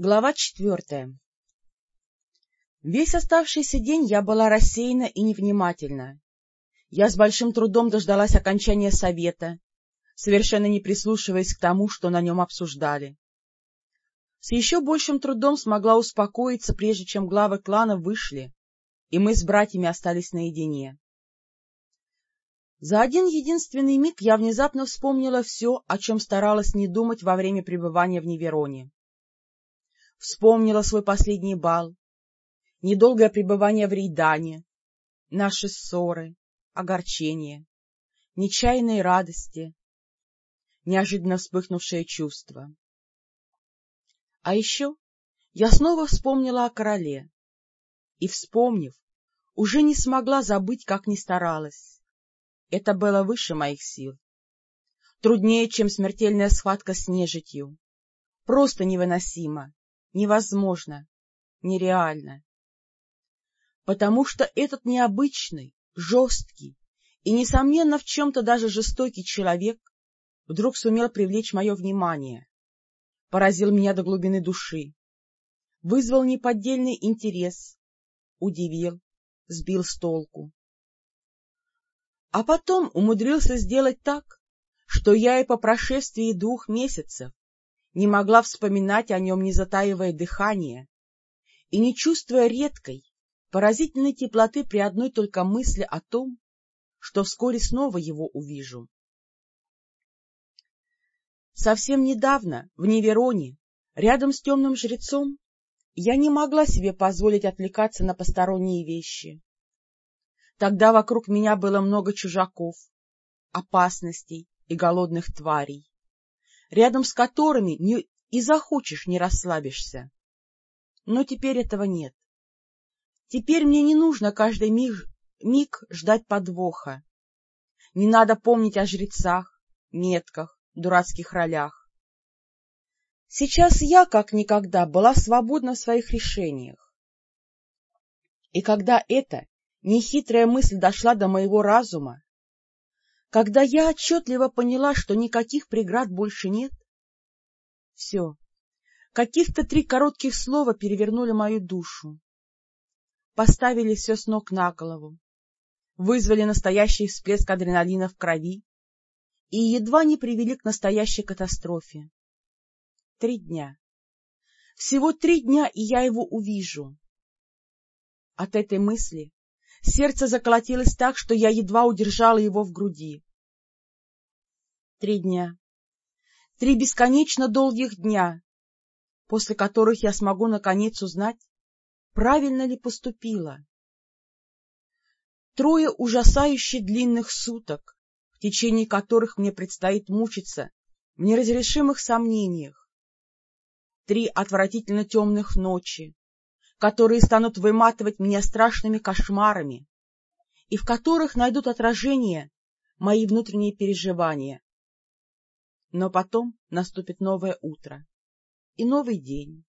Глава четвертая Весь оставшийся день я была рассеяна и невнимательна. Я с большим трудом дождалась окончания совета, совершенно не прислушиваясь к тому, что на нем обсуждали. С еще большим трудом смогла успокоиться, прежде чем главы клана вышли, и мы с братьями остались наедине. За один единственный миг я внезапно вспомнила все, о чем старалась не думать во время пребывания в Невероне. Вспомнила свой последний бал, недолгое пребывание в Рейдане, наши ссоры, огорчения, нечаянные радости, неожиданно вспыхнувшее чувство. А еще я снова вспомнила о короле, и, вспомнив, уже не смогла забыть, как ни старалась. Это было выше моих сил. Труднее, чем смертельная схватка с нежитью. Просто невыносимо невозможно, нереально. Потому что этот необычный, жесткий и, несомненно, в чем-то даже жестокий человек вдруг сумел привлечь мое внимание, поразил меня до глубины души, вызвал неподдельный интерес, удивил, сбил с толку. А потом умудрился сделать так, что я и по прошествии двух месяцев не могла вспоминать о нем, не затаивая дыхание и не чувствуя редкой, поразительной теплоты при одной только мысли о том, что вскоре снова его увижу. Совсем недавно, в Невероне, рядом с темным жрецом, я не могла себе позволить отвлекаться на посторонние вещи. Тогда вокруг меня было много чужаков, опасностей и голодных тварей рядом с которыми не и захочешь, не расслабишься. Но теперь этого нет. Теперь мне не нужно каждый миг, миг ждать подвоха. Не надо помнить о жрецах, метках, дурацких ролях. Сейчас я, как никогда, была свободна в своих решениях. И когда эта нехитрая мысль дошла до моего разума, когда я отчетливо поняла, что никаких преград больше нет, все, каких-то три коротких слова перевернули мою душу, поставили все с ног на голову, вызвали настоящий всплеск адреналина в крови и едва не привели к настоящей катастрофе. Три дня. Всего три дня, и я его увижу. От этой мысли Сердце заколотилось так, что я едва удержала его в груди. Три дня. Три бесконечно долгих дня, после которых я смогу наконец узнать, правильно ли поступила. Трое ужасающе длинных суток, в течение которых мне предстоит мучиться в неразрешимых сомнениях. Три отвратительно темных ночи, которые станут выматывать меня страшными кошмарами и в которых найдут отражение мои внутренние переживания. Но потом наступит новое утро и новый день,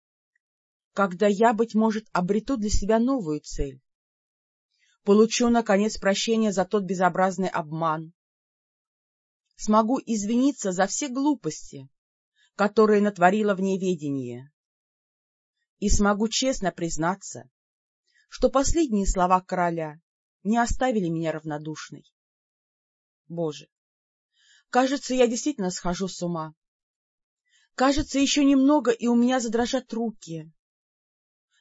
когда я, быть может, обрету для себя новую цель. Получу, наконец, прощение за тот безобразный обман. Смогу извиниться за все глупости, которые натворила в неведении и смогу честно признаться, что последние слова короля не оставили меня равнодушной. Боже, кажется, я действительно схожу с ума. Кажется, еще немного, и у меня задрожат руки.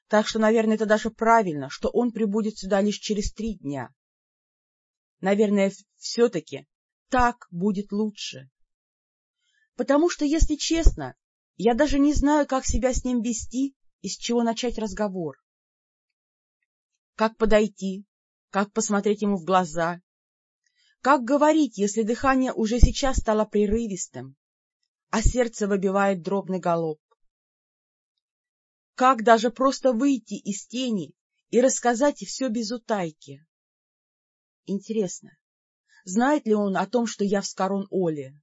Так что, наверное, это даже правильно, что он прибудет сюда лишь через три дня. Наверное, все-таки так будет лучше. Потому что, если честно, я даже не знаю, как себя с ним вести и с чего начать разговор. Как подойти, как посмотреть ему в глаза, как говорить, если дыхание уже сейчас стало прерывистым, а сердце выбивает дробный галоп. Как даже просто выйти из тени и рассказать все без утайки. Интересно, знает ли он о том, что я в Скорон Оле?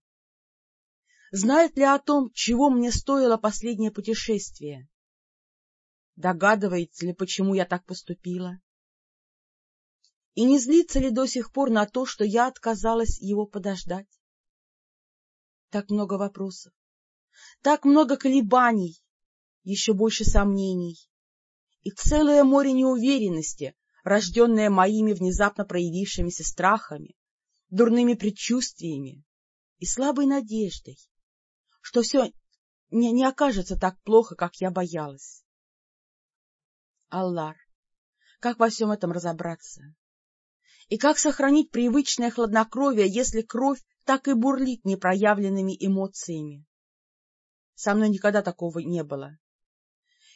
Знает ли о том, чего мне стоило последнее путешествие? Догадывается ли, почему я так поступила? И не злится ли до сих пор на то, что я отказалась его подождать? Так много вопросов, так много колебаний, еще больше сомнений и целое море неуверенности, рожденное моими внезапно проявившимися страхами, дурными предчувствиями и слабой надеждой, что все не, не окажется так плохо, как я боялась. Аллар, как во всем этом разобраться? И как сохранить привычное хладнокровие, если кровь так и бурлит непроявленными эмоциями? Со мной никогда такого не было.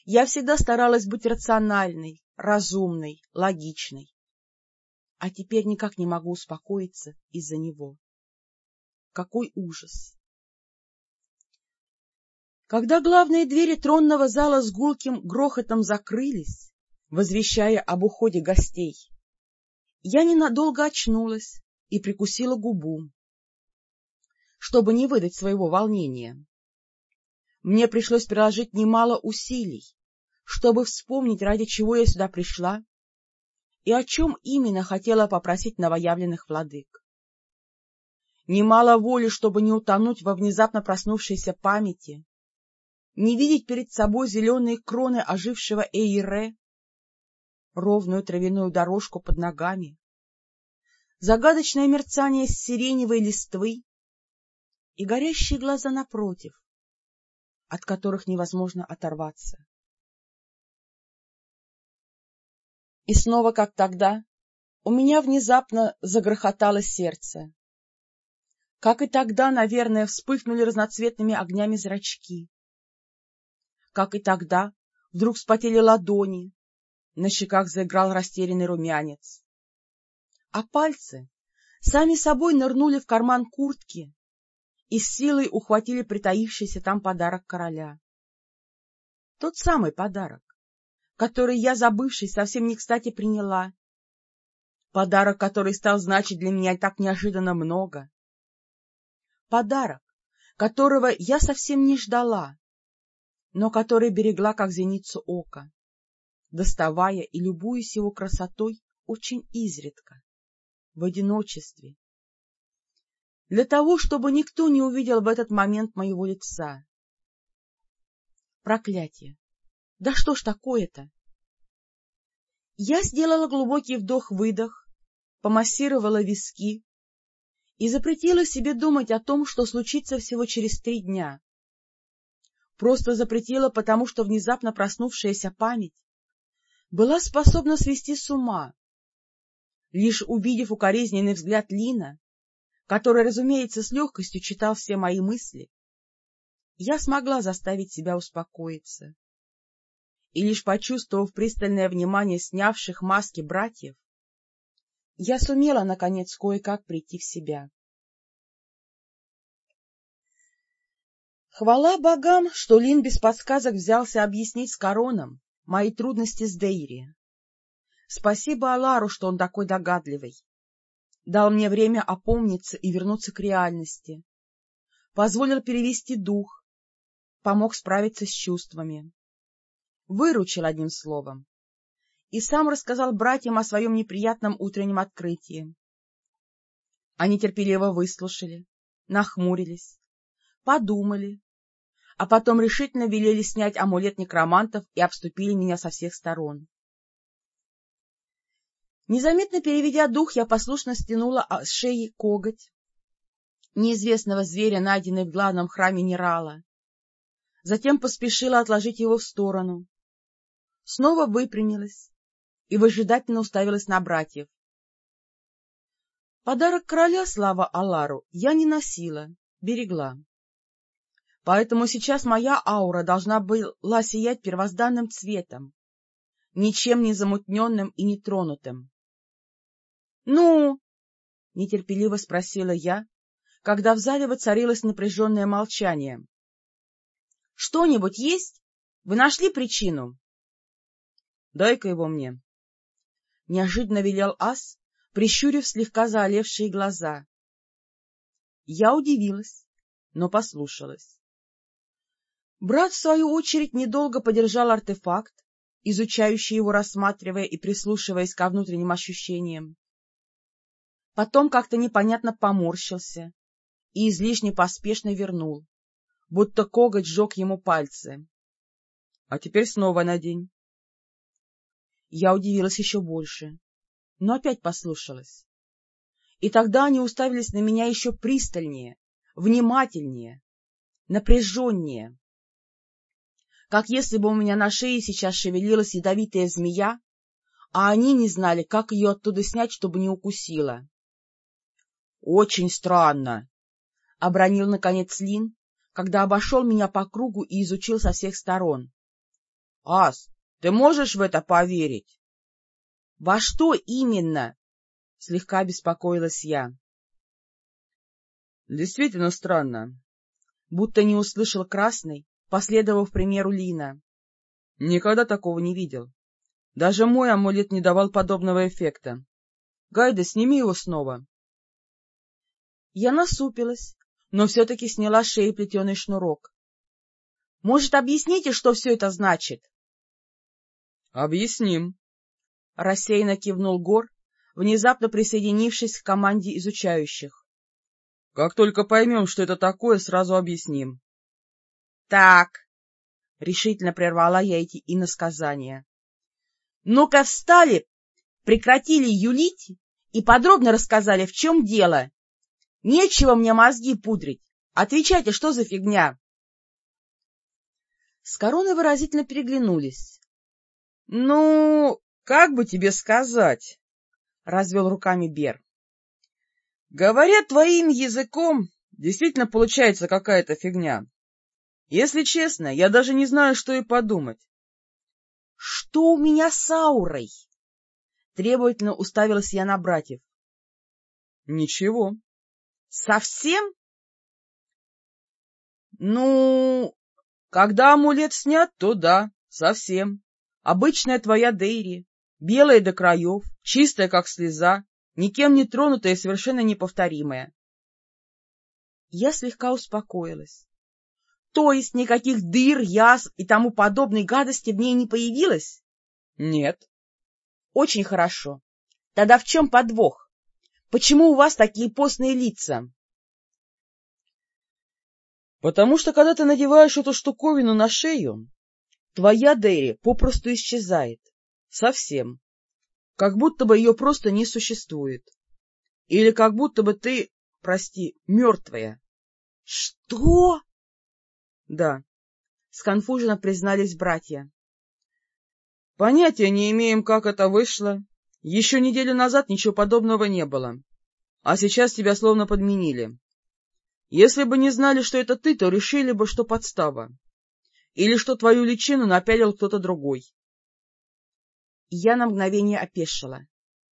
Я всегда старалась быть рациональной, разумной, логичной. А теперь никак не могу успокоиться из-за него. Какой ужас! Когда главные двери тронного зала с гулким грохотом закрылись, возвещая об уходе гостей, я ненадолго очнулась и прикусила губу, чтобы не выдать своего волнения. Мне пришлось приложить немало усилий, чтобы вспомнить, ради чего я сюда пришла и о чем именно хотела попросить новоявленных владык. Немало воли, чтобы не утонуть во внезапно проснувшейся памяти, не видеть перед собой зеленые кроны ожившего Эйре, ровную травяную дорожку под ногами, загадочное мерцание сиреневой листвы и горящие глаза напротив, от которых невозможно оторваться. И снова, как тогда, у меня внезапно загрохотало сердце. Как и тогда, наверное, вспыхнули разноцветными огнями зрачки. Как и тогда, вдруг вспотели ладони, на щеках заиграл растерянный румянец. А пальцы сами собой нырнули в карман куртки и с силой ухватили притаившийся там подарок короля. Тот самый подарок, который я, забывшись, совсем не кстати приняла. Подарок, который стал значить для меня так неожиданно много. Подарок, которого я совсем не ждала, но который берегла как зеницу ока, доставая и любуясь его красотой очень изредка, в одиночестве, для того, чтобы никто не увидел в этот момент моего лица. Проклятие! Да что ж такое-то? Я сделала глубокий вдох-выдох, помассировала виски и запретила себе думать о том, что случится всего через три дня. Просто запретила, потому что внезапно проснувшаяся память была способна свести с ума. Лишь увидев укоризненный взгляд Лина, который, разумеется, с легкостью читал все мои мысли, я смогла заставить себя успокоиться. И лишь почувствовав пристальное внимание снявших маски братьев, я сумела, наконец, кое-как прийти в себя. Хвала богам, что Лин без подсказок взялся объяснить с Короном мои трудности с Дейри. Спасибо Алару, что он такой догадливый. Дал мне время опомниться и вернуться к реальности, позволил перевести дух, помог справиться с чувствами, выручил одним словом. И сам рассказал братьям о своем неприятном утреннем открытии. Они терпеливо выслушали, нахмурились, подумали, а потом решительно велели снять амулет некромантов и обступили меня со всех сторон. Незаметно переведя дух, я послушно стянула с шеи коготь неизвестного зверя, найденный в главном храме Нерала. Затем поспешила отложить его в сторону. Снова выпрямилась и выжидательно уставилась на братьев. Подарок короля, слава Алару, я не носила, берегла. Поэтому сейчас моя аура должна была сиять первозданным цветом, ничем не замутненным и нетронутым. Ну? — нетерпеливо спросила я, когда в зале воцарилось напряженное молчание. — Что-нибудь есть? Вы нашли причину? — Дай-ка его мне. Неожиданно велел ас, прищурив слегка заолевшие глаза. Я удивилась, но послушалась. Брат, в свою очередь, недолго подержал артефакт, изучающий его, рассматривая и прислушиваясь ко внутренним ощущениям потом как-то непонятно поморщился и излишне поспешно вернул, будто коготь сжег ему пальцы. А теперь снова надень. Я удивилась еще больше, но опять послушалась. И тогда они уставились на меня еще пристальнее, внимательнее, напряженнее. Как если бы у меня на шее сейчас шевелилась ядовитая змея, а они не знали, как ее оттуда снять, чтобы не укусила. — Очень странно, — обронил, наконец, Лин, когда обошел меня по кругу и изучил со всех сторон. — Ас, ты можешь в это поверить? — Во что именно? — слегка беспокоилась я. — Действительно странно. Будто не услышал Красный, последовав примеру Лина. — Никогда такого не видел. Даже мой амулет не давал подобного эффекта. Гайда, сними его снова. Я насупилась, но все-таки сняла шеи плетеный шнурок. — Может, объясните, что все это значит? — Объясним. — рассеянно кивнул Гор, внезапно присоединившись к команде изучающих. — Как только поймем, что это такое, сразу объясним. — Так, — решительно прервала я эти иносказания. — Ну-ка встали, прекратили юлить и подробно рассказали, в чем дело. Нечего мне мозги пудрить. Отвечайте, что за фигня? С короной выразительно переглянулись. — Ну, как бы тебе сказать? — развел руками Бер. — Говоря твоим языком, действительно получается какая-то фигня. Если честно, я даже не знаю, что и подумать. — Что у меня с аурой? Требовательно уставилась я на братьев. — Ничего. Совсем? Ну, когда амулет снят, то да, совсем. Обычная твоя Дейри, белая до краев, чистая, как слеза, никем не тронутая и совершенно неповторимая. Я слегка успокоилась. То есть никаких дыр, яз и тому подобной гадости в ней не появилось? Нет. Очень хорошо. Тогда в чем подвох? Почему у вас такие постные лица? — Потому что, когда ты надеваешь эту штуковину на шею, твоя Дэри попросту исчезает. Совсем. Как будто бы ее просто не существует. Или как будто бы ты, прости, мертвая. — Что? — Да. — сконфуженно признались братья. — Понятия не имеем, как это вышло, еще неделю назад ничего подобного не было, а сейчас тебя словно подменили. Если бы не знали, что это ты, то решили бы, что подстава. Или что твою личину напялил кто-то другой. Я на мгновение опешила.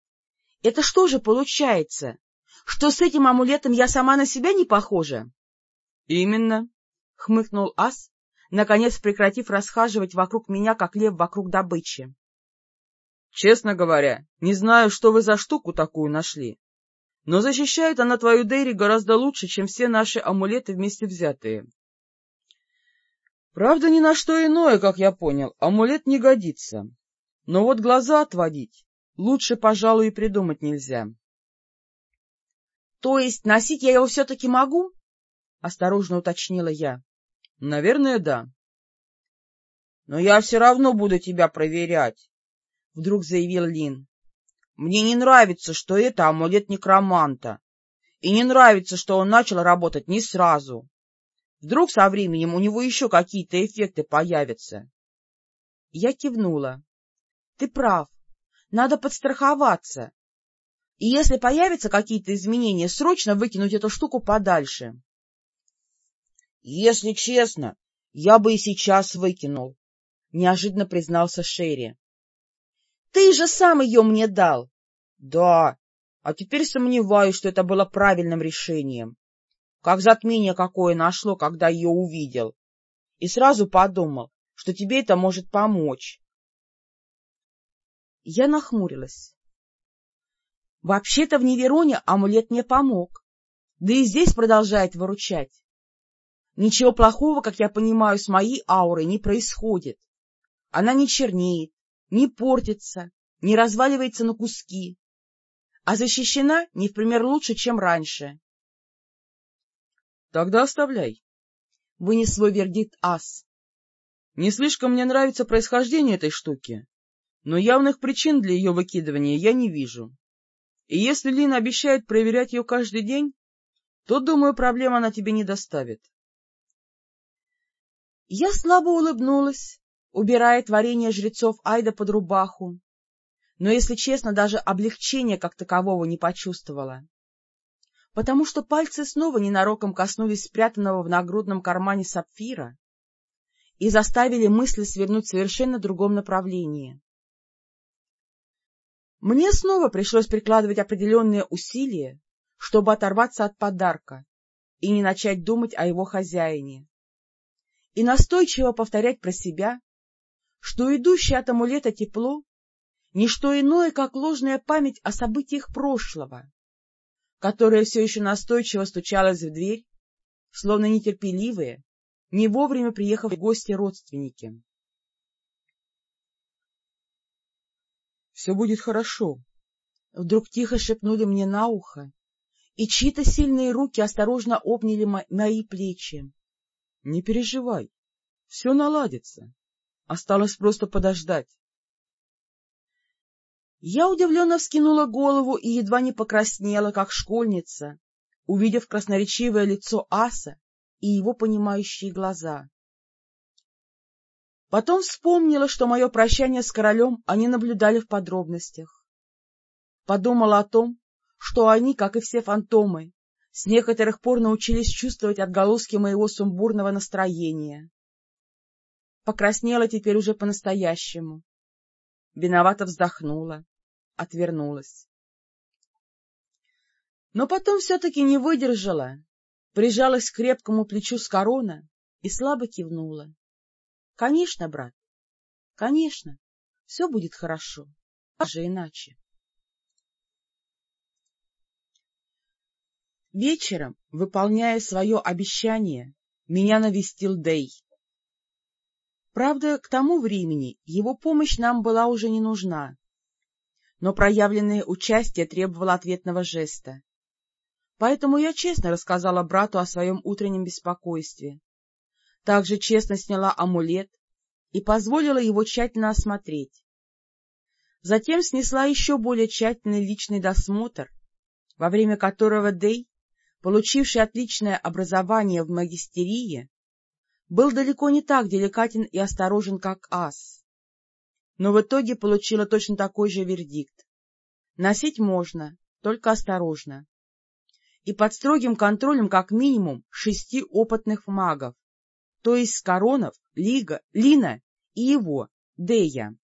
— Это что же получается, что с этим амулетом я сама на себя не похожа? — Именно, — хмыкнул Ас, наконец прекратив расхаживать вокруг меня, как лев вокруг добычи. Честно говоря, не знаю, что вы за штуку такую нашли, но защищает она твою Дейри гораздо лучше, чем все наши амулеты вместе взятые. Правда, ни на что иное, как я понял, амулет не годится. Но вот глаза отводить лучше, пожалуй, и придумать нельзя. — То есть носить я его все-таки могу? — осторожно уточнила я. — Наверное, да. — Но я все равно буду тебя проверять. — вдруг заявил Лин. — Мне не нравится, что это амулет некроманта. И не нравится, что он начал работать не сразу. Вдруг со временем у него еще какие-то эффекты появятся. Я кивнула. — Ты прав. Надо подстраховаться. И если появятся какие-то изменения, срочно выкинуть эту штуку подальше. — Если честно, я бы и сейчас выкинул, — неожиданно признался Шерри. Ты же сам ее мне дал. — Да, а теперь сомневаюсь, что это было правильным решением. Как затмение какое нашло, когда ее увидел. И сразу подумал, что тебе это может помочь. Я нахмурилась. Вообще-то в Невероне амулет мне помог, да и здесь продолжает выручать. Ничего плохого, как я понимаю, с моей аурой не происходит. Она не чернеет, не портится, не разваливается на куски, а защищена не в пример лучше, чем раньше. — Тогда оставляй, — вынес свой вердикт Ас. Не слишком мне нравится происхождение этой штуки, но явных причин для ее выкидывания я не вижу. И если Лина обещает проверять ее каждый день, то, думаю, проблем она тебе не доставит. Я слабо улыбнулась, убирая творение жрецов Айда под рубаху, но, если честно, даже облегчения как такового не почувствовала, потому что пальцы снова ненароком коснулись спрятанного в нагрудном кармане сапфира и заставили мысли свернуть в совершенно другом направлении. Мне снова пришлось прикладывать определенные усилия, чтобы оторваться от подарка и не начать думать о его хозяине, и настойчиво повторять про себя, что идущее от амулета тепло — ничто иное, как ложная память о событиях прошлого, которая все еще настойчиво стучалась в дверь, словно нетерпеливые, не вовремя приехав гости родственники. все будет хорошо. Вдруг тихо шепнули мне на ухо, и чьи-то сильные руки осторожно обняли мои плечи. — Не переживай, все наладится. Осталось просто подождать. Я удивленно вскинула голову и едва не покраснела, как школьница, увидев красноречивое лицо аса и его понимающие глаза. Потом вспомнила, что мое прощание с королем они наблюдали в подробностях. Подумала о том, что они, как и все фантомы, с некоторых пор научились чувствовать отголоски моего сумбурного настроения. Покраснела теперь уже по-настоящему. Виновато вздохнула, отвернулась. Но потом все-таки не выдержала, прижалась к крепкому плечу с корона и слабо кивнула. — Конечно, брат, конечно, все будет хорошо, а же иначе. Вечером, выполняя свое обещание, меня навестил Дей. Правда, к тому времени его помощь нам была уже не нужна, но проявленное участие требовало ответного жеста. Поэтому я честно рассказала брату о своем утреннем беспокойстве также честно сняла амулет и позволила его тщательно осмотреть. Затем снесла еще более тщательный личный досмотр, во время которого Дэй, получивший отличное образование в магистерии, был далеко не так деликатен и осторожен, как Ас. Но в итоге получила точно такой же вердикт. Носить можно, только осторожно. И под строгим контролем как минимум шести опытных магов то есть Скоронов, Лига, Лина и его, Дея.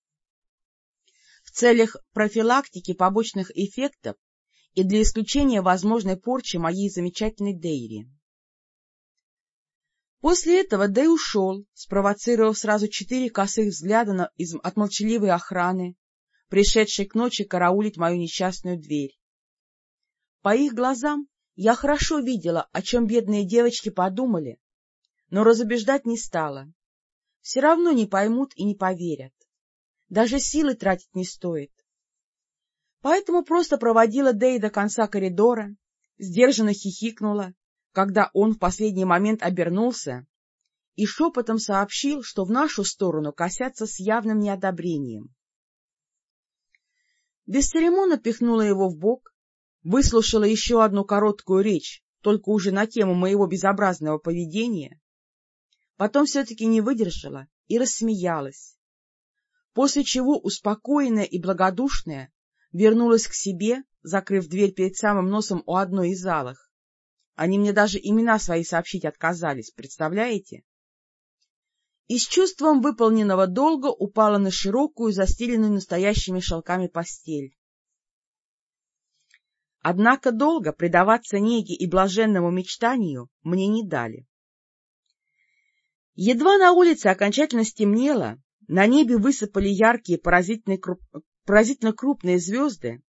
В целях профилактики побочных эффектов и для исключения возможной порчи моей замечательной Дейри. После этого Дэй ушел, спровоцировав сразу четыре косых взгляда на, из, от молчаливой охраны, пришедшей к ночи караулить мою несчастную дверь. По их глазам я хорошо видела, о чем бедные девочки подумали, но разубеждать не стала. Все равно не поймут и не поверят. Даже силы тратить не стоит. Поэтому просто проводила Дэй до конца коридора, сдержанно хихикнула, когда он в последний момент обернулся и шепотом сообщил, что в нашу сторону косятся с явным неодобрением. Без церемона пихнула его в бок, выслушала еще одну короткую речь, только уже на тему моего безобразного поведения, Потом все-таки не выдержала и рассмеялась, после чего, успокоенная и благодушная, вернулась к себе, закрыв дверь перед самым носом у одной из залах. Они мне даже имена свои сообщить отказались, представляете? И с чувством выполненного долга упала на широкую, застеленную настоящими шелками постель. Однако долго предаваться неге и блаженному мечтанию мне не дали. Едва на улице окончательно стемнело, на небе высыпали яркие, поразительно, круп... поразительно крупные звезды,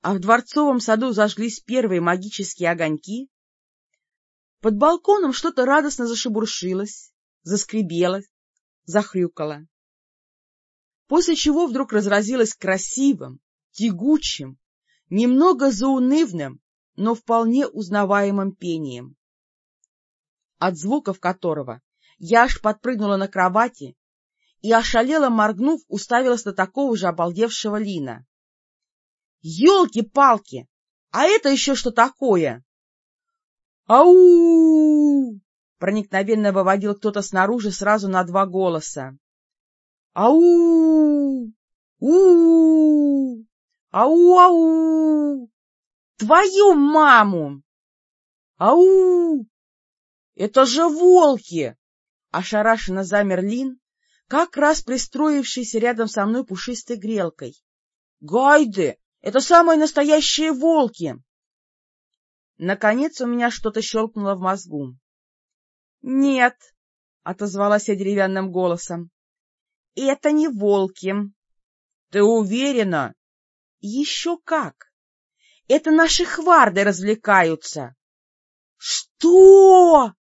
а в дворцовом саду зажглись первые магические огоньки, под балконом что-то радостно зашебуршилось, заскребело, захрюкало. После чего вдруг разразилось красивым, тягучим, немного заунывным, но вполне узнаваемым пением, от звуков которого я аж подпрыгнула на кровати и, ошалело моргнув, уставилась на такого же обалдевшего Лина. — Елки-палки! А это еще что такое? — Ау! — проникновенно выводил кто-то снаружи сразу на два голоса. — Ау! У! Ау-ау! Твою маму! Ау! Это же волки! Ошарашенно замер Лин, как раз пристроившийся рядом со мной пушистой грелкой. — Гайды! Это самые настоящие волки! Наконец у меня что-то щелкнуло в мозгу. — Нет, — отозвалась я деревянным голосом, — это не волки. — Ты уверена? — Еще как! Это наши хварды развлекаются. — Что?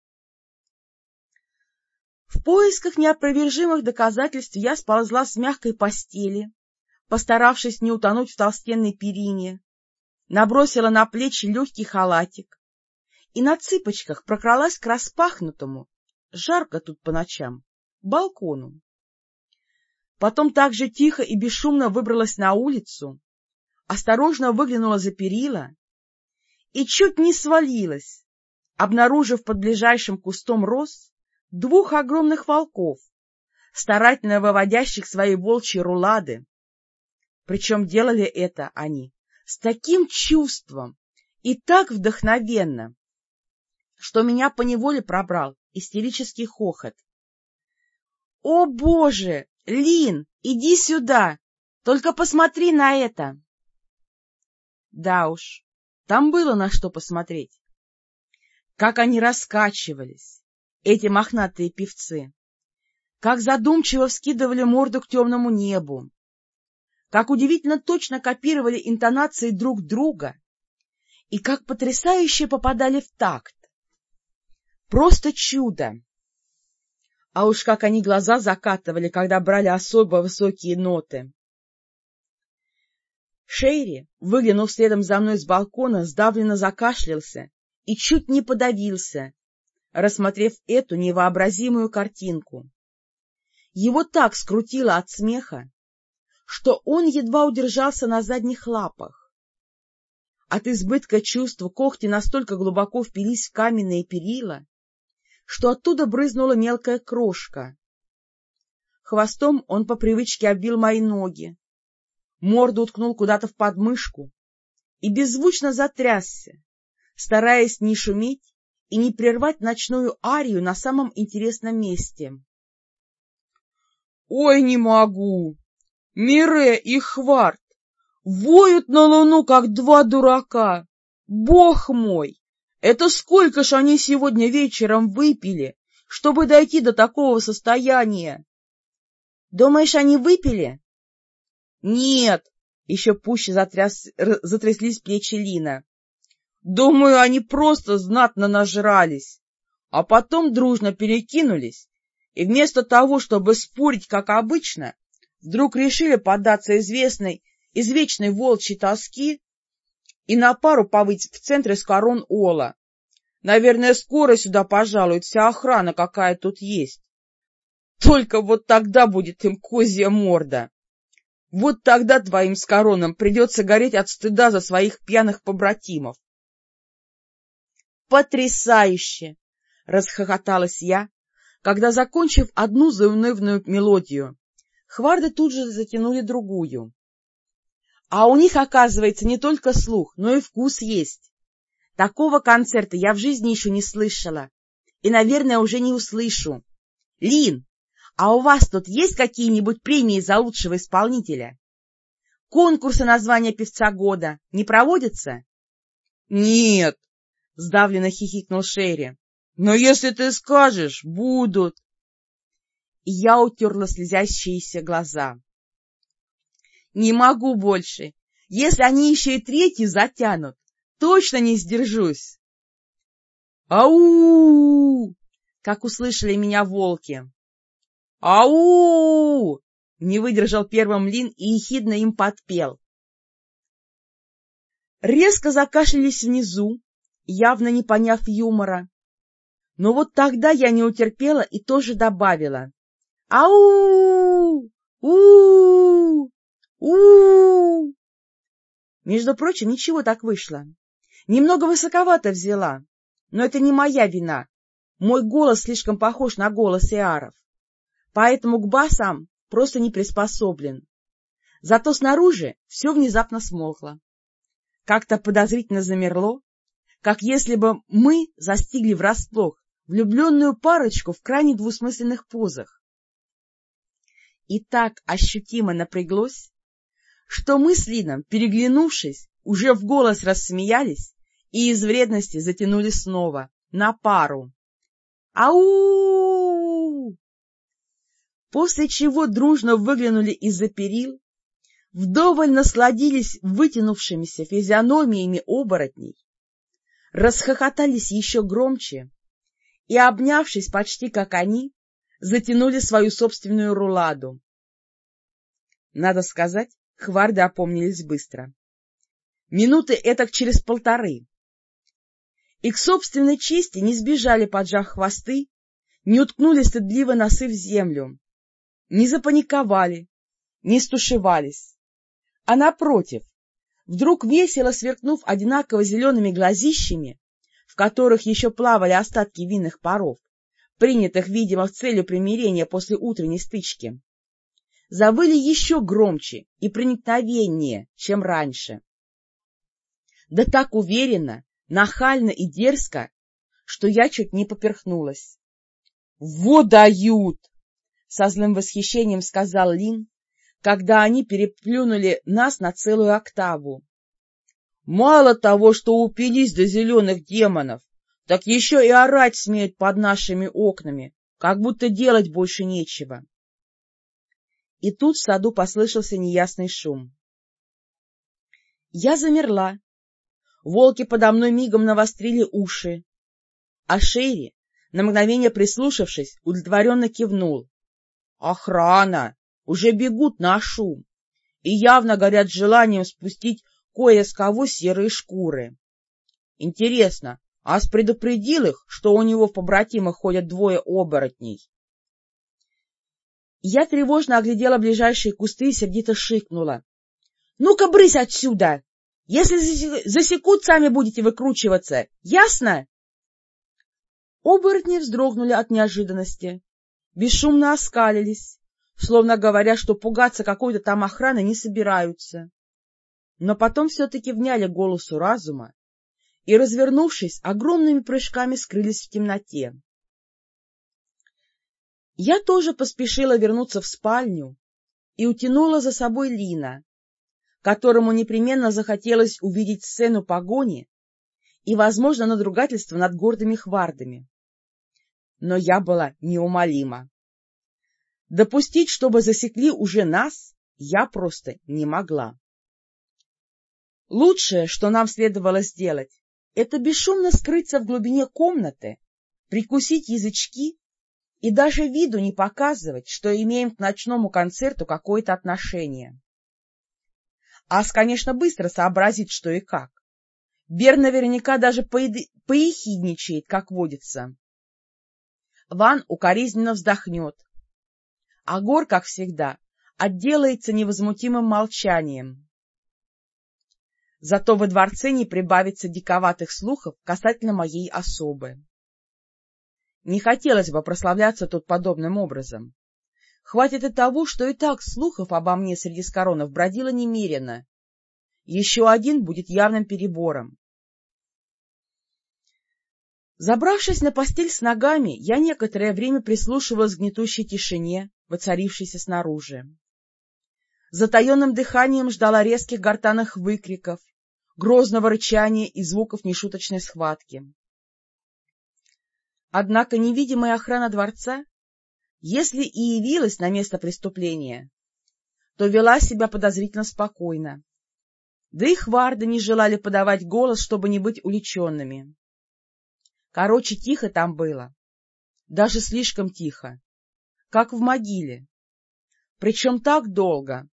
В поисках неопровержимых доказательств я сползла с мягкой постели, постаравшись не утонуть в толстенной перине, набросила на плечи легкий халатик и на цыпочках прокралась к распахнутому, жарко тут по ночам, балкону. Потом так же тихо и бесшумно выбралась на улицу, осторожно выглянула за перила и чуть не свалилась, обнаружив под ближайшим кустом роз двух огромных волков, старательно выводящих свои волчьи рулады. Причем делали это они с таким чувством и так вдохновенно, что меня поневоле пробрал истерический хохот. — О, Боже! Лин, иди сюда! Только посмотри на это! Да уж, там было на что посмотреть. Как они раскачивались, эти мохнатые певцы, как задумчиво вскидывали морду к темному небу, как удивительно точно копировали интонации друг друга и как потрясающе попадали в такт. Просто чудо! А уж как они глаза закатывали, когда брали особо высокие ноты. Шейри, выглянув следом за мной с балкона, сдавленно закашлялся и чуть не подавился, рассмотрев эту невообразимую картинку. Его так скрутило от смеха, что он едва удержался на задних лапах. От избытка чувств когти настолько глубоко впились в каменные перила, что оттуда брызнула мелкая крошка. Хвостом он по привычке обвил мои ноги, морду уткнул куда-то в подмышку и беззвучно затрясся, стараясь не шуметь и не прервать ночную арию на самом интересном месте. — Ой, не могу! Мире и Хварт воют на луну, как два дурака! Бог мой! Это сколько ж они сегодня вечером выпили, чтобы дойти до такого состояния? Думаешь, они выпили? Нет, еще пуще затряс, затряслись плечи Лина. Думаю, они просто знатно нажрались, а потом дружно перекинулись, и вместо того, чтобы спорить, как обычно, вдруг решили поддаться известной, извечной волчьей тоски и на пару повыть в центре с корон Ола. Наверное, скоро сюда пожалует вся охрана, какая тут есть. Только вот тогда будет им козья морда. Вот тогда твоим с короном придется гореть от стыда за своих пьяных побратимов. «Потрясающе!» — расхохоталась я, когда, закончив одну заунывную мелодию, хварды тут же затянули другую. А у них, оказывается, не только слух, но и вкус есть. Такого концерта я в жизни еще не слышала. И, наверное, уже не услышу. Лин, а у вас тут есть какие-нибудь премии за лучшего исполнителя? Конкурсы на звание певца года не проводятся? — Нет, — сдавленно хихикнул Шерри. — Но если ты скажешь, будут. И я утерла слезящиеся глаза. — Не могу больше. Если они еще и третий затянут, точно не сдержусь. «Ау!» — как услышали меня волки. «Ау!» — не выдержал первым Лин и ехидно им подпел. Резко закашлялись внизу, явно не поняв юмора. Но вот тогда я не утерпела и тоже добавила. Ау! у у Между прочим, ничего так вышло. Немного высоковато взяла, но это не моя вина. Мой голос слишком похож на голос Иаров, поэтому к басам просто не приспособлен. Зато снаружи все внезапно смолкло. Как-то подозрительно замерло, как если бы мы застигли врасплох влюбленную парочку в крайне двусмысленных позах. И так ощутимо напряглось, что мы с Лином, переглянувшись, уже в голос рассмеялись и из вредности затянули снова, на пару. Ау! После чего дружно выглянули из-за перил, вдоволь насладились вытянувшимися физиономиями оборотней, расхохотались еще громче и, обнявшись почти как они, затянули свою собственную руладу. Надо сказать, хварды опомнились быстро. Минуты этак через полторы. И к собственной чести не сбежали, поджав хвосты, не уткнули стыдливо носы в землю, не запаниковали, не стушевались, а напротив, вдруг весело сверкнув одинаково зелеными глазищами, в которых еще плавали остатки винных паров, принятых, видимо, в целью примирения после утренней стычки, завыли еще громче и проникновеннее, чем раньше. Да так уверенно, нахально и дерзко, что я чуть не поперхнулась. — Вот дают! — со злым восхищением сказал Лин, когда они переплюнули нас на целую октаву. — Мало того, что упились до зеленых демонов, так еще и орать смеют под нашими окнами, как будто делать больше нечего. И тут в саду послышался неясный шум. Я замерла. Волки подо мной мигом навострили уши. А Шерри, на мгновение прислушавшись, удовлетворенно кивнул. — Охрана! Уже бегут на шум и явно горят желанием спустить кое с кого серые шкуры. Интересно, Ас предупредил их, что у него в побратимах ходят двое оборотней? Я тревожно оглядела ближайшие кусты и сердито шикнула. — Ну-ка, брысь отсюда! Если засекут, сами будете выкручиваться. Ясно? Оборотни вздрогнули от неожиданности, бесшумно оскалились, словно говоря, что пугаться какой-то там охраны не собираются. Но потом все-таки вняли голосу разума и, развернувшись, огромными прыжками скрылись в темноте. Я тоже поспешила вернуться в спальню и утянула за собой Лина, которому непременно захотелось увидеть сцену погони и, возможно, надругательство над гордыми хвардами. Но я была неумолима. Допустить, чтобы засекли уже нас, я просто не могла. Лучшее, что нам следовало сделать, это бесшумно скрыться в глубине комнаты, прикусить язычки и даже виду не показывать, что имеем к ночному концерту какое-то отношение. Ас, конечно, быстро сообразит, что и как. Бер наверняка даже поехидничает, как водится. Ван укоризненно вздохнет. А Гор, как всегда, отделается невозмутимым молчанием. Зато во дворце не прибавится диковатых слухов касательно моей особы. Не хотелось бы прославляться тут подобным образом. Хватит и того, что и так слухов обо мне среди скоронов бродило немерено. Еще один будет явным перебором. Забравшись на постель с ногами, я некоторое время прислушивалась к гнетущей тишине, воцарившейся снаружи. Затаенным дыханием ждала резких гортанных выкриков, грозного рычания и звуков нешуточной схватки. Однако невидимая охрана дворца, если и явилась на место преступления, то вела себя подозрительно спокойно. Да и хварды не желали подавать голос, чтобы не быть уличенными. Короче, тихо там было. Даже слишком тихо. Как в могиле. Причем так долго,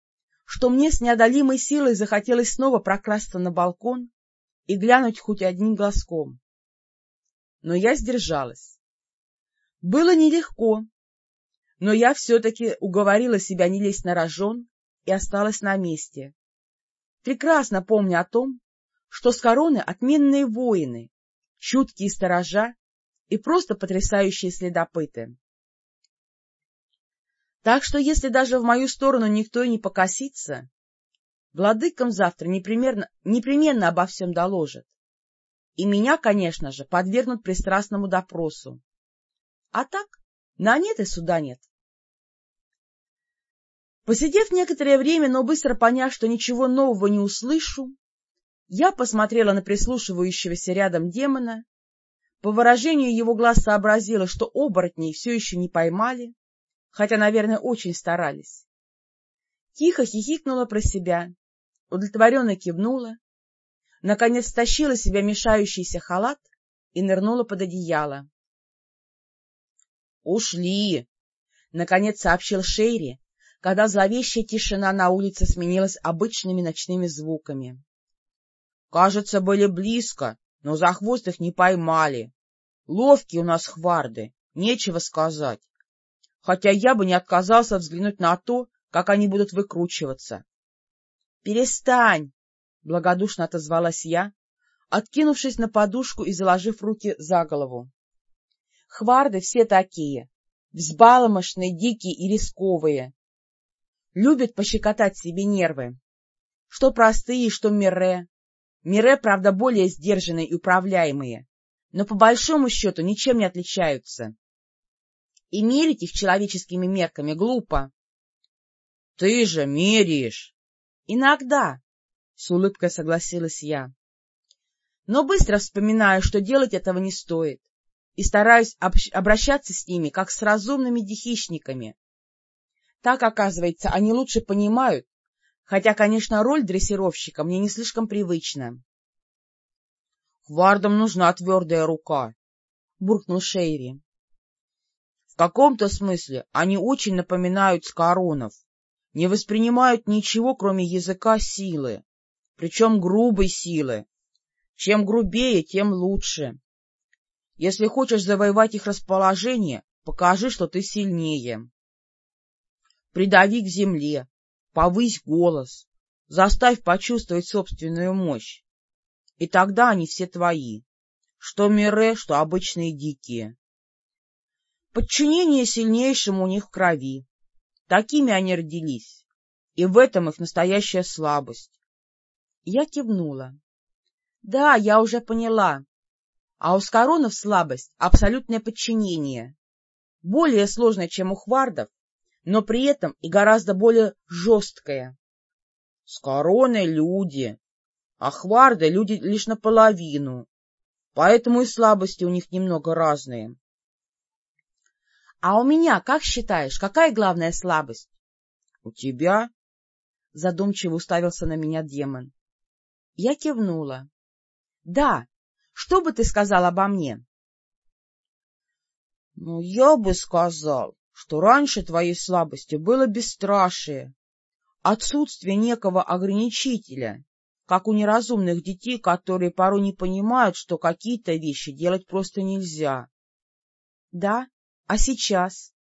что мне с неодолимой силой захотелось снова прокрасться на балкон и глянуть хоть одним глазком но я сдержалась. Было нелегко, Но я все-таки уговорила себя не лезть на рожон и осталась на месте, прекрасно помня о том, что с короны отменные воины, чуткие сторожа и просто потрясающие следопыты. Так что если даже в мою сторону никто и не покосится, владыкам завтра непременно, непременно обо всем доложат. И меня, конечно же, подвергнут пристрастному допросу. А так, на нет и суда нет. Посидев некоторое время, но быстро поняв, что ничего нового не услышу, я посмотрела на прислушивающегося рядом демона, по выражению его глаз сообразила, что оборотней все еще не поймали, хотя, наверное, очень старались. Тихо хихикнула про себя, удовлетворенно кивнула, наконец стащила себя мешающийся халат и нырнула под одеяло. — Ушли! — наконец сообщил Шейри, когда зловещая тишина на улице сменилась обычными ночными звуками. — Кажется, были близко, но за хвост их не поймали. Ловкие у нас хварды, нечего сказать. Хотя я бы не отказался взглянуть на то, как они будут выкручиваться. — Перестань! — благодушно отозвалась я, откинувшись на подушку и заложив руки за голову. — Хварды все такие, взбаломошные, дикие и рисковые любят пощекотать себе нервы. Что простые, что Мире. Мире, правда, более сдержанные и управляемые, но по большому счету ничем не отличаются. И мерить их человеческими мерками глупо. — Ты же меряешь! — Иногда, — с улыбкой согласилась я. Но быстро вспоминаю, что делать этого не стоит, и стараюсь обращаться с ними, как с разумными дихищниками, так, оказывается, они лучше понимают, хотя, конечно, роль дрессировщика мне не слишком привычна. — Хвардам нужна твердая рука, — буркнул Шейри. — каком-то смысле они очень напоминают скоронов, не воспринимают ничего, кроме языка силы, причем грубой силы. Чем грубее, тем лучше. Если хочешь завоевать их расположение, покажи, что ты сильнее придави к земле, повысь голос, заставь почувствовать собственную мощь. И тогда они все твои, что мире, что обычные дикие. Подчинение сильнейшему у них в крови. Такими они родились, и в этом их настоящая слабость. Я кивнула. Да, я уже поняла. А у Скоронов слабость — абсолютное подчинение. Более сложное, чем у Хвардов, но при этом и гораздо более жесткая. С короной люди, а хварды люди лишь наполовину, поэтому и слабости у них немного разные. — А у меня, как считаешь, какая главная слабость? — У тебя? — задумчиво уставился на меня демон. Я кивнула. — Да. Что бы ты сказал обо мне? — Ну, я бы сказал, что раньше твоей слабостью было бесстрашие, отсутствие некого ограничителя, как у неразумных детей, которые порой не понимают, что какие-то вещи делать просто нельзя. — Да? А сейчас?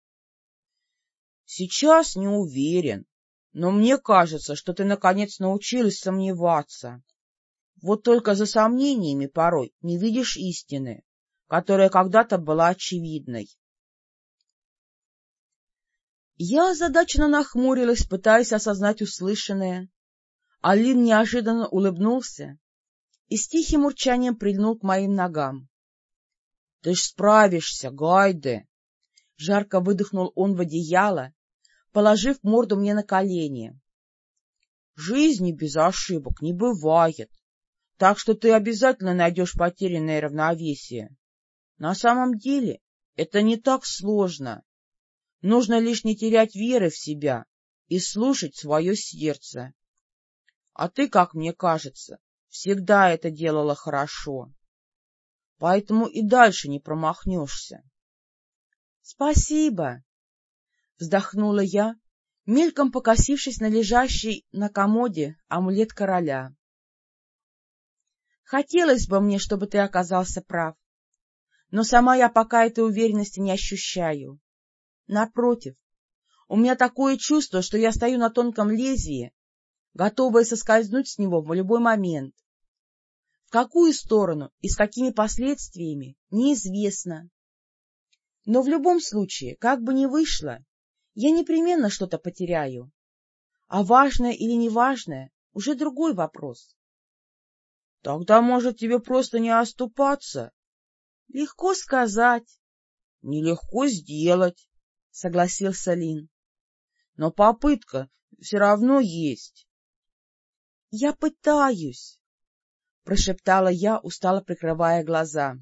— Сейчас не уверен, но мне кажется, что ты наконец научилась сомневаться. Вот только за сомнениями порой не видишь истины, которая когда-то была очевидной. Я озадаченно нахмурилась, пытаясь осознать услышанное. Алин неожиданно улыбнулся и с тихим урчанием прильнул к моим ногам. — Ты ж справишься, Гайде! — жарко выдохнул он в одеяло, положив морду мне на колени. — Жизни без ошибок не бывает, так что ты обязательно найдешь потерянное равновесие. На самом деле это не так сложно. Нужно лишь не терять веры в себя и слушать свое сердце. А ты, как мне кажется, всегда это делала хорошо. Поэтому и дальше не промахнешься. — Спасибо! — вздохнула я, мельком покосившись на лежащий на комоде амулет короля. — Хотелось бы мне, чтобы ты оказался прав, но сама я пока этой уверенности не ощущаю. Напротив, У меня такое чувство, что я стою на тонком лезвии, готовая соскользнуть с него в любой момент. В какую сторону и с какими последствиями, неизвестно. Но в любом случае, как бы ни вышло, я непременно что-то потеряю. А важное или неважное — уже другой вопрос. — Тогда, может, тебе просто не оступаться? — Легко сказать. — Нелегко сделать, — согласился Лин. — Но попытка все равно есть. — Я пытаюсь, — прошептала я, устало прикрывая глаза.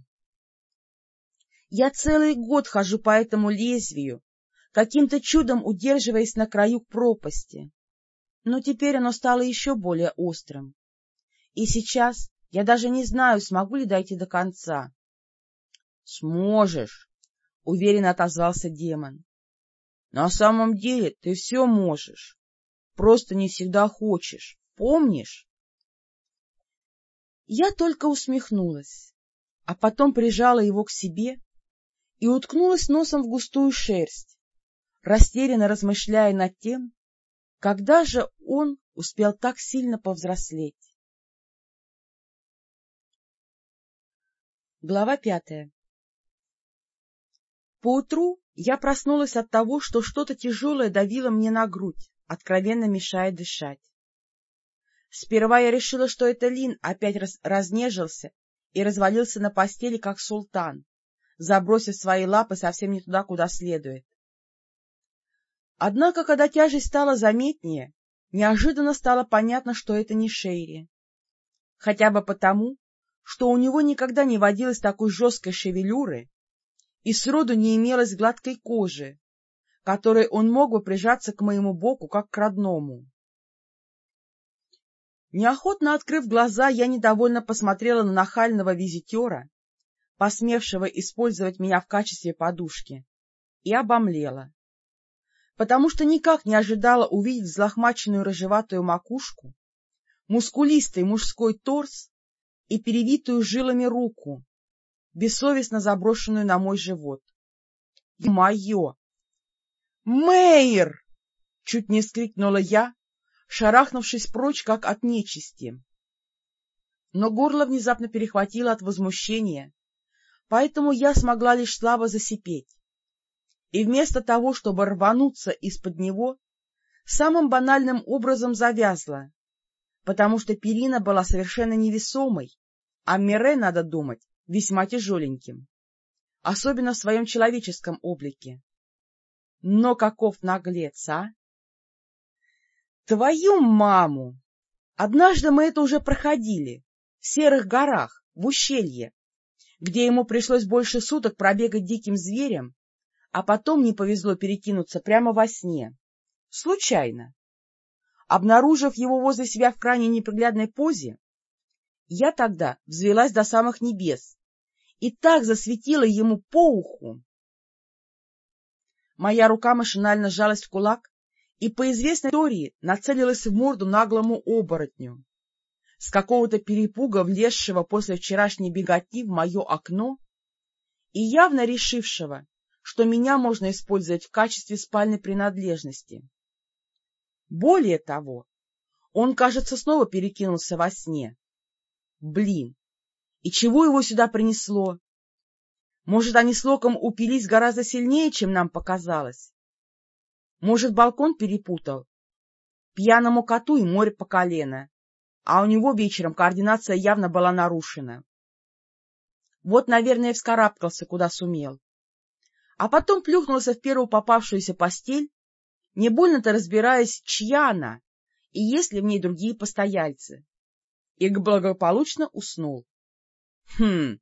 Я целый год хожу по этому лезвию, каким-то чудом удерживаясь на краю пропасти. Но теперь оно стало еще более острым. И сейчас я даже не знаю, смогу ли дойти до конца. — Сможешь, — уверенно отозвался демон. — На самом деле ты все можешь, просто не всегда хочешь, помнишь? Я только усмехнулась, а потом прижала его к себе и уткнулась носом в густую шерсть, растерянно размышляя над тем, когда же он успел так сильно повзрослеть. Глава пятая Поутру я проснулась от того, что что-то тяжелое давило мне на грудь, откровенно мешая дышать. Сперва я решила, что это Лин опять раз разнежился и развалился на постели, как султан, забросив свои лапы совсем не туда, куда следует. Однако, когда тяжесть стала заметнее, неожиданно стало понятно, что это не Шейри. Хотя бы потому, что у него никогда не водилось такой жесткой шевелюры и сроду не имелось гладкой кожи, которой он мог бы прижаться к моему боку, как к родному. Неохотно открыв глаза, я недовольно посмотрела на нахального визитера, посмевшего использовать меня в качестве подушки, и обомлела, потому что никак не ожидала увидеть взлохмаченную рыжеватую макушку, мускулистый мужской торс и перевитую жилами руку, бессовестно заброшенную на мой живот. Мое! Мэйр! Чуть не скрикнула я, шарахнувшись прочь, как от нечисти. Но горло внезапно перехватило от возмущения, поэтому я смогла лишь слабо засипеть. И вместо того, чтобы рвануться из-под него, самым банальным образом завязла, потому что перина была совершенно невесомой, а Мире, надо думать, весьма тяжеленьким, особенно в своем человеческом облике. Но каков наглец, а! Твою маму! Однажды мы это уже проходили, в Серых горах, в ущелье, где ему пришлось больше суток пробегать диким зверем, а потом не повезло перекинуться прямо во сне. Случайно. Обнаружив его возле себя в крайне неприглядной позе, я тогда взвелась до самых небес и так засветила ему по уху. Моя рука машинально сжалась в кулак и по известной истории нацелилась в морду наглому оборотню с какого-то перепуга влезшего после вчерашней беготни в мое окно и явно решившего, что меня можно использовать в качестве спальной принадлежности. Более того, он, кажется, снова перекинулся во сне. Блин, и чего его сюда принесло? Может, они с Локом упились гораздо сильнее, чем нам показалось? Может, балкон перепутал? Пьяному коту и море по колено а у него вечером координация явно была нарушена. Вот, наверное, вскарабкался, куда сумел. А потом плюхнулся в первую попавшуюся постель, не больно-то разбираясь, чья она и есть ли в ней другие постояльцы, и благополучно уснул. Хм.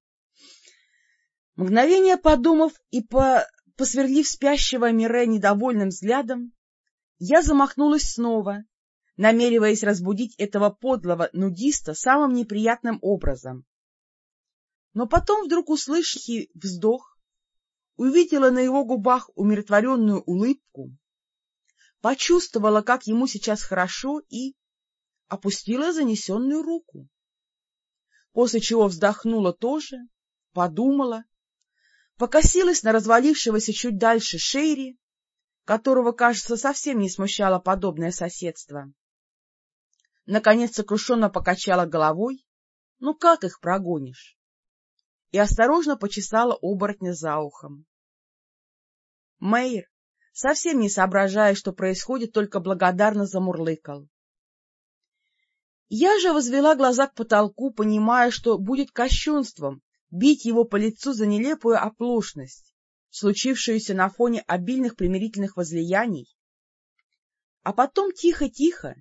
Мгновение подумав и по... посверлив спящего Мире недовольным взглядом, я замахнулась снова намереваясь разбудить этого подлого нудиста самым неприятным образом. Но потом вдруг услышав вздох, увидела на его губах умиротворенную улыбку, почувствовала, как ему сейчас хорошо, и опустила занесенную руку. После чего вздохнула тоже, подумала, покосилась на развалившегося чуть дальше Шейри, которого, кажется, совсем не смущало подобное соседство. Наконец сокрушенно покачала головой, ну как их прогонишь? И осторожно почесала оборотня за ухом. Мэйр, совсем не соображая, что происходит, только благодарно замурлыкал. Я же возвела глаза к потолку, понимая, что будет кощунством бить его по лицу за нелепую оплошность, случившуюся на фоне обильных примирительных возлияний. А потом тихо-тихо,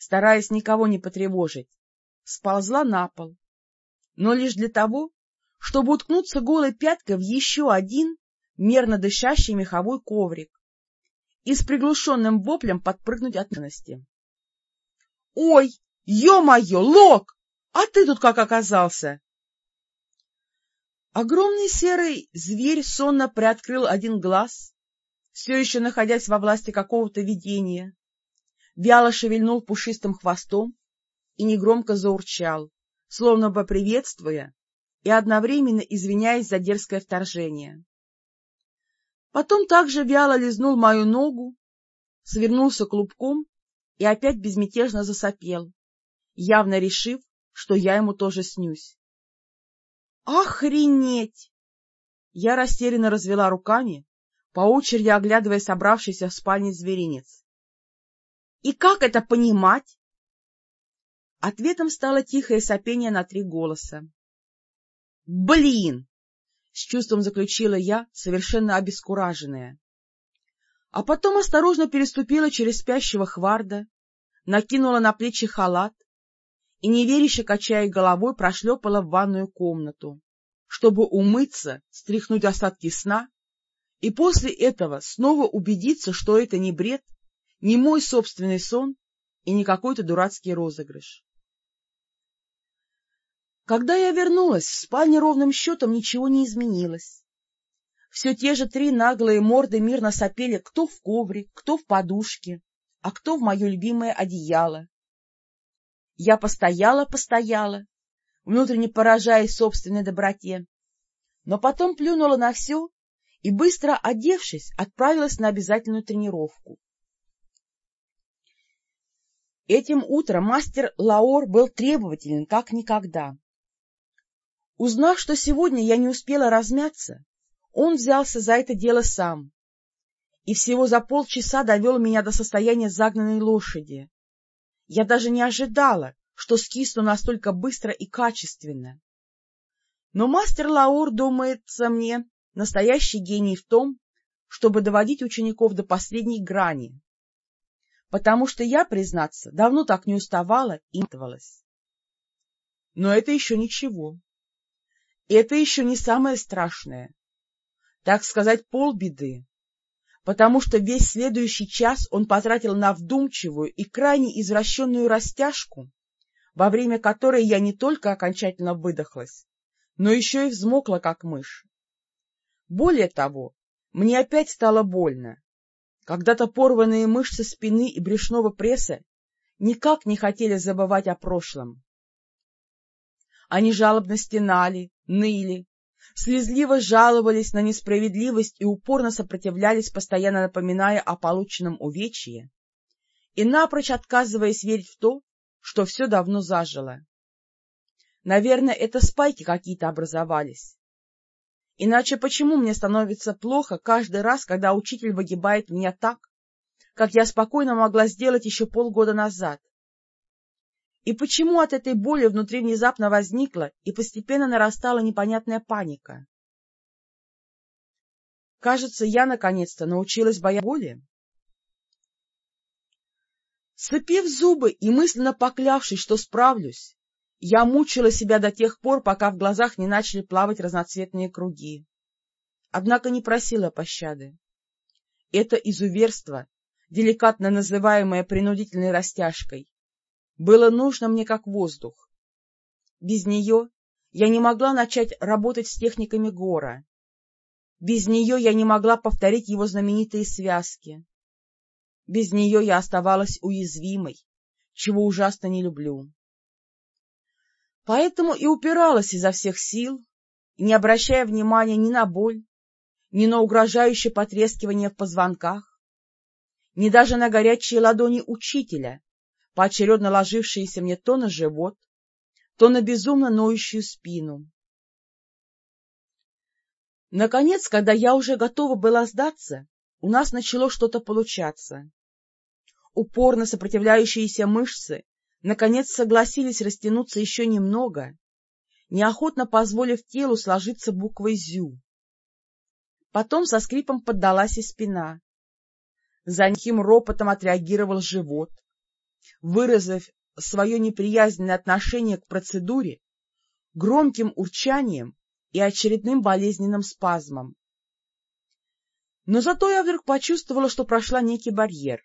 стараясь никого не потревожить, сползла на пол, но лишь для того, чтобы уткнуться голой пяткой в еще один мерно дышащий меховой коврик и с приглушенным воплем подпрыгнуть от ненависти. — Ой, ё-моё, Лок! А ты тут как оказался? Огромный серый зверь сонно приоткрыл один глаз, все еще находясь во власти какого-то видения, вяло шевельнул пушистым хвостом и негромко заурчал, словно бы приветствуя и одновременно извиняясь за дерзкое вторжение. Потом также вяло лизнул мою ногу, свернулся клубком и опять безмятежно засопел, явно решив, что я ему тоже снюсь. «Охренеть!» Я растерянно развела руками, по очереди оглядывая собравшийся в спальне зверинец. «И как это понимать?» Ответом стало тихое сопение на три голоса. «Блин!» — с чувством заключила я, совершенно обескураженная. А потом осторожно переступила через спящего Хварда, накинула на плечи халат и, неверяще качая головой, прошлепала в ванную комнату, чтобы умыться, стряхнуть остатки сна и после этого снова убедиться, что это не бред, не мой собственный сон и не какой-то дурацкий розыгрыш. Когда я вернулась, в спальне ровным счетом ничего не изменилось. Все те же три наглые морды мирно сопели кто в коврик, кто в подушке, а кто в мое любимое одеяло, я постояла-постояла, внутренне поражаясь собственной доброте, но потом плюнула на все и, быстро одевшись, отправилась на обязательную тренировку. Этим утром мастер Лаор был требователен как никогда. Узнав, что сегодня я не успела размяться, он взялся за это дело сам и всего за полчаса довел меня до состояния загнанной лошади. Я даже не ожидала, что скисну настолько быстро и качественно. Но мастер Лаур, думается мне, настоящий гений в том, чтобы доводить учеников до последней грани. Потому что я, признаться, давно так не уставала и мотывалась. Но это еще ничего. Это еще не самое страшное. Так сказать, полбеды потому что весь следующий час он потратил на вдумчивую и крайне извращенную растяжку, во время которой я не только окончательно выдохлась, но еще и взмокла, как мышь. Более того, мне опять стало больно. Когда-то порванные мышцы спины и брюшного пресса никак не хотели забывать о прошлом. Они жалобно стенали, ныли, слезливо жаловались на несправедливость и упорно сопротивлялись, постоянно напоминая о полученном увечье и напрочь отказываясь верить в то, что все давно зажило. Наверное, это спайки какие-то образовались. Иначе почему мне становится плохо каждый раз, когда учитель выгибает меня так, как я спокойно могла сделать еще полгода назад? И почему от этой боли внутри внезапно возникла и постепенно нарастала непонятная паника? Кажется, я наконец-то научилась бояться боли. Сцепив зубы и мысленно поклявшись, что справлюсь, я мучила себя до тех пор, пока в глазах не начали плавать разноцветные круги. Однако не просила пощады. Это изуверство, деликатно называемое принудительной растяжкой, было нужно мне как воздух. Без нее я не могла начать работать с техниками Гора. Без нее я не могла повторить его знаменитые связки. Без нее я оставалась уязвимой, чего ужасно не люблю. Поэтому и упиралась изо всех сил, не обращая внимания ни на боль, ни на угрожающее потрескивание в позвонках, ни даже на горячие ладони учителя, поочередно ложившиеся мне то на живот, то на безумно ноющую спину. Наконец, когда я уже готова была сдаться, у нас начало что-то получаться. Упорно сопротивляющиеся мышцы наконец согласились растянуться еще немного, неохотно позволив телу сложиться буквой «зю». Потом со скрипом поддалась и спина. За ним ропотом отреагировал живот, выразив свое неприязненное отношение к процедуре громким урчанием и очередным болезненным спазмом. Но зато я вдруг почувствовала, что прошла некий барьер.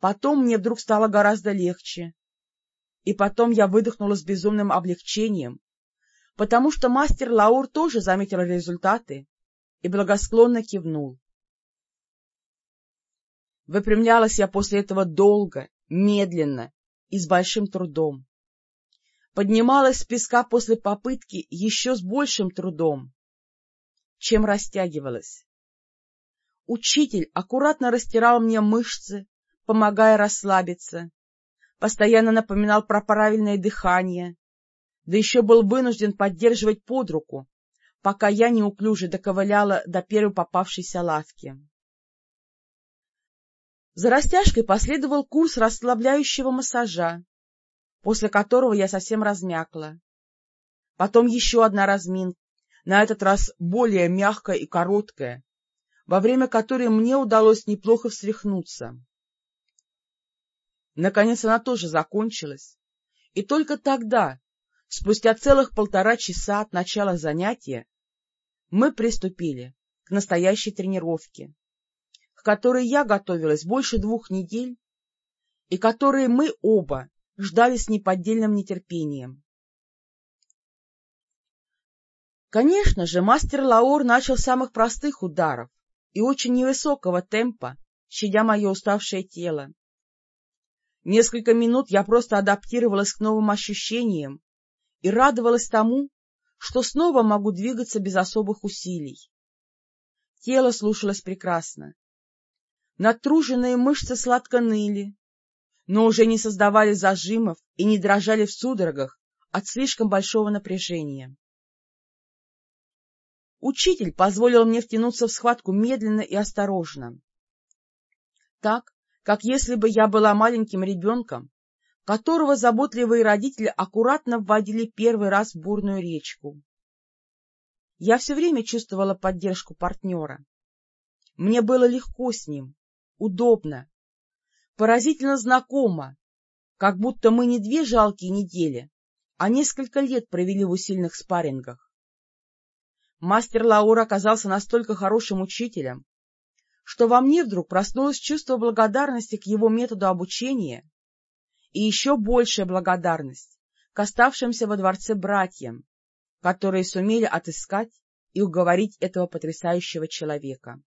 Потом мне вдруг стало гораздо легче. И потом я выдохнула с безумным облегчением, потому что мастер Лаур тоже заметил результаты и благосклонно кивнул. Выпрямлялась я после этого долго, медленно и с большим трудом. Поднималась с песка после попытки еще с большим трудом, чем растягивалась. Учитель аккуратно растирал мне мышцы, помогая расслабиться, постоянно напоминал про правильное дыхание, да еще был вынужден поддерживать под руку, пока я неуклюже доковыляла до первой попавшейся лавки. За растяжкой последовал курс расслабляющего массажа, после которого я совсем размякла. Потом еще одна разминка, на этот раз более мягкая и короткая, во время которой мне удалось неплохо встряхнуться. Наконец она тоже закончилась, и только тогда, спустя целых полтора часа от начала занятия, мы приступили к настоящей тренировке, к которой я готовилась больше двух недель и которой мы оба ждали с неподдельным нетерпением. Конечно же, мастер Лаур начал с самых простых ударов и очень невысокого темпа, щадя мое уставшее тело. Несколько минут я просто адаптировалась к новым ощущениям и радовалась тому, что снова могу двигаться без особых усилий. Тело слушалось прекрасно. Натруженные мышцы сладко ныли, но уже не создавали зажимов и не дрожали в судорогах от слишком большого напряжения. Учитель позволил мне втянуться в схватку медленно и осторожно. Так, как если бы я была маленьким ребенком, которого заботливые родители аккуратно вводили первый раз в бурную речку. Я все время чувствовала поддержку партнера. Мне было легко с ним, удобно, поразительно знакомо, как будто мы не две жалкие недели, а несколько лет провели в усиленных спаррингах. Мастер Лаур оказался настолько хорошим учителем, что во мне вдруг проснулось чувство благодарности к его методу обучения и еще большая благодарность к оставшимся во дворце братьям, которые сумели отыскать и уговорить этого потрясающего человека.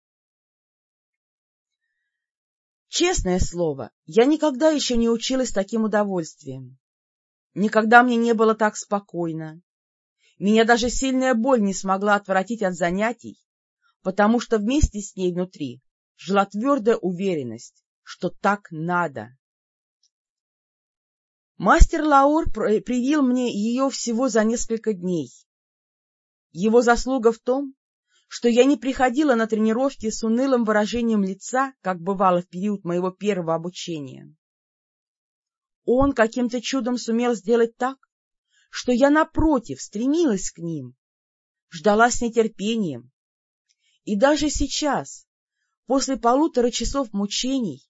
Честное слово, я никогда еще не училась таким удовольствием. Никогда мне не было так спокойно. Меня даже сильная боль не смогла отвратить от занятий, потому что вместе с ней внутри жила твердая уверенность, что так надо. Мастер Лаур привил мне ее всего за несколько дней. Его заслуга в том, что я не приходила на тренировки с унылым выражением лица, как бывало в период моего первого обучения. Он каким-то чудом сумел сделать так, что я, напротив, стремилась к ним, ждала с нетерпением. И даже сейчас, после полутора часов мучений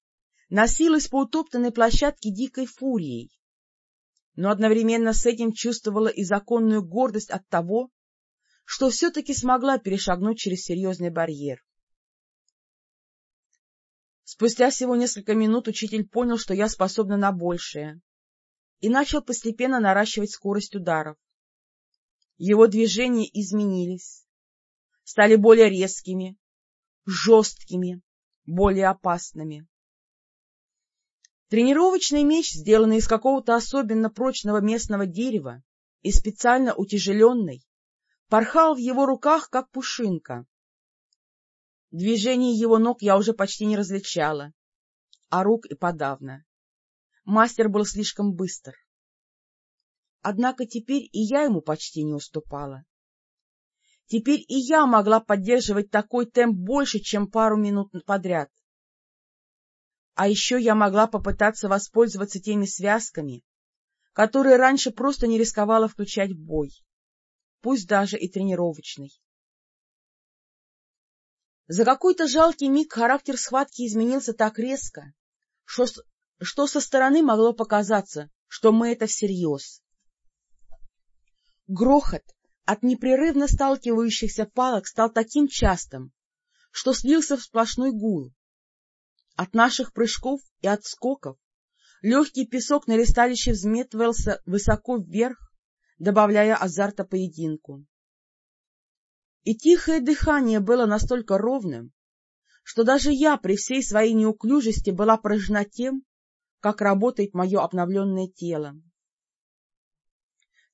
носилась по утоптанной площадке дикой фурией, но одновременно с этим чувствовала и законную гордость от того, что все-таки смогла перешагнуть через серьезный барьер. Спустя всего несколько минут учитель понял, что я способна на большее, и начал постепенно наращивать скорость ударов. Его движения изменились, стали более резкими, жесткими, более опасными. Тренировочный меч, сделанный из какого-то особенно прочного местного дерева и специально утяжеленный, порхал в его руках, как пушинка. Движение его ног я уже почти не различала, а рук и подавно. Мастер был слишком быстр. Однако теперь и я ему почти не уступала. Теперь и я могла поддерживать такой темп больше, чем пару минут подряд. А еще я могла попытаться воспользоваться теми связками, которые раньше просто не рисковала включать в бой, пусть даже и тренировочный. За какой-то жалкий миг характер схватки изменился так резко, что, что со стороны могло показаться, что мы это всерьез. Грохот от непрерывно сталкивающихся палок стал таким частым, что слился в сплошной гул. От наших прыжков и отскоков легкий песок на листалище взметывался высоко вверх, добавляя азарта поединку. И тихое дыхание было настолько ровным, что даже я при всей своей неуклюжести была поражена тем, как работает мое обновленное тело.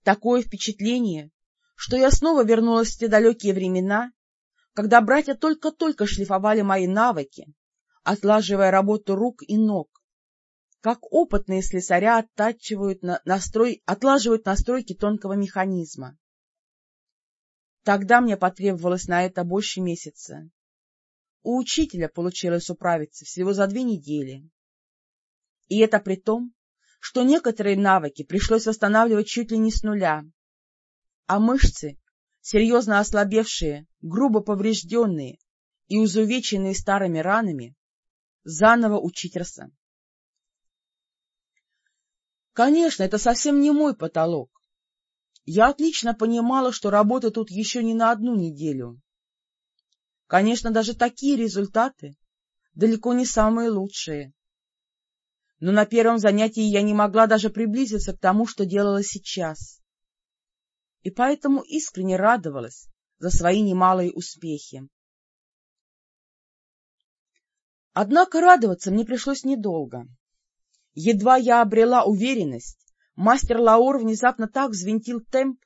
Такое впечатление, что я снова вернулась в те далекие времена, когда братья только-только шлифовали мои навыки, отлаживая работу рук и ног, как опытные слесаря оттачивают на настрой, отлаживают настройки тонкого механизма. Тогда мне потребовалось на это больше месяца. У учителя получилось управиться всего за две недели. И это при том, что некоторые навыки пришлось восстанавливать чуть ли не с нуля, а мышцы, серьезно ослабевшие, грубо поврежденные и изувеченные старыми ранами, заново учить роса. Конечно, это совсем не мой потолок. Я отлично понимала, что работы тут еще не на одну неделю. Конечно, даже такие результаты далеко не самые лучшие но на первом занятии я не могла даже приблизиться к тому, что делала сейчас. И поэтому искренне радовалась за свои немалые успехи. Однако радоваться мне пришлось недолго. Едва я обрела уверенность, мастер Лаур внезапно так взвинтил темп,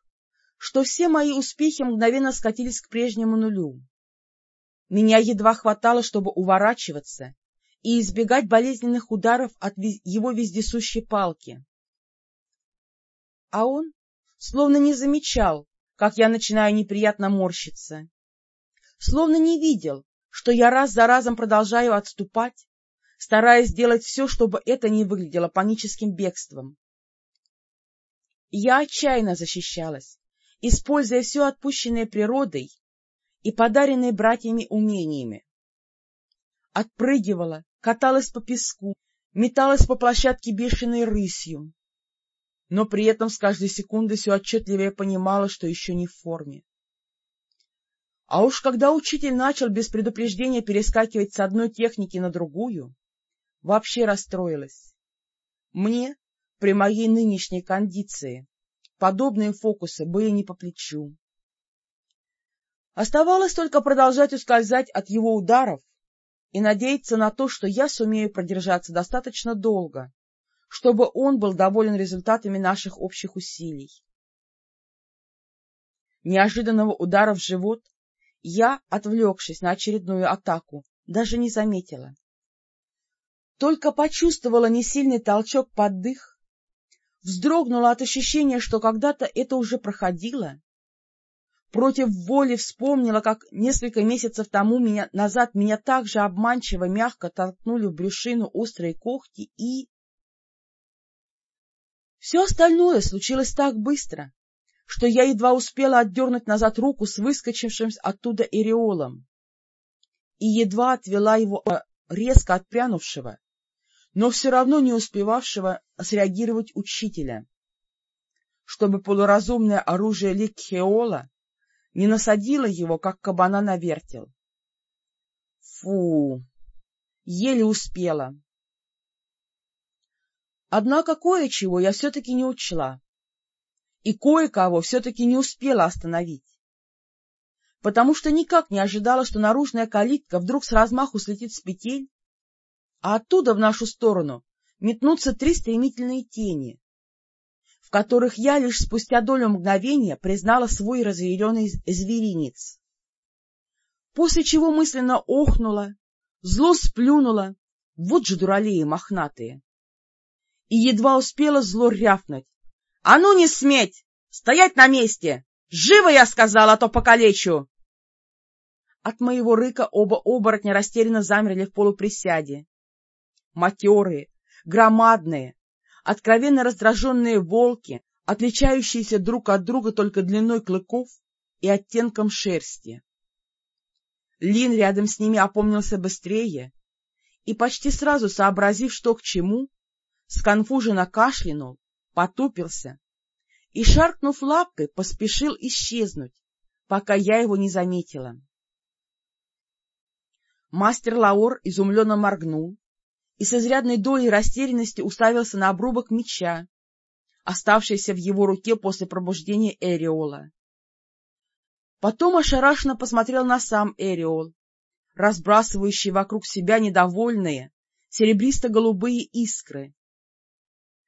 что все мои успехи мгновенно скатились к прежнему нулю. Меня едва хватало, чтобы уворачиваться и избегать болезненных ударов от его вездесущей палки. А он словно не замечал, как я начинаю неприятно морщиться, словно не видел, что я раз за разом продолжаю отступать, стараясь сделать все, чтобы это не выглядело паническим бегством. Я отчаянно защищалась, используя все отпущенное природой и подаренное братьями умениями. Отпрыгивала, каталась по песку, металась по площадке бешеной рысью, но при этом с каждой секунды все отчетливее понимала, что еще не в форме. А уж когда учитель начал без предупреждения перескакивать с одной техники на другую, вообще расстроилась. Мне, при моей нынешней кондиции, подобные фокусы были не по плечу. Оставалось только продолжать ускользать от его ударов и надеяться на то, что я сумею продержаться достаточно долго, чтобы он был доволен результатами наших общих усилий. Неожиданного удара в живот я, отвлекшись на очередную атаку, даже не заметила. Только почувствовала несильный толчок под дых, вздрогнула от ощущения, что когда-то это уже проходило, против воли вспомнила, как несколько месяцев тому меня, назад меня так же обманчиво мягко толкнули в брюшину острые когти и... Все остальное случилось так быстро, что я едва успела отдернуть назад руку с выскочившим оттуда эреолом и едва отвела его резко отпрянувшего, но все равно не успевавшего среагировать учителя, чтобы полуразумное оружие Ликхеола не насадила его, как кабана на вертел. Фу! Еле успела. Однако кое-чего я все-таки не учла. И кое-кого все-таки не успела остановить. Потому что никак не ожидала, что наружная калитка вдруг с размаху слетит с петель, а оттуда в нашу сторону метнутся три стремительные тени, которых я лишь спустя долю мгновения признала свой разъяренный зверинец. после чего мысленно охнула, зло сплюнула, вот же дуралеи мохнатые, и едва успела зло рявкнуть. — А ну не сметь! Стоять на месте! Живо, я сказала, а то покалечу! От моего рыка оба оборотня растерянно замерли в полуприсяде. Матерые, громадные, откровенно раздраженные волки, отличающиеся друг от друга только длиной клыков и оттенком шерсти. Лин рядом с ними опомнился быстрее и, почти сразу сообразив, что к чему, сконфуженно кашлянул, потупился и, шаркнув лапкой, поспешил исчезнуть, пока я его не заметила. Мастер Лаор изумленно моргнул и с изрядной долей растерянности уставился на обрубок меча, оставшийся в его руке после пробуждения Эриола. Потом ошарашенно посмотрел на сам Эриол, разбрасывающий вокруг себя недовольные серебристо-голубые искры.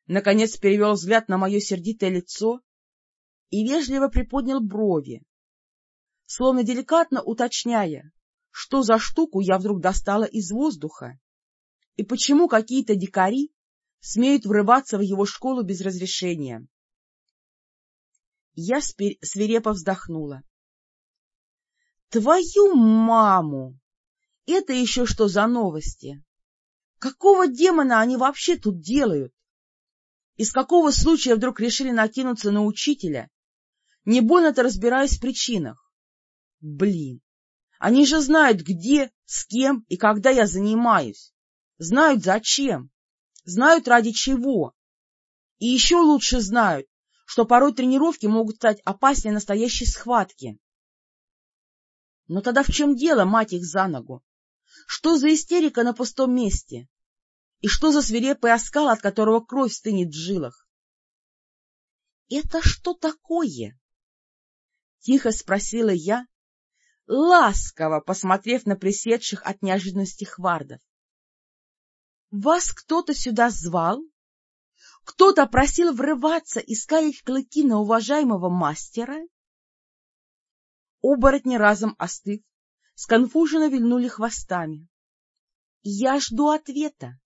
Наконец перевел взгляд на мое сердитое лицо и вежливо приподнял брови, словно деликатно уточняя, что за штуку я вдруг достала из воздуха и почему какие-то дикари смеют врываться в его школу без разрешения. Я свирепо вздохнула. — Твою маму! Это еще что за новости? Какого демона они вообще тут делают? Из какого случая вдруг решили накинуться на учителя? Не больно-то разбираюсь в причинах. Блин, они же знают, где, с кем и когда я занимаюсь. Знают, зачем. Знают, ради чего. И еще лучше знают, что порой тренировки могут стать опаснее настоящей схватки. Но тогда в чем дело, мать их за ногу? Что за истерика на пустом месте? И что за свирепый оскал, от которого кровь стынет в жилах? — Это что такое? — тихо спросила я, ласково посмотрев на приседших от неожиданности хвардов. — Вас кто-то сюда звал? Кто-то просил врываться и скалить клыки на уважаемого мастера? Оборотни разом остыв, сконфуженно вильнули хвостами. — Я жду ответа.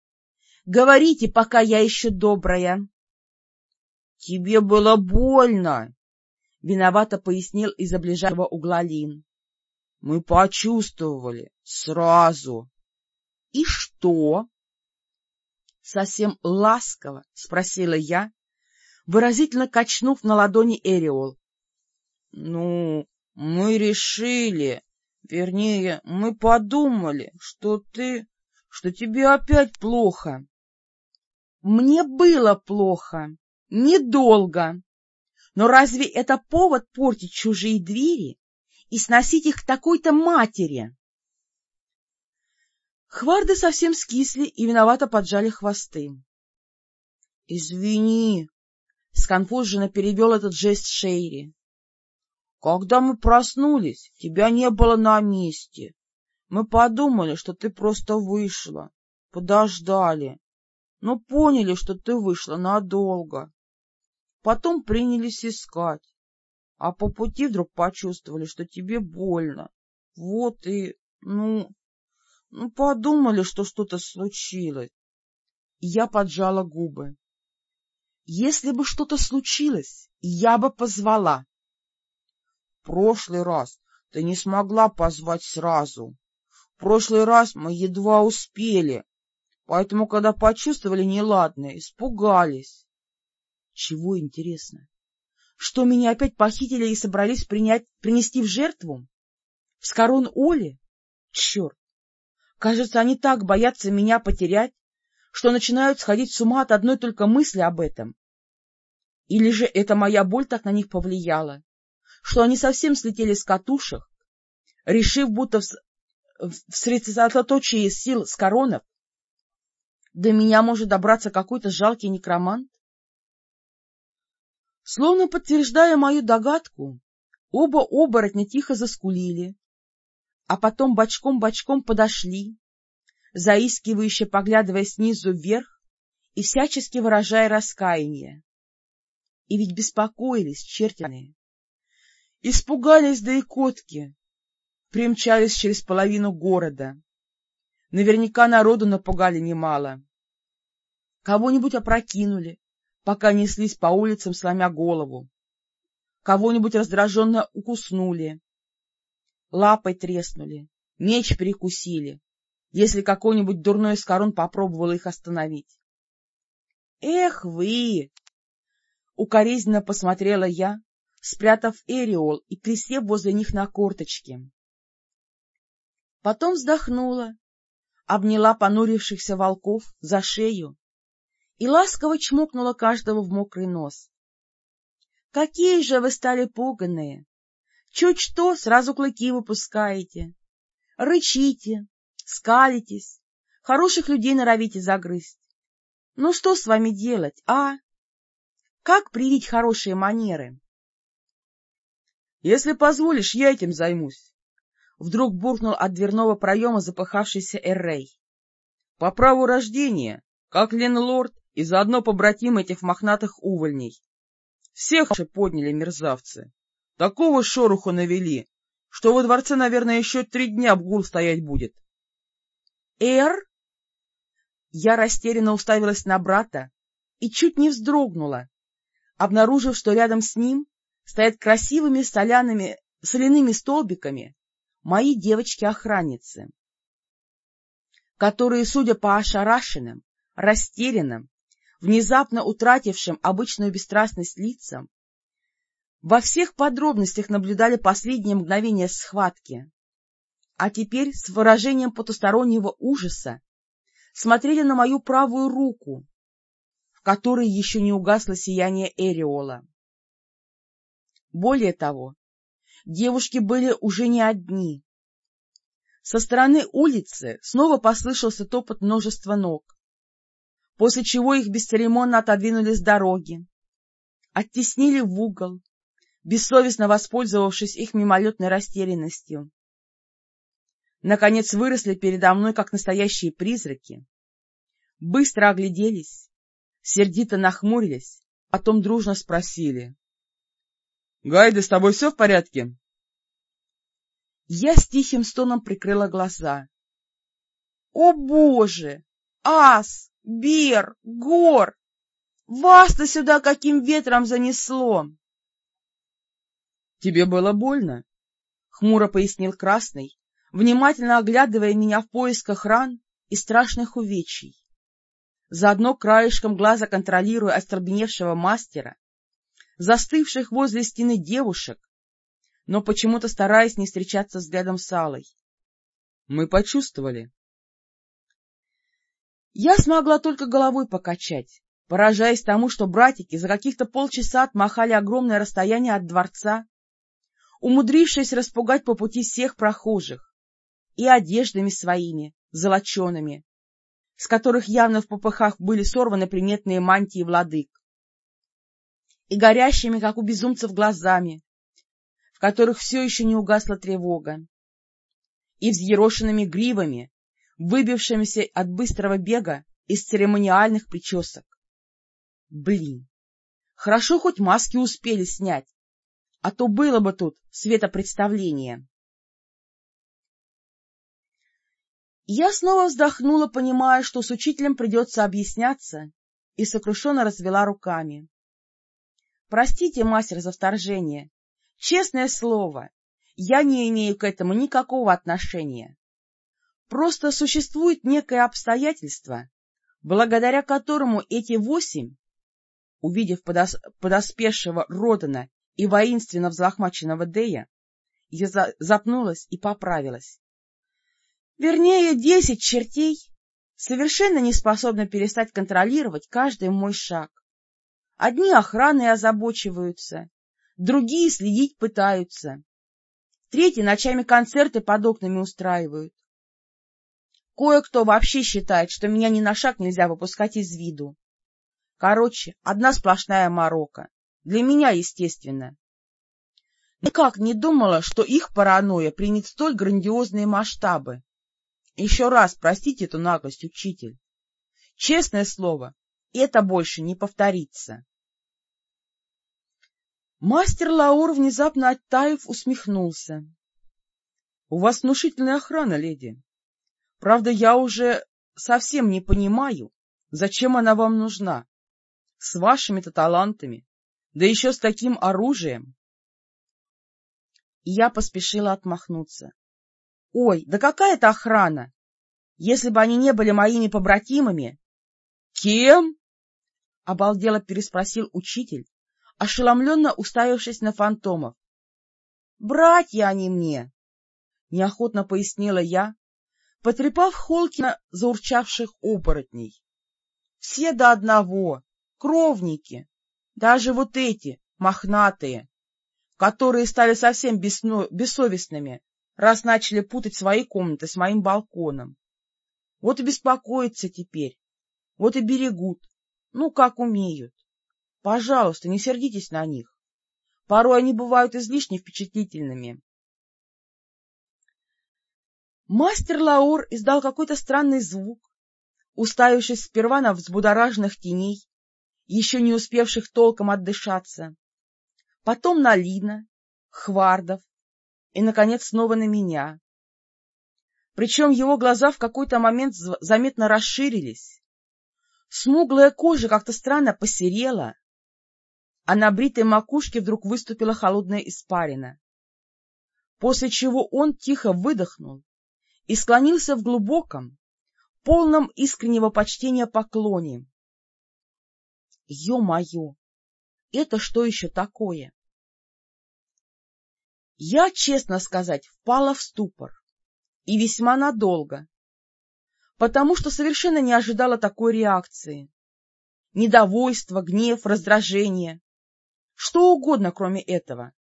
Говорите, пока я еще добрая. — Тебе было больно, — виновато пояснил из-за ближайшего угла Лин. Мы почувствовали сразу. — И что? — совсем ласково спросила я, выразительно качнув на ладони Эриол. — Ну, мы решили, вернее, мы подумали, что ты, что тебе опять плохо. — Мне было плохо, недолго. Но разве это повод портить чужие двери и сносить их к такой-то матери. Хварды совсем скисли и виновато поджали хвосты. — Извини, — сконфуженно перевел этот жест Шейри. — Когда мы проснулись, тебя не было на месте. Мы подумали, что ты просто вышла, подождали, но поняли, что ты вышла надолго. Потом принялись искать а по пути вдруг почувствовали, что тебе больно. Вот и, ну, ну, подумали, что что-то случилось. я поджала губы. Если бы что-то случилось, я бы позвала. В прошлый раз ты не смогла позвать сразу. В прошлый раз мы едва успели, поэтому, когда почувствовали неладное, испугались. Чего интересно? Что, меня опять похитили и собрались принять, принести в жертву? В Скорон Оле? Черт! Кажется, они так боятся меня потерять, что начинают сходить с ума от одной только мысли об этом. Или же это моя боль так на них повлияла, что они совсем слетели с катушек, решив, будто в, в, в средоточии сил Скоронов до меня может добраться какой-то жалкий некромант? Словно подтверждая мою догадку, оба оборотня тихо заскулили, а потом бочком-бочком подошли, заискивающе поглядывая снизу вверх и всячески выражая раскаяние. И ведь беспокоились чертяные, испугались да и котки, примчались через половину города. Наверняка народу напугали немало. Кого-нибудь опрокинули, пока неслись по улицам, сломя голову. Кого-нибудь раздраженно укуснули. Лапой треснули, меч перекусили, если какой-нибудь дурной скорон попробовал их остановить. — Эх вы! — укоризненно посмотрела я, спрятав эриол и присев возле них на корточки. Потом вздохнула, обняла понурившихся волков за шею и ласково чмокнула каждого в мокрый нос. — Какие же вы стали пуганые! Чуть что, сразу клыки выпускаете, рычите, скалитесь, хороших людей норовите загрызть. Ну что с вами делать, а? Как привить хорошие манеры? — Если позволишь, я этим займусь. Вдруг буркнул от дверного проема запыхавшийся Эррей. — По праву рождения, как ленлорд и заодно побратим этих мохнатых увольней. Всех же подняли мерзавцы. Такого шороху навели, что во дворце, наверное, еще три дня в гул стоять будет. — Эр? Я растерянно уставилась на брата и чуть не вздрогнула, обнаружив, что рядом с ним стоят красивыми соляными, соляными столбиками мои девочки-охранницы, которые, судя по ошарашенным, растерянным, внезапно утратившим обычную бесстрастность лицам, во всех подробностях наблюдали последние мгновения схватки, а теперь с выражением потустороннего ужаса смотрели на мою правую руку, в которой еще не угасло сияние Эриола. Более того, девушки были уже не одни. Со стороны улицы снова послышался топот множества ног, после чего их бесцеремонно отодвинули с дороги, оттеснили в угол, бессовестно воспользовавшись их мимолетной растерянностью. Наконец выросли передо мной, как настоящие призраки, быстро огляделись, сердито нахмурились, потом дружно спросили. — Гайда, с тобой все в порядке? Я с тихим стоном прикрыла глаза. — О, Боже! Ас! Бер! Гор! Вас-то сюда каким ветром занесло! — Тебе было больно? — хмуро пояснил Красный, внимательно оглядывая меня в поисках ран и страшных увечий. Заодно краешком глаза контролируя остолбеневшего мастера, застывших возле стены девушек, но почему-то стараясь не встречаться взглядом с Аллой. Мы почувствовали. Я смогла только головой покачать, поражаясь тому, что братики за каких-то полчаса отмахали огромное расстояние от дворца, умудрившись распугать по пути всех прохожих, и одеждами своими, золочеными, с которых явно в попыхах были сорваны приметные мантии владык, и горящими, как у безумцев, глазами, в которых все еще не угасла тревога, и взъерошенными гривами, выбившимися от быстрого бега из церемониальных причесок. Блин, хорошо хоть маски успели снять, а то было бы тут светопредставление. Я снова вздохнула, понимая, что с учителем придется объясняться, и сокрушенно развела руками. — Простите, мастер, за вторжение, Честное слово, я не имею к этому никакого отношения. Просто существует некое обстоятельство, благодаря которому эти восемь, увидев подос подоспевшего Родана и воинственно взлохмаченного Дея, я за запнулась и поправилась. Вернее, десять чертей совершенно не способны перестать контролировать каждый мой шаг. Одни охраны озабочиваются, другие следить пытаются, третьи ночами концерты под окнами устраивают. Кое-кто вообще считает, что меня ни на шаг нельзя выпускать из виду. Короче, одна сплошная морока. Для меня, естественно. Никак не думала, что их паранойя примет столь грандиозные масштабы. Еще раз простите эту наглость, учитель. Честное слово, это больше не повторится. Мастер Лаур, внезапно оттаив, усмехнулся. — У вас внушительная охрана, леди. Правда, я уже совсем не понимаю, зачем она вам нужна. С вашими-то талантами, да еще с таким оружием. Я поспешила отмахнуться. — Ой, да какая это охрана! Если бы они не были моими побратимами... — Кем? — обалдело переспросил учитель, ошеломленно уставившись на фантомов. — Братья они мне! — неохотно пояснила я, потрепав Холкина заурчавших оборотней. — Все до одного, кровники, даже вот эти, мохнатые, которые стали совсем бесно... бессовестными, раз начали путать свои комнаты с моим балконом. Вот и беспокоятся теперь, вот и берегут, ну, как умеют. Пожалуйста, не сердитесь на них. Порой они бывают излишне впечатлительными. Мастер Лаур издал какой-то странный звук, уставившись сперва на взбудораженных теней, еще не успевших толком отдышаться, потом на Лина, Хвардов и, наконец, снова на меня. Причем его глаза в какой-то момент заметно расширились. Смуглая кожа как-то странно посерела, а на бритой макушке вдруг выступила холодная испарина. После чего он тихо выдохнул и склонился в глубоком, полном искреннего почтения поклоне. Ё-моё! Это что еще такое? Я, честно сказать, впала в ступор, и весьма надолго, потому что совершенно не ожидала такой реакции. Недовольство, гнев, раздражение, что угодно, кроме этого.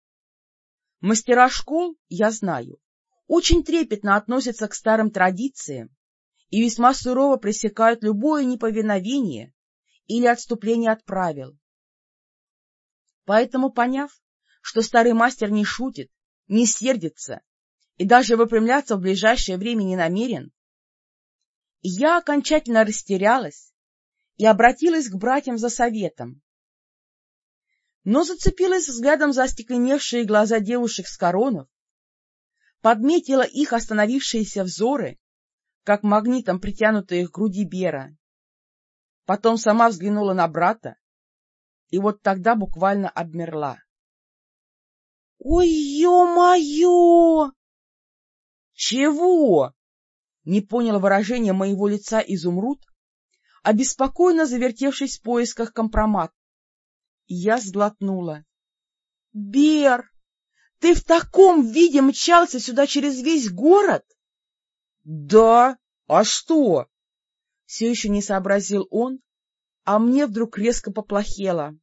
Мастера школ, я знаю, очень трепетно относятся к старым традициям и весьма сурово пресекают любое неповиновение или отступление от правил. Поэтому, поняв, что старый мастер не шутит, не сердится и даже выпрямляться в ближайшее время не намерен, я окончательно растерялась и обратилась к братьям за советом. Но зацепилась взглядом за остекленевшие глаза девушек с коронов подметила их остановившиеся взоры, как магнитом притянутые к груди Бера. Потом сама взглянула на брата, и вот тогда буквально обмерла. — Ой, ё-моё! — Чего? — не понял выражение моего лица изумруд, обеспокоенно завертевшись в поисках компромат. Я сглотнула. — Бер! Ты в таком виде мчался сюда через весь город? — Да, а что? Все еще не сообразил он, а мне вдруг резко поплохело.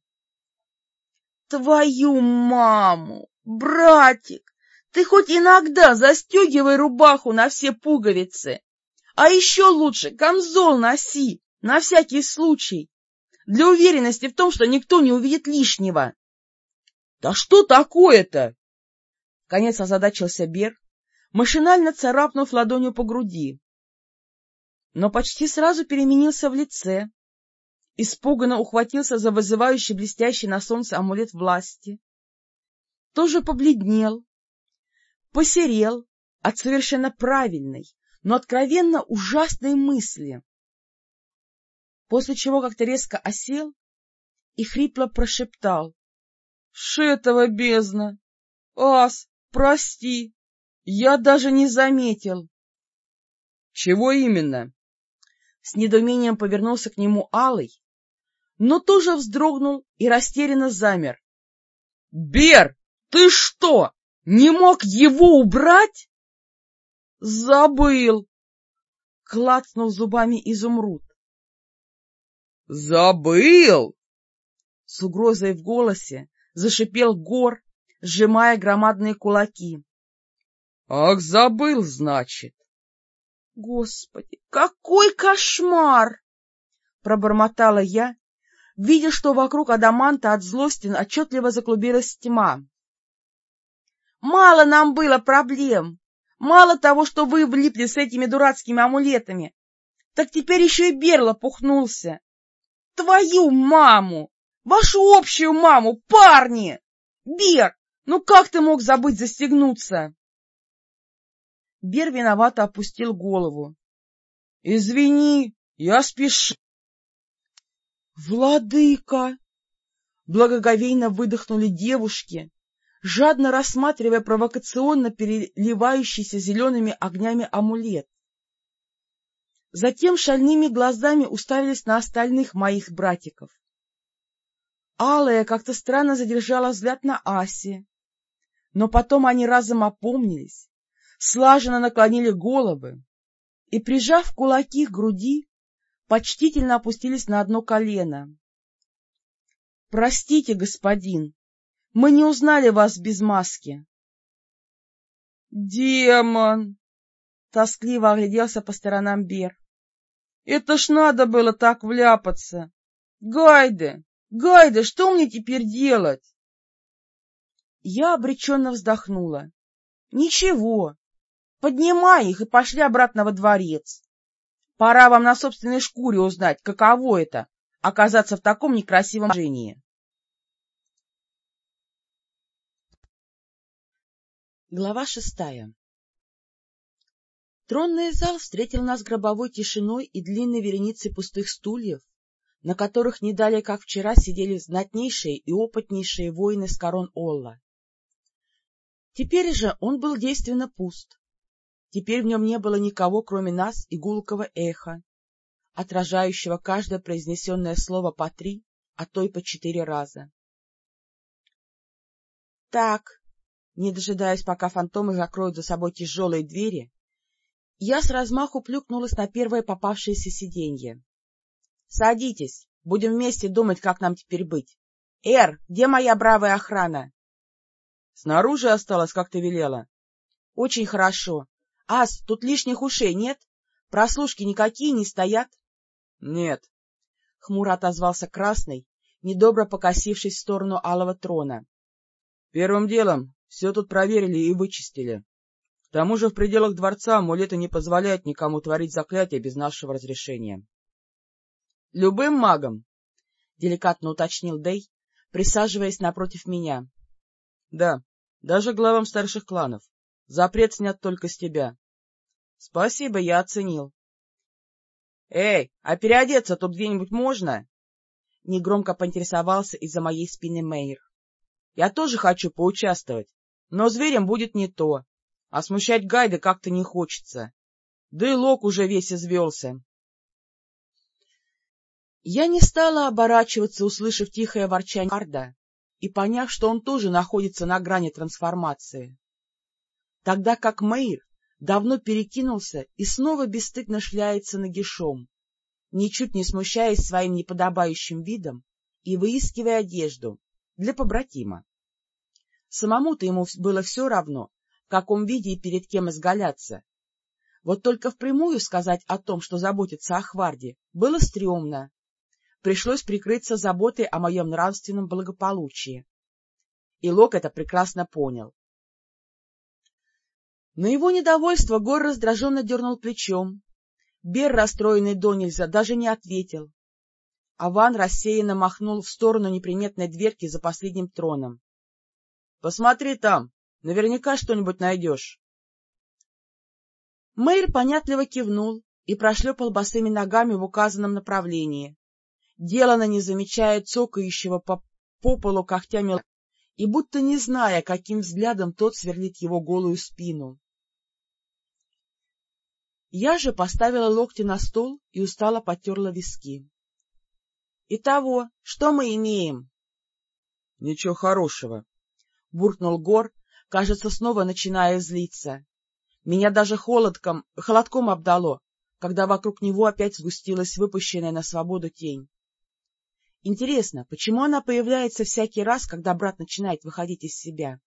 — Твою маму! Братик! Ты хоть иногда застегивай рубаху на все пуговицы, а еще лучше камзол носи, на всякий случай, для уверенности в том, что никто не увидит лишнего. — Да что такое-то? Конец озадачился Бер, машинально царапнув ладонью по груди. Но почти сразу переменился в лице, испуганно ухватился за вызывающий блестящий на солнце амулет власти, тоже побледнел, посерел от совершенно правильной, но откровенно ужасной мысли, после чего как-то резко осел и хрипло прошептал. — Шетова бездна! Ас! Прости, я даже не заметил. — Чего именно? С недоумением повернулся к нему Алый, но тоже вздрогнул и растерянно замер. — Бер, ты что, не мог его убрать? — Забыл! — клацнул зубами изумруд. — Забыл? С угрозой в голосе зашипел Гор, сжимая громадные кулаки. — Ах, забыл, значит. — Господи, какой кошмар! — пробормотала я, видя, что вокруг Адаманта от злости отчетливо заклубилась тьма. — Мало нам было проблем. Мало того, что вы влипли с этими дурацкими амулетами, так теперь еще и Берла пухнулся. Твою маму! Вашу общую маму, парни! Бер, ну как ты мог забыть застегнуться? Бер виновато опустил голову. — Извини, я спешу. — Владыка! — благоговейно выдохнули девушки, жадно рассматривая провокационно переливающийся зелеными огнями амулет. Затем шальными глазами уставились на остальных моих братиков. Алая как-то странно задержала взгляд на Аси, но потом они разом опомнились, слаженно наклонили головы и, прижав кулаки к груди, почтительно опустились на одно колено. — Простите, господин, мы не узнали вас без маски. — Демон! — тоскливо огляделся по сторонам Бер. — Это ж надо было так вляпаться! Гайде! Гайде, что мне теперь делать? Я обреченно вздохнула. — Ничего. Поднимай их и пошли обратно во дворец. Пора вам на собственной шкуре узнать, каково это — оказаться в таком некрасивом положении. Глава шестая Тронный зал встретил нас гробовой тишиной и длинной вереницей пустых стульев, на которых не далее, как вчера, сидели знатнейшие и опытнейшие воины с корон Олла. Теперь же он был действенно пуст. Теперь в нем не было никого, кроме нас и гулкого эха, отражающего каждое произнесенное слово по три, а то и по четыре раза. — Так, не дожидаясь, пока фантомы закроют за собой тяжелые двери, я с размаху плюкнулась на первое попавшееся сиденье. — Садитесь, будем вместе думать, как нам теперь быть. — Эр, где моя бравая охрана? — Снаружи осталось, как ты велела. — Очень хорошо. Ас, тут лишних ушей нет? Прослушки никакие не стоят? — Нет. — хмуро отозвался Красный, недобро покосившись в сторону Алого Трона. — Первым делом все тут проверили и вычистили. К тому же в пределах дворца амулеты не позволяют никому творить заклятие без нашего разрешения. — Любым магом? — деликатно уточнил Дэй, присаживаясь напротив меня. — Да, даже главам старших кланов. Запрет снят только с тебя. — Спасибо, я оценил. — Эй, а переодеться тут где-нибудь можно? — негромко поинтересовался из-за моей спины Мейер. — Я тоже хочу поучаствовать. Но зверем будет не то, а смущать Гайда как-то не хочется. Да и Лок уже весь извелся. Я не стала оборачиваться, услышав тихое ворчание Арда и поняв, что он тоже находится на грани трансформации. Тогда как Мэйр давно перекинулся и снова бесстыдно шляется нагишом, ничуть не смущаясь своим неподобающим видом и выискивая одежду для побратима. Самому-то ему было все равно, в каком виде и перед кем изгаляться. Вот только впрямую сказать о том, что заботится о Хварде, было стрёмно. Пришлось прикрыться заботой о моем нравственном благополучии. И Лок это прекрасно понял. На его недовольство Гор раздраженно дернул плечом. Бер, расстроенный до нельзя, даже не ответил. Аван рассеянно махнул в сторону неприметной дверки за последним троном. Посмотри там, наверняка что-нибудь найдешь. Мэйр понятливо кивнул и прошлепал босыми ногами в указанном направлении, делано не замечая цокающего по, по полу когтями и будто не зная, каким взглядом тот сверлит его голую спину. Я же поставила локти на стол и устало потерла виски. — Итого, что мы имеем? — Ничего хорошего, — буркнул Гор, кажется, снова начиная злиться. Меня даже холодком, холодком обдало, когда вокруг него опять сгустилась выпущенная на свободу тень. Интересно, почему она появляется всякий раз, когда брат начинает выходить из себя?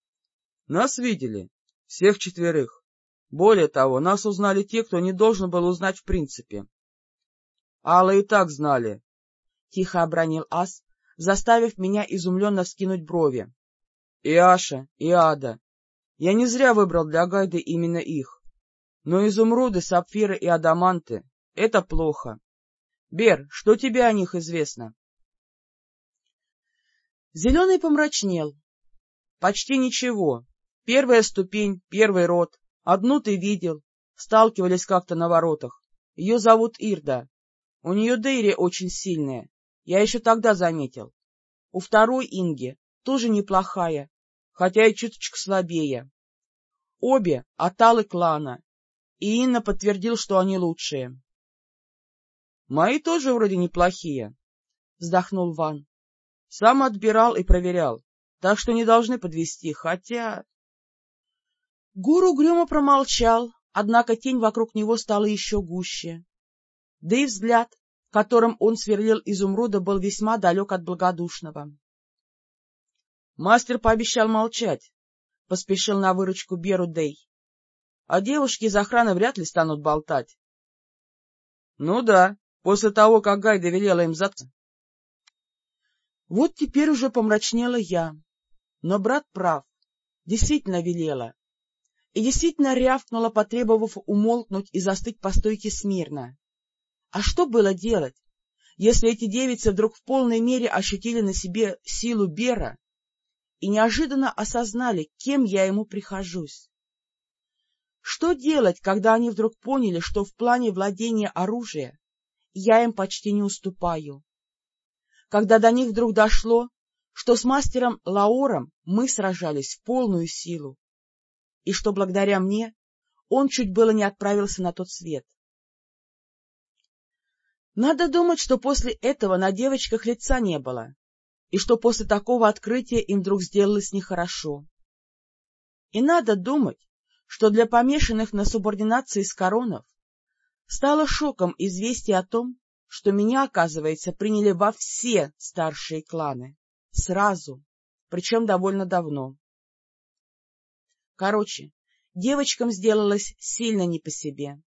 — Нас видели, всех четверых. Более того, нас узнали те, кто не должен был узнать в принципе. — Алла и так знали, — тихо обронил Ас, заставив меня изумленно вскинуть брови. И Аша, и Ада. Я не зря выбрал для Гайды именно их. Но изумруды, сапфиры и адаманты — это плохо. Бер, что тебе о них известно? Зеленый помрачнел. Почти ничего. Первая ступень, первый род, Одну ты видел, сталкивались как-то на воротах. Ее зовут Ирда. У нее Дейри очень сильная, я еще тогда заметил. У второй Инги тоже неплохая, хотя и чуточку слабее. Обе — аталы клана, и Инна подтвердил, что они лучшие. — Мои тоже вроде неплохие, — вздохнул Ван. — Сам отбирал и проверял, так что не должны подвести, хотя... Гуру угрюмо промолчал, однако тень вокруг него стала еще гуще. Да и взгляд, которым он сверлил изумруда, был весьма далек от благодушного. Мастер пообещал молчать, — поспешил на выручку Беру Дей. А девушки из охраны вряд ли станут болтать. — Ну да, после того, как Гайда велела им заться. Вот теперь уже помрачнела я. Но брат прав, действительно велела. И действительно рявкнула, потребовав умолкнуть и застыть по стойке смирно. А что было делать, если эти девицы вдруг в полной мере ощутили на себе силу Бера и неожиданно осознали, кем я ему прихожусь? Что делать, когда они вдруг поняли, что в плане владения оружия я им почти не уступаю? Когда до них вдруг дошло, что с мастером Лаором мы сражались в полную силу, и что благодаря мне он чуть было не отправился на тот свет. Надо думать, что после этого на девочках лица не было, и что после такого открытия им вдруг сделалось нехорошо. И надо думать, что для помешанных на субординации с коронов стало шоком известие о том, что меня, оказывается, приняли во все старшие кланы, сразу, причем довольно давно. Короче, девочкам сделалось сильно не по себе.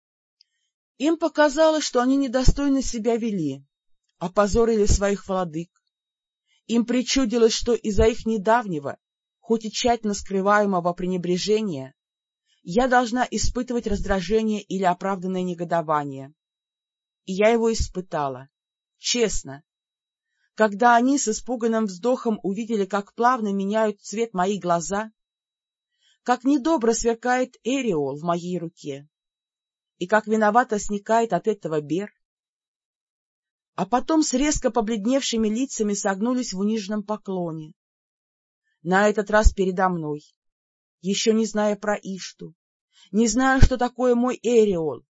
Им показалось, что они недостойно себя вели, опозорили своих владык. Им причудилось, что из-за их недавнего, хоть и тщательно скрываемого пренебрежения, я должна испытывать раздражение или оправданное негодование. И я его испытала. Честно. Когда они с испуганным вздохом увидели, как плавно меняют цвет мои глаза, как недобро сверкает эриол в моей руке, и как виновато сникает от этого Бер. А потом с резко побледневшими лицами согнулись в униженном поклоне. На этот раз передо мной, еще не зная про Ишту, не зная, что такое мой Эриол,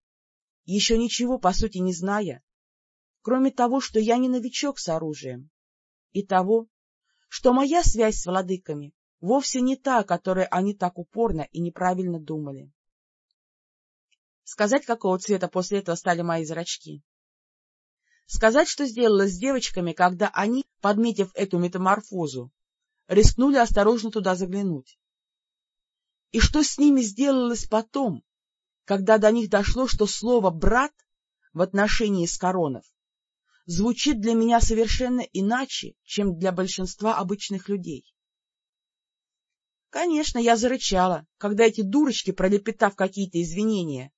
еще ничего, по сути, не зная, кроме того, что я не новичок с оружием, и того, что моя связь с владыками вовсе не та, о которой они так упорно и неправильно думали. Сказать, какого цвета после этого стали мои зрачки? Сказать, что сделалось с девочками, когда они, подметив эту метаморфозу, рискнули осторожно туда заглянуть? И что с ними сделалось потом, когда до них дошло, что слово «брат» в отношении Скоронов звучит для меня совершенно иначе, чем для большинства обычных людей? Конечно, я зарычала, когда эти дурочки, пролепетав какие-то извинения,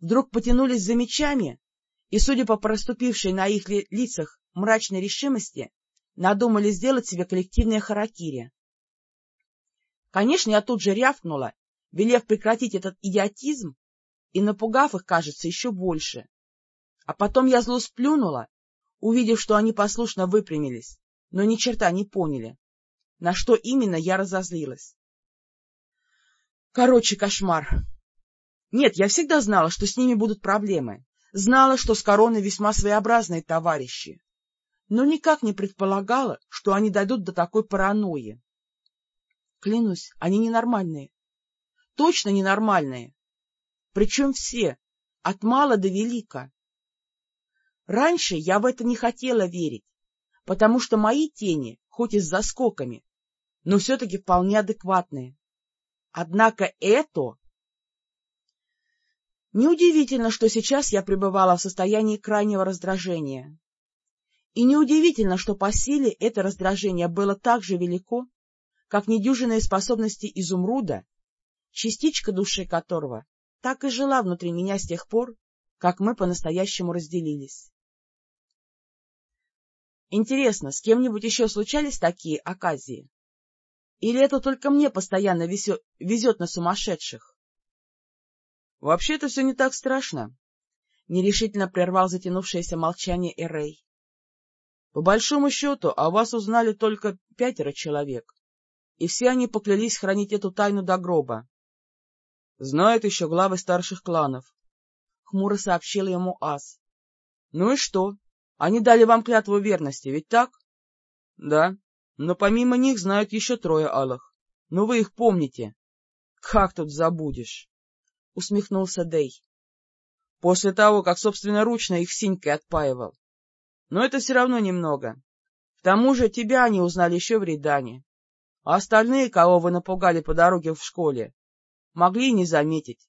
вдруг потянулись за мечами и, судя по проступившей на их ли лицах мрачной решимости, надумали сделать себе коллективное харакири. Конечно, я тут же рявкнула, велев прекратить этот идиотизм и напугав их, кажется, еще больше. А потом я зло сплюнула, увидев, что они послушно выпрямились, но ни черта не поняли, на что именно я разозлилась. Короче, кошмар. Нет, я всегда знала, что с ними будут проблемы. Знала, что с короной весьма своеобразные товарищи. Но никак не предполагала, что они дойдут до такой паранойи. Клянусь, они ненормальные. Точно ненормальные. Причем все, от мала до велика. Раньше я в это не хотела верить, потому что мои тени, хоть и с заскоками, но все-таки вполне адекватные. Однако это Неудивительно, что сейчас я пребывала в состоянии крайнего раздражения. И неудивительно, что по силе это раздражение было так же велико, как недюжинные способности изумруда, частичка души которого так и жила внутри меня с тех пор, как мы по-настоящему разделились. Интересно, с кем-нибудь еще случались такие оказии? Или это только мне постоянно везет на сумасшедших? Вообще-то все не так страшно, — нерешительно прервал затянувшееся молчание Эрей. — По большому счету о вас узнали только пятеро человек, и все они поклялись хранить эту тайну до гроба. Знают еще главы старших кланов, — хмуро сообщил ему Ас. — Ну и что? Они дали вам клятву верности, ведь так? — Да, но помимо них знают еще трое алых. Но вы их помните. — Как тут забудешь? — усмехнулся Дей. — После того, как собственноручно их синькой отпаивал. Но это все равно немного. К тому же тебя они узнали еще в Ридане. А остальные, кого вы напугали по дороге в школе, могли и не заметить.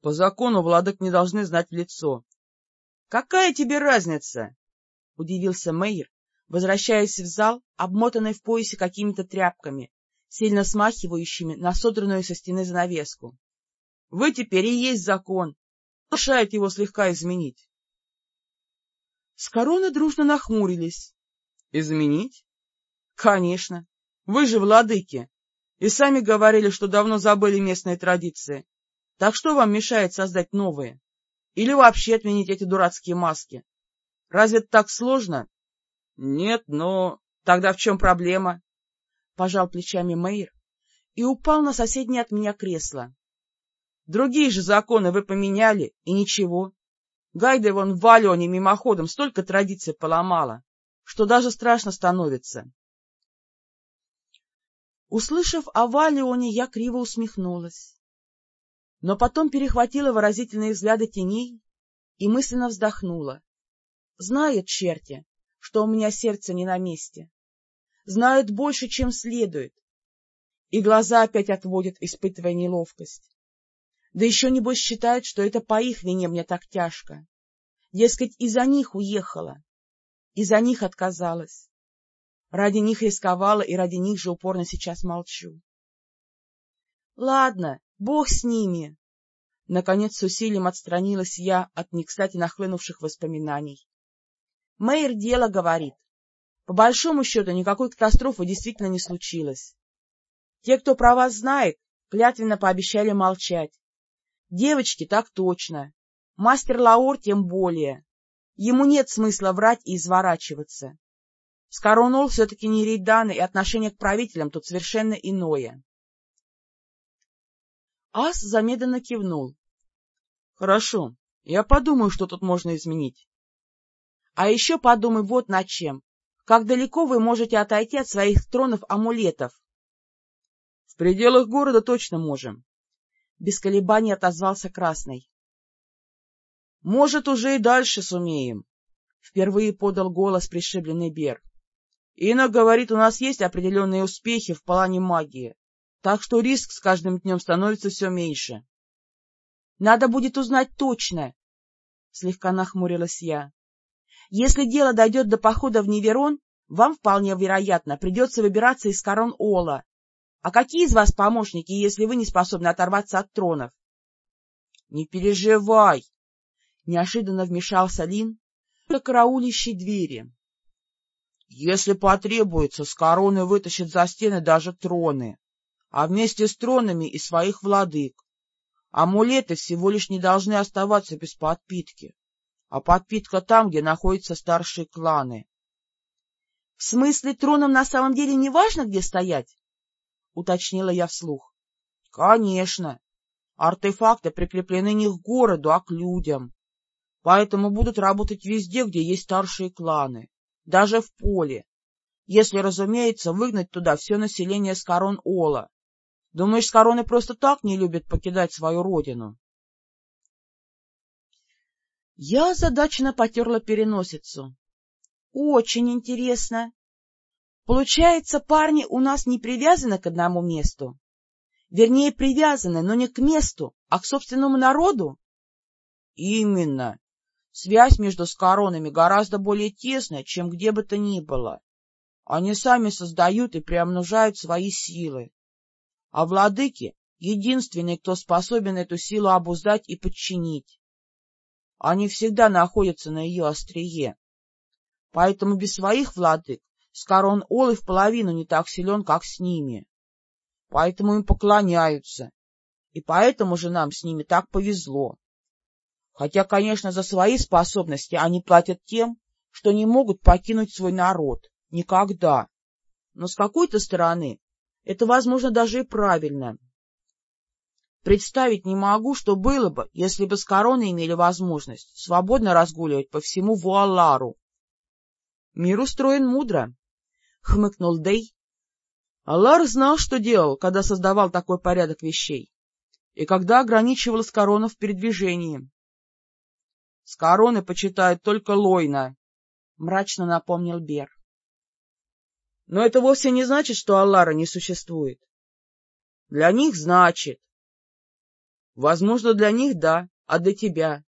По закону владык не должны знать лицо. — Какая тебе разница? — удивился Мейер, возвращаясь в зал, обмотанный в поясе какими-то тряпками, сильно смахивающими на содранную со стены занавеску. — Вы теперь и есть закон. Мешает его слегка изменить. С короны дружно нахмурились. — Изменить? — Конечно. Вы же владыки. И сами говорили, что давно забыли местные традиции. Так что вам мешает создать новые? Или вообще отменить эти дурацкие маски? Разве это так сложно? — Нет, но... Тогда в чем проблема? Пожал плечами Мэйр и упал на соседнее от меня кресло. Другие же законы вы поменяли, и ничего. Гайда вон в Валионе мимоходом столько традиций поломала, что даже страшно становится. Услышав о Валионе, я криво усмехнулась. Но потом перехватила выразительные взгляды теней и мысленно вздохнула. Знают черти, что у меня сердце не на месте. Знают больше, чем следует. И глаза опять отводят, испытывая неловкость. Да еще, небось, считают, что это по их вине мне так тяжко. Дескать, из-за них уехала, из-за них отказалась. Ради них рисковала и ради них же упорно сейчас молчу. Ладно, бог с ними. Наконец с усилием отстранилась я от не кстати нахлынувших воспоминаний. Мэйр дело говорит. По большому счету никакой катастрофы действительно не случилось. Те, кто про вас знает, клятвенно пообещали молчать. Девочки так точно. Мастер Лаур тем более. Ему нет смысла врать и изворачиваться. Скоронул все-таки не Рейдан, и отношение к правителям тут совершенно иное. Ас замедленно кивнул. — Хорошо, я подумаю, что тут можно изменить. — А еще подумай вот над чем. Как далеко вы можете отойти от своих тронов амулетов? — В пределах города точно можем. Без колебаний отозвался Красный. — Может, уже и дальше сумеем. Впервые подал голос пришибленный Бер. Ина говорит, у нас есть определенные успехи в плане магии, так что риск с каждым днем становится все меньше. — Надо будет узнать точно, — слегка нахмурилась я. — Если дело дойдет до похода в Неверон, вам, вполне вероятно, придется выбираться из корон Ола. А какие из вас помощники, если вы не способны оторваться от тронов? — Не переживай! — неожиданно вмешался Лин, караулищей двери. Если потребуется, с короны вытащат за стены даже троны, а вместе с тронами и своих владык. Амулеты всего лишь не должны оставаться без подпитки, а подпитка там, где находятся старшие кланы. — В смысле, тронам на самом деле не важно, где стоять? — уточнила я вслух. — Конечно. Артефакты прикреплены не к городу, а к людям. Поэтому будут работать везде, где есть старшие кланы даже в поле, если, разумеется, выгнать туда все население с корон Ола. Думаешь, скороны просто так не любят покидать свою родину? Я озадаченно потерла переносицу. Очень интересно. Получается, парни у нас не привязаны к одному месту? Вернее, привязаны, но не к месту, а к собственному народу? Именно. Связь между скоронами гораздо более тесная, чем где бы то ни было. Они сами создают и приумножают свои силы. А владыки — единственные, кто способен эту силу обуздать и подчинить. Они всегда находятся на ее острие. Поэтому без своих владык Скорон Олы в половину не так силен, как с ними. Поэтому им поклоняются. и поэтому же нам с ними так повезло. Хотя, конечно, за свои способности они платят тем, что не могут покинуть свой народ. Никогда. Но с какой-то стороны это, возможно, даже и правильно. Представить не могу, что было бы, если бы с короной имели возможность свободно разгуливать по всему Вуалару. — Мир устроен мудро, — хмыкнул Дей. Аллар знал, что делал, когда создавал такой порядок вещей, и когда ограничивал Скорона в передвижении. — С короны почитают только Лойна, — мрачно напомнил Бер. — Но это вовсе не значит, что Аллара не существует. — Для них значит. Возможно, для них — да, а для тебя?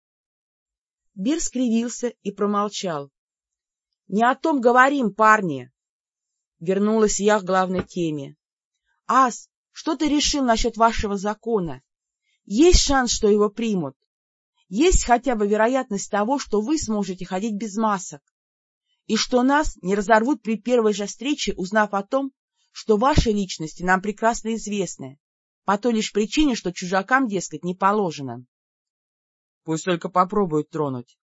Бир скривился и промолчал. — Не о том говорим, парни! Вернулась я к главной теме. — Ас, что ты решил насчет вашего закона? Есть шанс, что его примут? Есть хотя бы вероятность того, что вы сможете ходить без масок? И что нас не разорвут при первой же встрече, узнав о том, что ваши личности нам прекрасно известны? по той лишь причине, что чужакам, дескать, не положено. — Пусть только попробуют тронуть.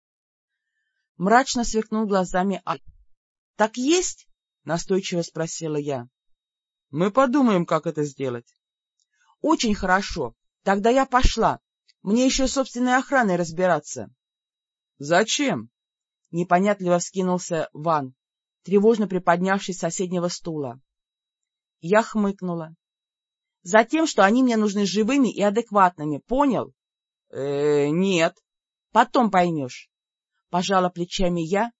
Мрачно сверкнул глазами Аль. — Так есть? — настойчиво спросила я. — Мы подумаем, как это сделать. — Очень хорошо. Тогда я пошла. Мне еще собственной охраной разбираться. — Зачем? — непонятливо вскинулся Ван, тревожно приподнявшись с соседнего стула. Я хмыкнула. Затем, что они мне нужны живыми и адекватными, понял? Э, нет. Потом поймешь. Пожала плечами я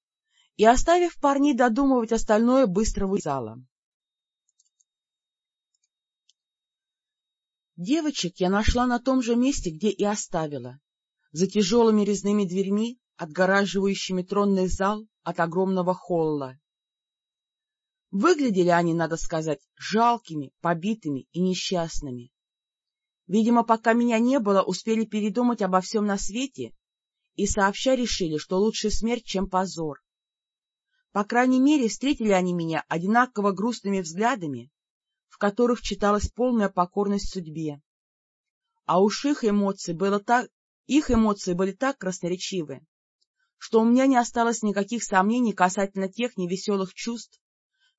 и, оставив парней додумывать остальное, быстро вылезала. Девочек я нашла на том же месте, где и оставила, за тяжелыми резными дверьми, отгораживающими тронный зал от огромного холла. Выглядели они, надо сказать, жалкими, побитыми и несчастными. Видимо, пока меня не было, успели передумать обо всем на свете и сообща решили, что лучше смерть, чем позор. По крайней мере, встретили они меня одинаково грустными взглядами, в которых читалась полная покорность судьбе. А уж их эмоции, было так, их эмоции были так красноречивы, что у меня не осталось никаких сомнений касательно тех невеселых чувств,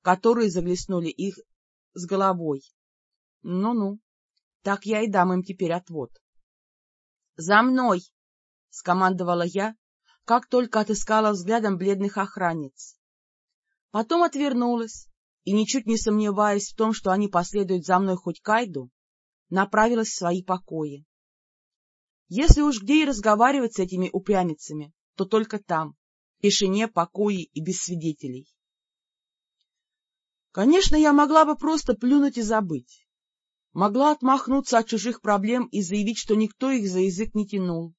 которые заглеснули их с головой. Ну-ну, так я и дам им теперь отвод. — За мной! — скомандовала я, как только отыскала взглядом бледных охранниц. Потом отвернулась и, ничуть не сомневаясь в том, что они последуют за мной хоть кайду, направилась в свои покои. Если уж где и разговаривать с этими упрямицами, то только там, в тишине, покое и без свидетелей. Конечно, я могла бы просто плюнуть и забыть. Могла отмахнуться от чужих проблем и заявить, что никто их за язык не тянул.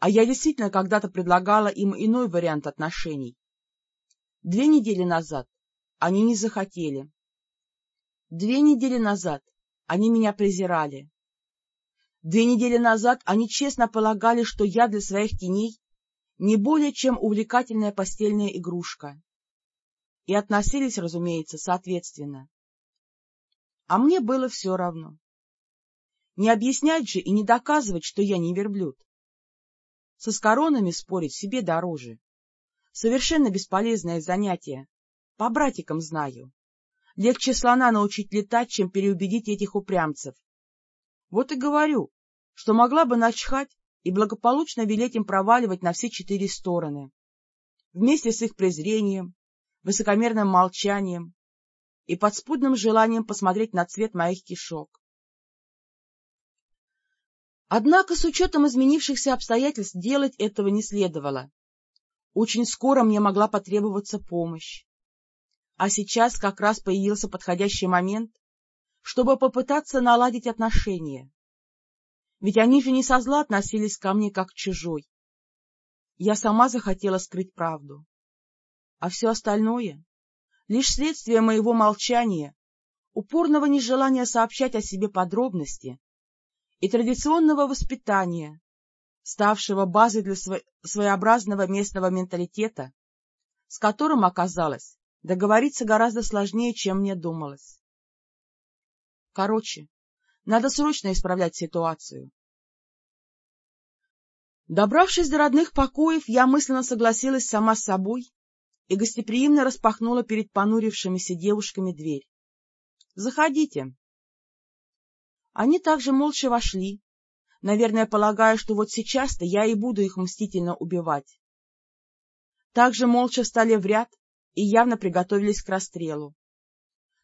А я действительно когда-то предлагала им иной вариант отношений. Две недели назад они не захотели. Две недели назад они меня презирали. Две недели назад они честно полагали, что я для своих теней не более чем увлекательная постельная игрушка и относились, разумеется, соответственно. А мне было все равно. Не объяснять же и не доказывать, что я не верблюд. Со скоронами спорить себе дороже. Совершенно бесполезное занятие. По братикам знаю. Легче слона научить летать, чем переубедить этих упрямцев. Вот и говорю, что могла бы начхать и благополучно велеть им проваливать на все четыре стороны. Вместе с их презрением, высокомерным молчанием и подспудным желанием посмотреть на цвет моих кишок. Однако с учетом изменившихся обстоятельств делать этого не следовало. Очень скоро мне могла потребоваться помощь. А сейчас как раз появился подходящий момент, чтобы попытаться наладить отношения. Ведь они же не со зла относились ко мне как к чужой. Я сама захотела скрыть правду а все остальное — лишь следствие моего молчания, упорного нежелания сообщать о себе подробности и традиционного воспитания, ставшего базой для своеобразного местного менталитета, с которым оказалось договориться гораздо сложнее, чем мне думалось. Короче, Надо срочно исправлять ситуацию. Добравшись до родных покоев, я мысленно согласилась сама с собой и гостеприимно распахнула перед понурившимися девушками дверь. — Заходите. Они также молча вошли, наверное, полагая, что вот сейчас-то я и буду их мстительно убивать. Также молча встали в ряд и явно приготовились к расстрелу.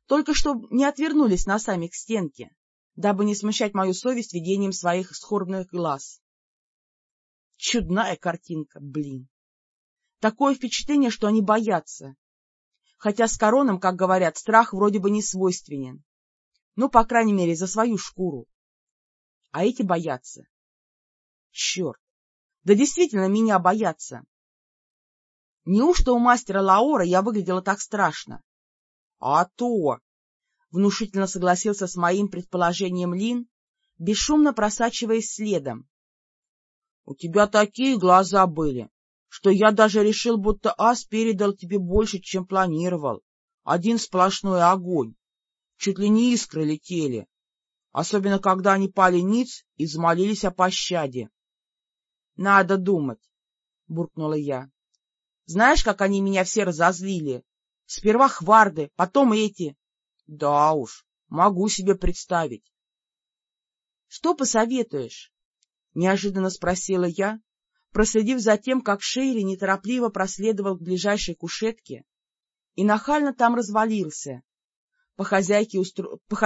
Только что не отвернулись носами к стенке, дабы не смущать мою совесть видением своих скорбных глаз. Чудная картинка, блин. Такое впечатление, что они боятся. Хотя с короном, как говорят, страх вроде бы не свойственен. Ну, по крайней мере, за свою шкуру. А эти боятся. Черт! Да действительно меня боятся. Неужто у мастера Лаора я выглядела так страшно? — А то! — внушительно согласился с моим предположением Лин, бесшумно просачиваясь следом. — У тебя такие глаза были, что я даже решил, будто ас передал тебе больше, чем планировал. Один сплошной огонь. Чуть ли не искры летели. Особенно, когда они пали ниц и взмолились о пощаде. — Надо думать, — буркнула я. — Знаешь, как они меня все разозлили? Сперва хварды, потом эти. — Да уж, могу себе представить. — Что посоветуешь? — неожиданно спросила я, проследив за тем, как Шейли неторопливо проследовал к ближайшей кушетке и нахально там развалился, по-хозяйски устро... по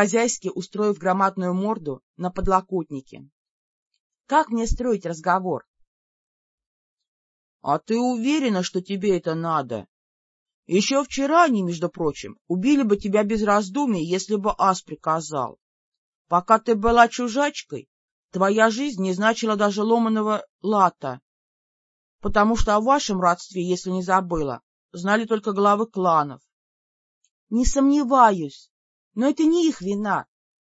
устроив громадную морду на подлокотнике. Как мне строить разговор? — А ты уверена, что тебе это надо? Еще вчера они, между прочим, убили бы тебя без раздумий, если бы ас приказал. Пока ты была чужачкой, твоя жизнь не значила даже ломаного лата, потому что о вашем родстве, если не забыла, знали только главы кланов. — Не сомневаюсь, но это не их вина.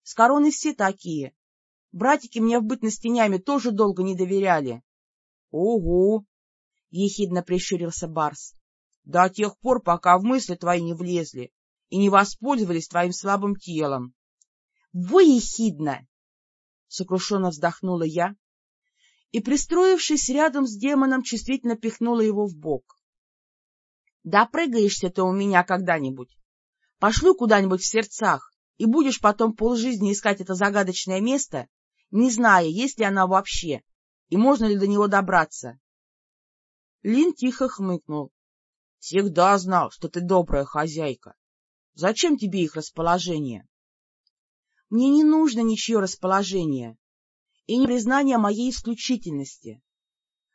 С короны все такие. Братики мне в бытность тенями тоже долго не доверяли. — Угу, — ехидно прищурился Барс. — До тех пор, пока в мысли твои не влезли и не воспользовались твоим слабым телом. — Вы ехидно! — сокрушенно вздохнула я и, пристроившись рядом с демоном, чувствительно пихнула его в бок. — Да прыгаешься ты у меня когда-нибудь. Пошлю куда-нибудь в сердцах, и будешь потом полжизни искать это загадочное место, не зная, есть ли оно вообще, и можно ли до него добраться. Лин тихо хмыкнул. — Всегда знал, что ты добрая хозяйка. Зачем тебе их расположение? — Мне не нужно ничье расположение и не признание моей исключительности.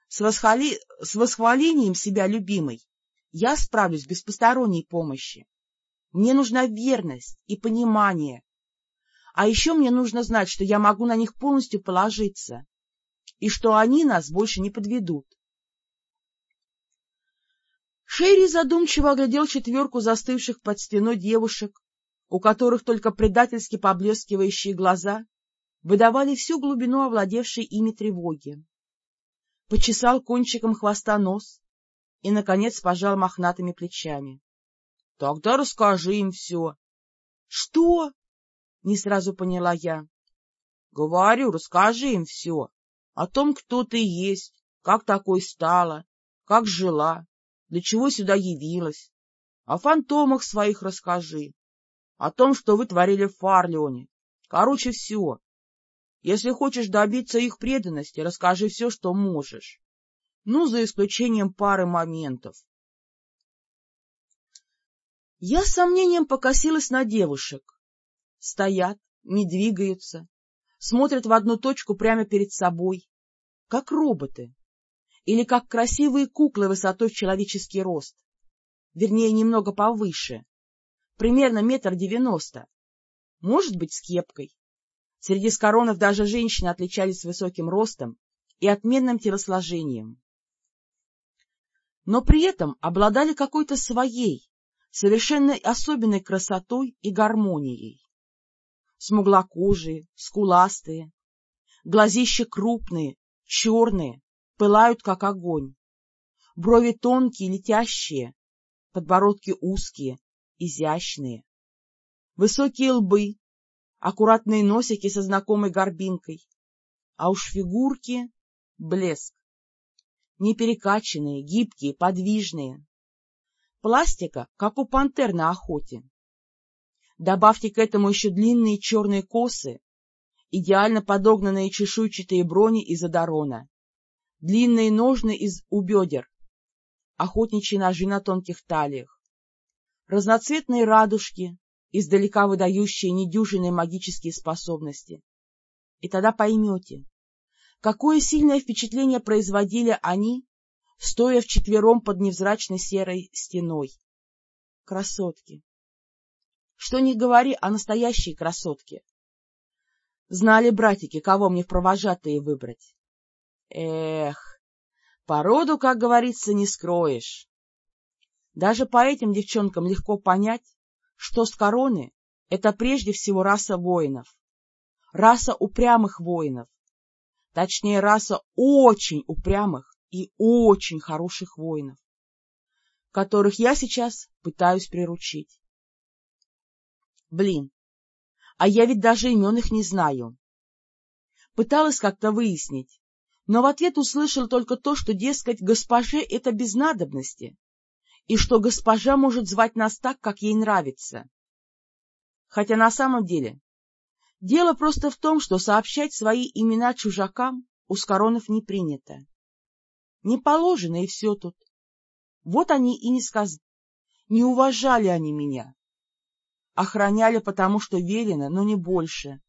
С, восхвали... с восхвалением себя любимой я справлюсь без посторонней помощи. Мне нужна верность и понимание. А еще мне нужно знать, что я могу на них полностью положиться, и что они нас больше не подведут. Шерри задумчиво оглядел четверку застывших под стеной девушек, у которых только предательски поблескивающие глаза выдавали всю глубину овладевшей ими тревоги. Почесал кончиком хвоста нос и, наконец, пожал мохнатыми плечами. — Тогда расскажи им все. — Что? — не сразу поняла я. — Говорю, расскажи им все. О том, кто ты есть, как такой стала, как жила, для чего сюда явилась. О фантомах своих расскажи. О том, что вы творили в Фарлеоне. Короче, все. Если хочешь добиться их преданности, расскажи все, что можешь. Ну, за исключением пары моментов. Я с сомнением покосилась на девушек. Стоят, не двигаются, смотрят в одну точку прямо перед собой, как роботы, или как красивые куклы высотой в человеческий рост, вернее, немного повыше, примерно метр девяносто, может быть, с кепкой. Среди скоронов даже женщины отличались высоким ростом и отменным телосложением. Но при этом обладали какой-то своей, совершенно особенной красотой и гармонией. Смуглокожие, скуластые, глазища крупные, черные, пылают, как огонь. Брови тонкие, летящие, подбородки узкие, изящные. Высокие лбы, аккуратные носики со знакомой горбинкой, а уж фигурки — блеск. Неперекачанные, гибкие, подвижные. Пластика, как у пантер на охоте. Добавьте к этому еще длинные черные косы, идеально подогнанные чешуйчатые брони из адарона, длинные ножны из у бедер, охотничьи ножи на тонких талиях, разноцветные радужки, издалека выдающие недюжинные магические способности. И тогда поймете, какое сильное впечатление производили они, стоя вчетвером под невзрачной серой стеной. Красотки! Что ни говори, а настоящие красотки. Знали братики, кого мне в провожатые выбрать. Эх, породу, как говорится, не скроешь. Даже по этим девчонкам легко понять, что с короны — это прежде всего раса воинов. Раса упрямых воинов. Точнее, раса очень упрямых и очень хороших воинов, которых я сейчас пытаюсь приручить. Блин, а я ведь даже имен их не знаю. Пыталась как-то выяснить, но в ответ услышал только то, что, дескать, госпоже это без надобности, и что госпожа может звать нас так, как ей нравится. Хотя на самом деле дело просто в том, что сообщать свои имена чужакам у Скоронов не принято. Не положено, и все тут. Вот они и не сказали. Не уважали они меня. Охраняли, потому что велено, но не больше.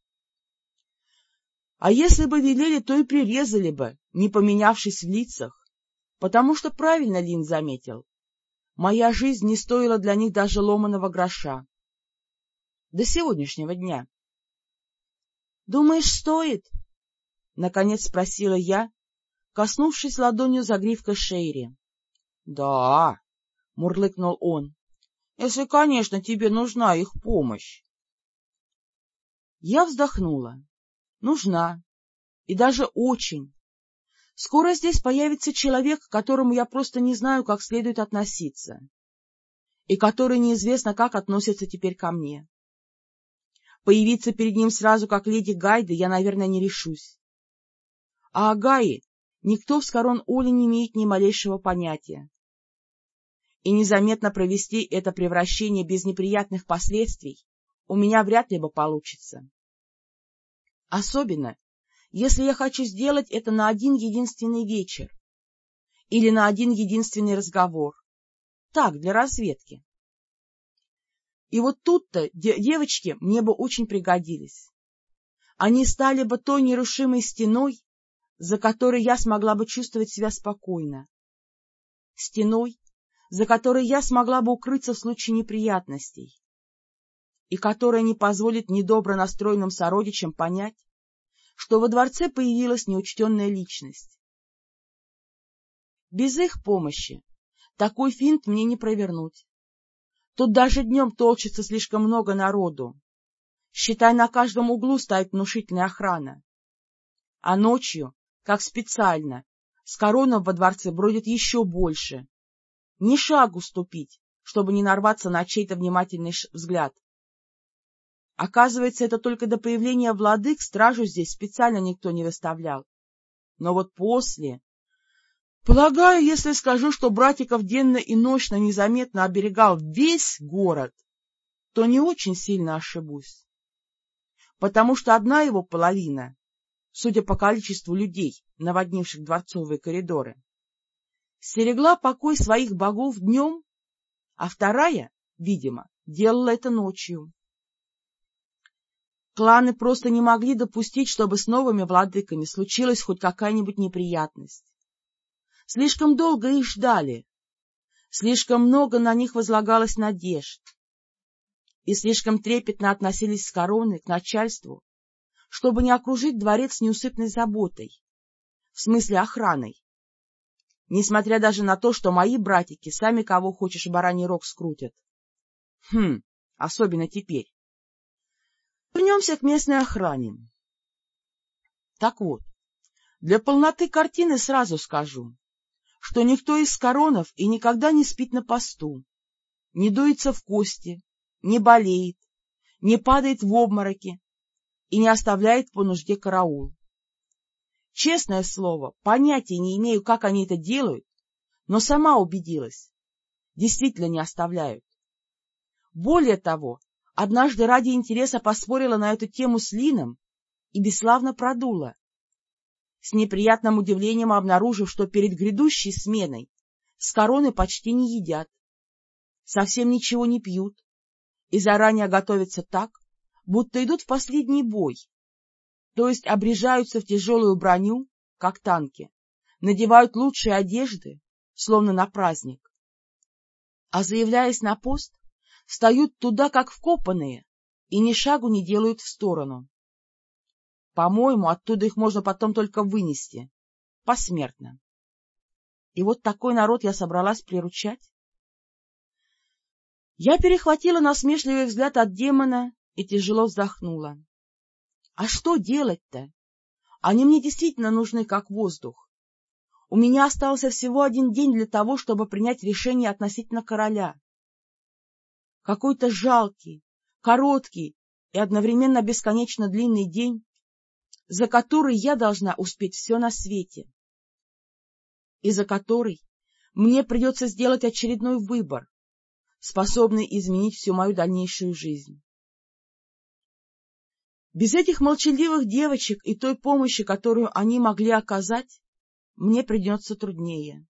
А если бы велели, то и прирезали бы, не поменявшись в лицах, потому что правильно Лин заметил. Моя жизнь не стоила для них даже ломаного гроша. До сегодняшнего дня. — Думаешь, стоит? — наконец спросила я, коснувшись ладонью загривка Шейри. — Да, — мурлыкнул он, если, конечно, тебе нужна их помощь. Я вздохнула. Нужна. И даже очень. Скоро здесь появится человек, к которому я просто не знаю, как следует относиться, и который неизвестно, как относится теперь ко мне. Появиться перед ним сразу, как леди Гайда, я, наверное, не решусь. А о Гае никто в скорон Оли не имеет ни малейшего понятия и незаметно провести это превращение без неприятных последствий у меня вряд ли бы получится. Особенно, если я хочу сделать это на один единственный вечер или на один единственный разговор. Так, для разведки. И вот тут-то девочки мне бы очень пригодились. Они стали бы той нерушимой стеной, за которой я смогла бы чувствовать себя спокойно. Стеной, за которой я смогла бы укрыться в случае неприятностей, и которая не позволит недобро настроенным сородичам понять, что во дворце появилась неучтенная личность. Без их помощи такой финт мне не провернуть. Тут даже днем толчется слишком много народу. Считай, на каждом углу стоит внушительная охрана. А ночью, как специально, с короном во дворце бродит еще больше, ни шагу ступить, чтобы не нарваться на чей-то внимательный взгляд. Оказывается, это только до появления владык стражу здесь специально никто не выставлял. Но вот после... Полагаю, если скажу, что братиков денно и ночно незаметно оберегал весь город, то не очень сильно ошибусь. Потому что одна его половина, судя по количеству людей, наводнивших дворцовые коридоры, стерегла покой своих богов днем, а вторая, видимо, делала это ночью. Кланы просто не могли допустить, чтобы с новыми владыками случилась хоть какая-нибудь неприятность. Слишком долго их ждали, слишком много на них возлагалось надежд, и слишком трепетно относились с короной к начальству, чтобы не окружить дворец неусыпной заботой, в смысле охраной, несмотря даже на то, что мои братики сами кого хочешь бараний рог скрутят. Хм, особенно теперь. Вернемся к местной охране. Так вот, для полноты картины сразу скажу, что никто из коронов и никогда не спит на посту, не дуется в кости, не болеет, не падает в обмороки и не оставляет по нужде караул. Честное слово, понятия не имею, как они это делают, но сама убедилась. Действительно не оставляют. Более того, однажды ради интереса поспорила на эту тему с Лином и бесславно продула. С неприятным удивлением обнаружив, что перед грядущей сменой с короны почти не едят, совсем ничего не пьют и заранее готовятся так, будто идут в последний бой, то есть обрежаются в тяжелую броню, как танки, надевают лучшие одежды, словно на праздник. А заявляясь на пост, встают туда, как вкопанные, и ни шагу не делают в сторону. По-моему, оттуда их можно потом только вынести, посмертно. И вот такой народ я собралась приручать. Я перехватила насмешливый взгляд от демона и тяжело вздохнула. А что делать-то? Они мне действительно нужны как воздух. У меня остался всего один день для того, чтобы принять решение относительно короля. Какой-то жалкий, короткий и одновременно бесконечно длинный день, за который я должна успеть все на свете, и за который мне придется сделать очередной выбор, способный изменить всю мою дальнейшую жизнь. Без этих молчаливых девочек и той помощи, которую они могли оказать, мне придется труднее.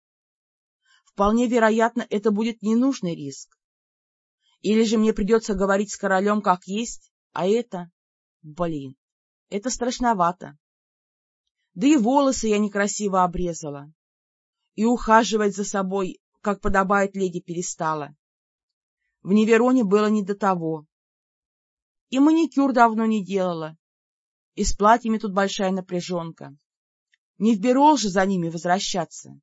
Вполне вероятно, это будет ненужный риск. Или же мне придется говорить с королем как есть, а это... Блин, это страшновато. Да и волосы я некрасиво обрезала. И ухаживать за собой, как подобает леди, перестала. В Невероне было не до того. И маникюр давно не делала. И с платьями тут большая напряженка. Не в Берол же за ними возвращаться.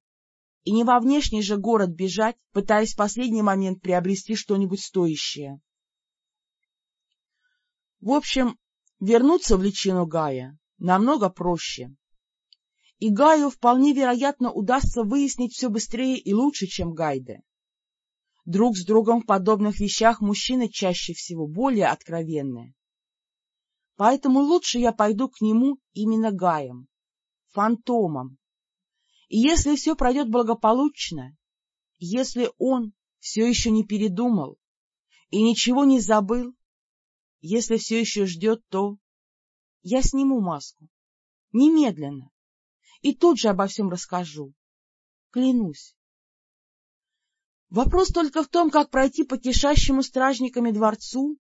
И не во внешний же город бежать, пытаясь в последний момент приобрести что-нибудь стоящее. В общем, вернуться в личину Гая намного проще. И Гаю вполне вероятно удастся выяснить все быстрее и лучше, чем Гайде. Друг с другом в подобных вещах мужчины чаще всего более откровенные. Поэтому лучше я пойду к нему именно Гаем, фантомом. Если все пройдет благополучно, если он все еще не передумал и ничего не забыл, если все еще ждет, то я сниму маску. Немедленно. И тут же обо всем расскажу. Клянусь. Вопрос только в том, как пройти по кишащему стражниками дворцу,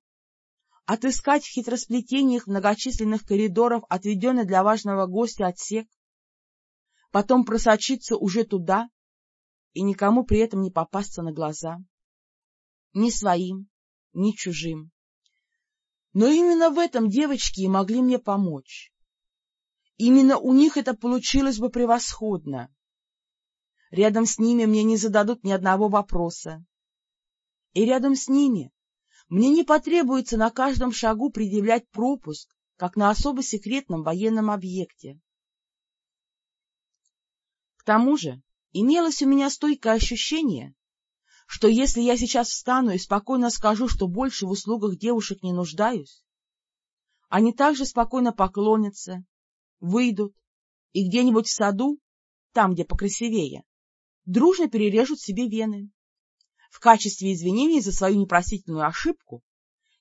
отыскать в хитросплетениях многочисленных коридоров отведенный для важного гостя отсек, потом просочиться уже туда и никому при этом не попасться на глаза. Ни своим, ни чужим. Но именно в этом девочки и могли мне помочь. Именно у них это получилось бы превосходно. Рядом с ними мне не зададут ни одного вопроса. И рядом с ними мне не потребуется на каждом шагу предъявлять пропуск, как на особо секретном военном объекте. Тому же имелось у меня стойкое ощущение, что если я сейчас встану и спокойно скажу, что больше в услугах девушек не нуждаюсь, они также спокойно поклонятся, выйдут и где-нибудь в саду, там, где покрасивее, дружно перережут себе вены в качестве извинений за свою непростительную ошибку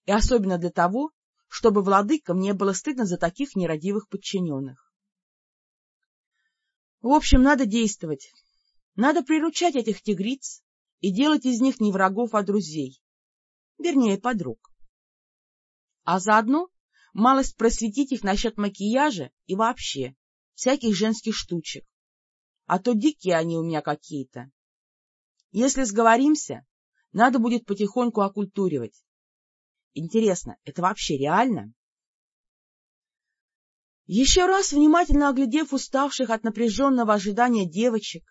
и особенно для того, чтобы владыкам не было стыдно за таких нерадивых подчиненных. В общем, надо действовать. Надо приручать этих тигриц и делать из них не врагов, а друзей. Вернее, подруг. А заодно малость просветить их насчет макияжа и вообще всяких женских штучек а то дикие они у меня какие-то. Если сговоримся, надо будет потихоньку окультуривать. Интересно, это вообще реально? Еще раз внимательно оглядев уставших от напряженного ожидания девочек,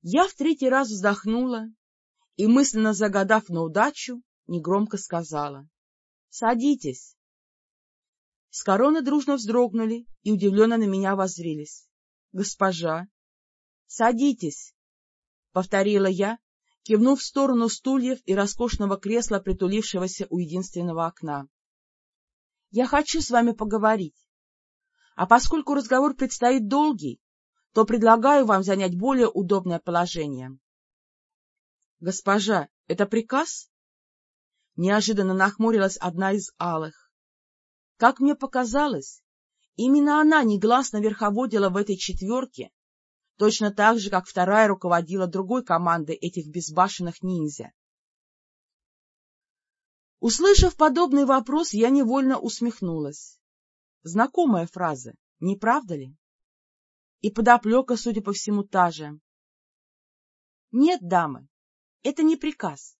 я в третий раз вздохнула и, мысленно загадав на удачу, негромко сказала — Садитесь. С короны дружно вздрогнули и удивленно на меня воззрились. — Госпожа, — Садитесь, — повторила я, кивнув в сторону стульев и роскошного кресла, притулившегося у единственного окна. Я хочу с вами поговорить. А поскольку разговор предстоит долгий, то предлагаю вам занять более удобное положение. — Госпожа, это приказ? Неожиданно нахмурилась одна из алых. Как мне показалось, именно она негласно верховодила в этой четверке, точно так же, как вторая руководила другой командой этих безбашенных ниндзя. Услышав подобный вопрос, я невольно усмехнулась. Знакомая фраза, не правда ли? И подоплека, судя по всему, та же. Нет, дамы, это не приказ,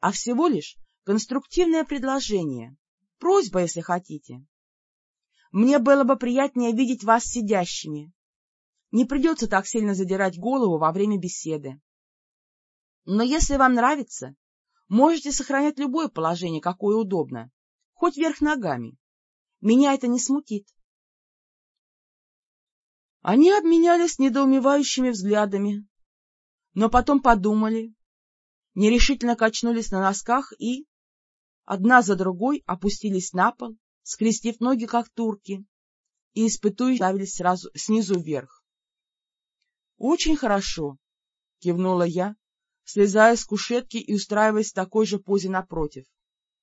а всего лишь конструктивное предложение, просьба, если хотите. Мне было бы приятнее видеть вас сидящими. Не придется так сильно задирать голову во время беседы. Но если вам нравится, можете сохранять любое положение, какое удобно, хоть вверх ногами. Меня это не смутит. Они обменялись недоумевающими взглядами, но потом подумали, нерешительно качнулись на носках и, одна за другой, опустились на пол, скрестив ноги, как турки, и испытующие ставились сразу снизу вверх. — Очень хорошо, — кивнула я, слезая с кушетки и устраиваясь в такой же позе напротив.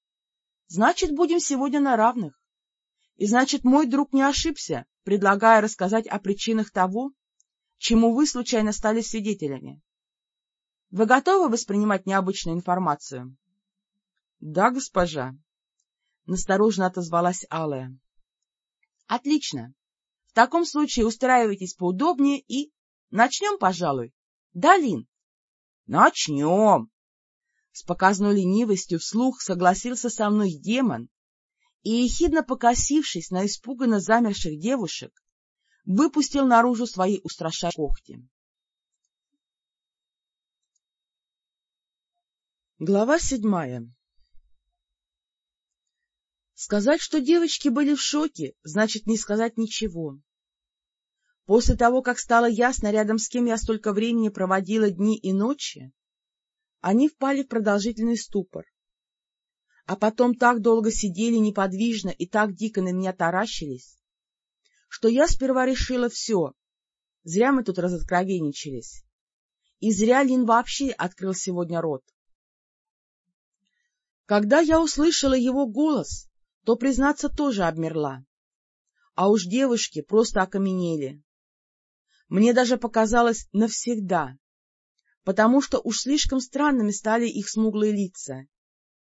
— Значит, будем сегодня на равных. И значит, мой друг не ошибся, предлагая рассказать о причинах того, чему вы случайно стали свидетелями. Вы готовы воспринимать необычную информацию? — Да, госпожа. Насторожно отозвалась Алая. — Отлично. В таком случае устраивайтесь поудобнее и... Начнем, пожалуй. Да, Лин? — Начнем. С показной ленивостью вслух согласился со мной демон и, ехидно покосившись на испуганно замерших девушек, выпустил наружу свои устрашающие когти. Глава седьмая Сказать, что девочки были в шоке, значит не сказать ничего. После того, как стало ясно, рядом с кем я столько времени проводила дни и ночи, они впали в продолжительный ступор. А потом так долго сидели неподвижно и так дико на меня таращились, что я сперва решила все, зря мы тут разоткровенничались, и зря Лин вообще открыл сегодня рот. Когда я услышала его голос, то, признаться, тоже обмерла. А уж девушки просто окаменели. Мне даже показалось навсегда, потому что уж слишком странными стали их смуглые лица.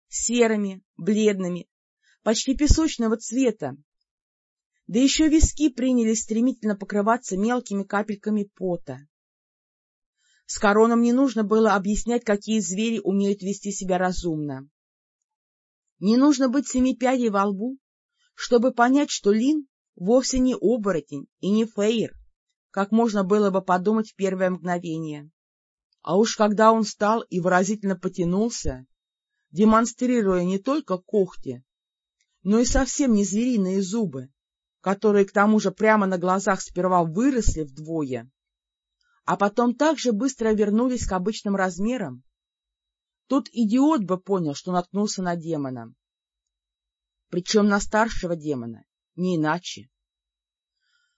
Серыми, бледными, почти песочного цвета. Да еще виски принялись стремительно покрываться мелкими капельками пота. С короном не нужно было объяснять, какие звери умеют вести себя разумно. Не нужно быть семи пядей во лбу, чтобы понять, что Лин вовсе не оборотень и не фейр, как можно было бы подумать в первое мгновение. А уж когда он встал и выразительно потянулся, демонстрируя не только когти, но и совсем не звериные зубы, которые к тому же прямо на глазах сперва выросли вдвое, а потом также быстро вернулись к обычным размерам, Тут идиот бы понял, что наткнулся на демона. Причем на старшего демона, не иначе.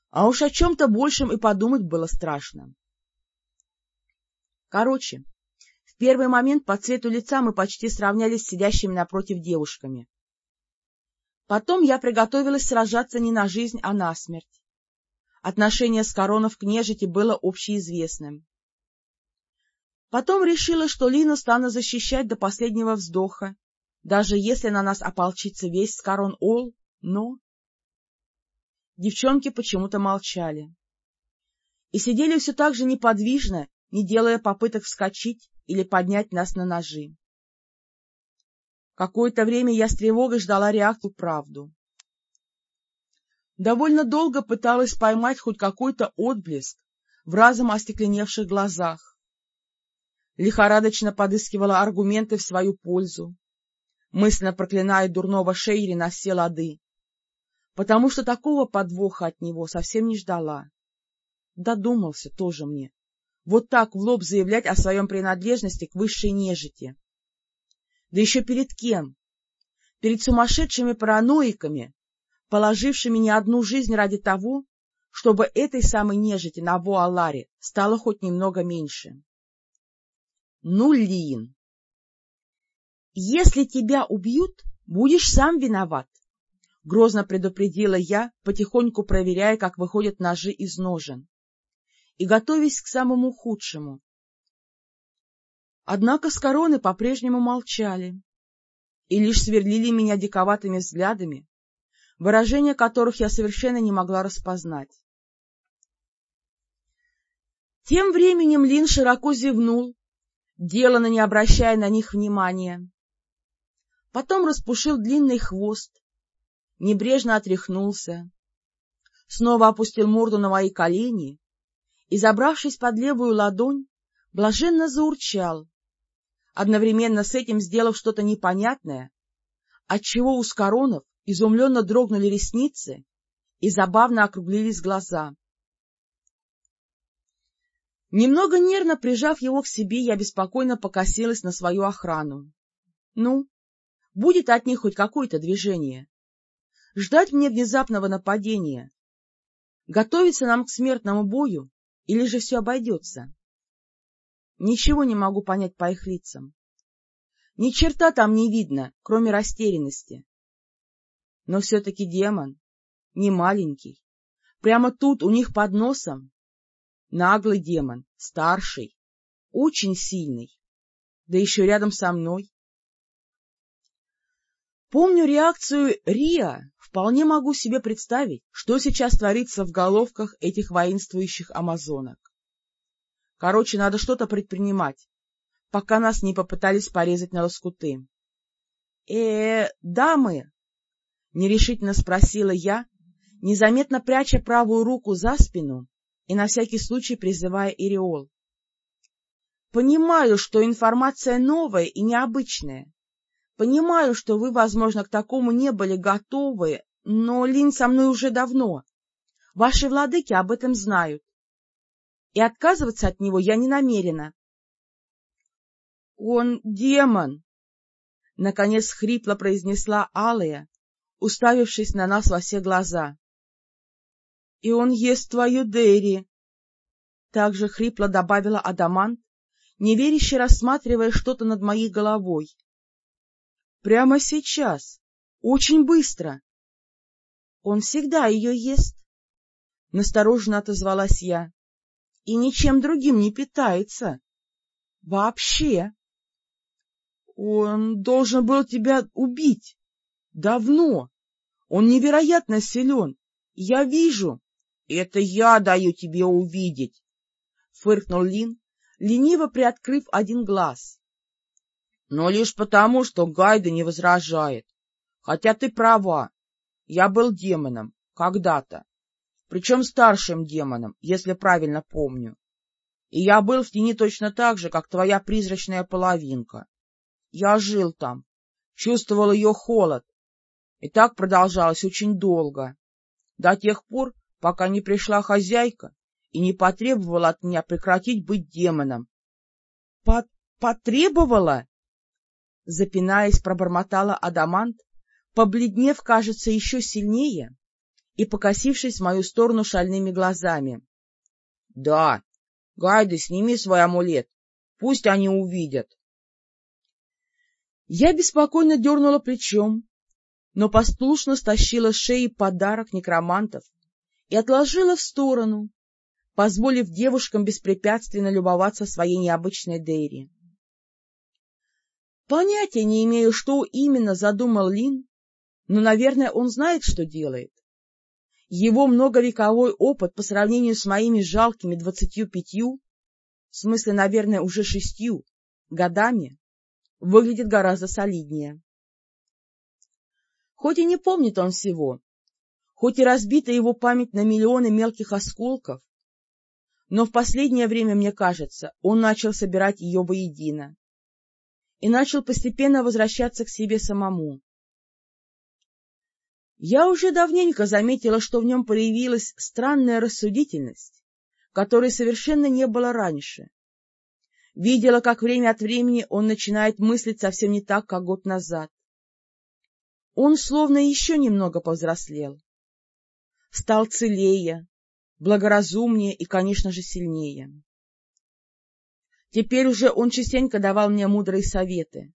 А уж о чем-то большем и подумать было страшно. Короче, первый момент по цвету лица мы почти сравнялись с сидящими напротив девушками. Потом я приготовилась сражаться не на жизнь, а на смерть. Отношение с Коронов к нежити было общеизвестным. Потом решила, что Лину стану защищать до последнего вздоха, даже если на нас ополчится весь Скарон Ол, но... Девчонки почему-то молчали. И сидели все так же неподвижно, не делая попыток вскочить или поднять нас на ножи. Какое-то время я с тревогой ждала реакцию правду. Довольно долго пыталась поймать хоть какой-то отблеск в разом остекленевших глазах лихорадочно подыскивала аргументы в свою пользу, мысленно проклиная дурного Шейри на все лады, потому что такого подвоха от него совсем не ждала. Додумался тоже мне. Вот так в лоб заявлять о своем принадлежности к высшей нежити. Да еще перед кем? Перед сумасшедшими параноиками, положившими не одну жизнь ради того, чтобы этой самой нежити на Вуаларе стало хоть немного меньше. Ну, Лин, если тебя убьют, будешь сам виноват, — грозно предупредила я, потихоньку проверяя, как выходят ножи из ножен, и готовясь к самому худшему. Однако с короны по-прежнему молчали и лишь сверлили меня диковатыми взглядами, выражения которых я совершенно не могла распознать. Тем временем Лин широко зевнул, делано не обращая на них внимания. Потом распушил длинный хвост, небрежно отряхнулся, снова опустил морду на мои колени и, забравшись под левую ладонь, блаженно заурчал, одновременно с этим сделав что-то непонятное, отчего у Скоронов изумленно дрогнули ресницы и забавно округлились глаза. Немного нервно прижав его к себе, я беспокойно покосилась на свою охрану. Ну, будет от них хоть какое-то движение. Ждать мне внезапного нападения. Готовиться нам к смертному бою, или же все обойдется? Ничего не могу понять по их лицам. Ни черта там не видно, кроме растерянности. Но все-таки демон, не маленький, прямо тут у них под носом. Наглый демон, старший, очень сильный, да еще рядом со мной. Помню реакцию Риа, вполне могу себе представить, что сейчас творится в головках этих воинствующих амазонок. Короче, надо что-то предпринимать, пока нас не попытались порезать на лоскуты. э, -э дамы? — нерешительно спросила я, незаметно пряча правую руку за спину и на всякий случай призывая Иреол. — Понимаю, что информация новая и необычная, Понимаю, что вы, возможно, к такому не были готовы, но Лин со мной уже давно. Ваши владыки об этом знают. И отказываться от него я не намерена. — Он демон! — наконец хрипло произнесла Алая, уставившись на нас во все глаза. — И он ест твою Дерри! — также хрипло добавила Адамант, неверяще рассматривая что-то над моей головой. Прямо сейчас. Очень быстро. Он всегда ее ест. Настороженно отозвалась я. И ничем другим не питается. Вообще. Он должен был тебя убить. Давно. Он невероятно силен. Я вижу. Это я даю тебе увидеть. Фыркнул Лин, лениво приоткрыв один глаз но лишь потому, что Гайда не возражает. Хотя ты права, я был демоном когда-то, причем старшим демоном, если правильно помню. И я был в тени точно так же, как твоя призрачная половинка. Я жил там, чувствовал ее холод, и так продолжалось очень долго, до тех пор, пока не пришла хозяйка и не потребовала от меня прекратить быть демоном. — Потребовала? Запинаясь, пробормотала Адамант, побледнев, кажется, еще сильнее и покосившись в мою сторону шальными глазами. — Да, Гайда, сними свой амулет, пусть они увидят. Я беспокойно дернула плечом, но послушно стащила с шеи подарок некромантов и отложила в сторону, позволив девушкам беспрепятственно любоваться своей необычной Дейри. Понятия не имею, что именно задумал Лин, но, наверное, он знает, что делает. Его многовековой опыт по сравнению с моими жалкими двадцатью пятью, в смысле, наверное, уже шестью, годами, выглядит гораздо солиднее. Хоть и не помнит он всего, хоть и разбита его память на миллионы мелких осколков, но в последнее время, мне кажется, он начал собирать ее воедино и начал постепенно возвращаться к себе самому. Я уже давненько заметила, что в нем появилась странная рассудительность, которой совершенно не было раньше. Видела, как время от времени он начинает мыслить совсем не так, как год назад. Он словно еще немного повзрослел, стал целее, благоразумнее и, конечно же, сильнее. Теперь уже он частенько давал мне мудрые советы.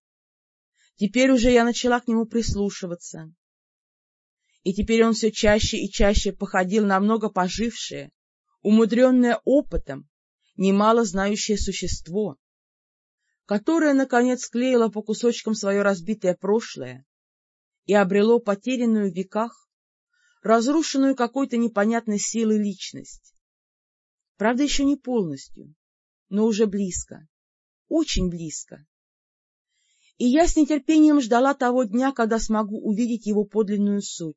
Теперь уже я начала к нему прислушиваться. И теперь он все чаще и чаще походил на много пожившее, умудренное опытом, немало знающее существо, которое, наконец, склеило по кусочкам свое разбитое прошлое и обрело потерянную в веках, разрушенную какой-то непонятной силой личность. Правда, еще не полностью, но уже близко, очень близко. И я с нетерпением ждала того дня, когда смогу увидеть его подлинную суть.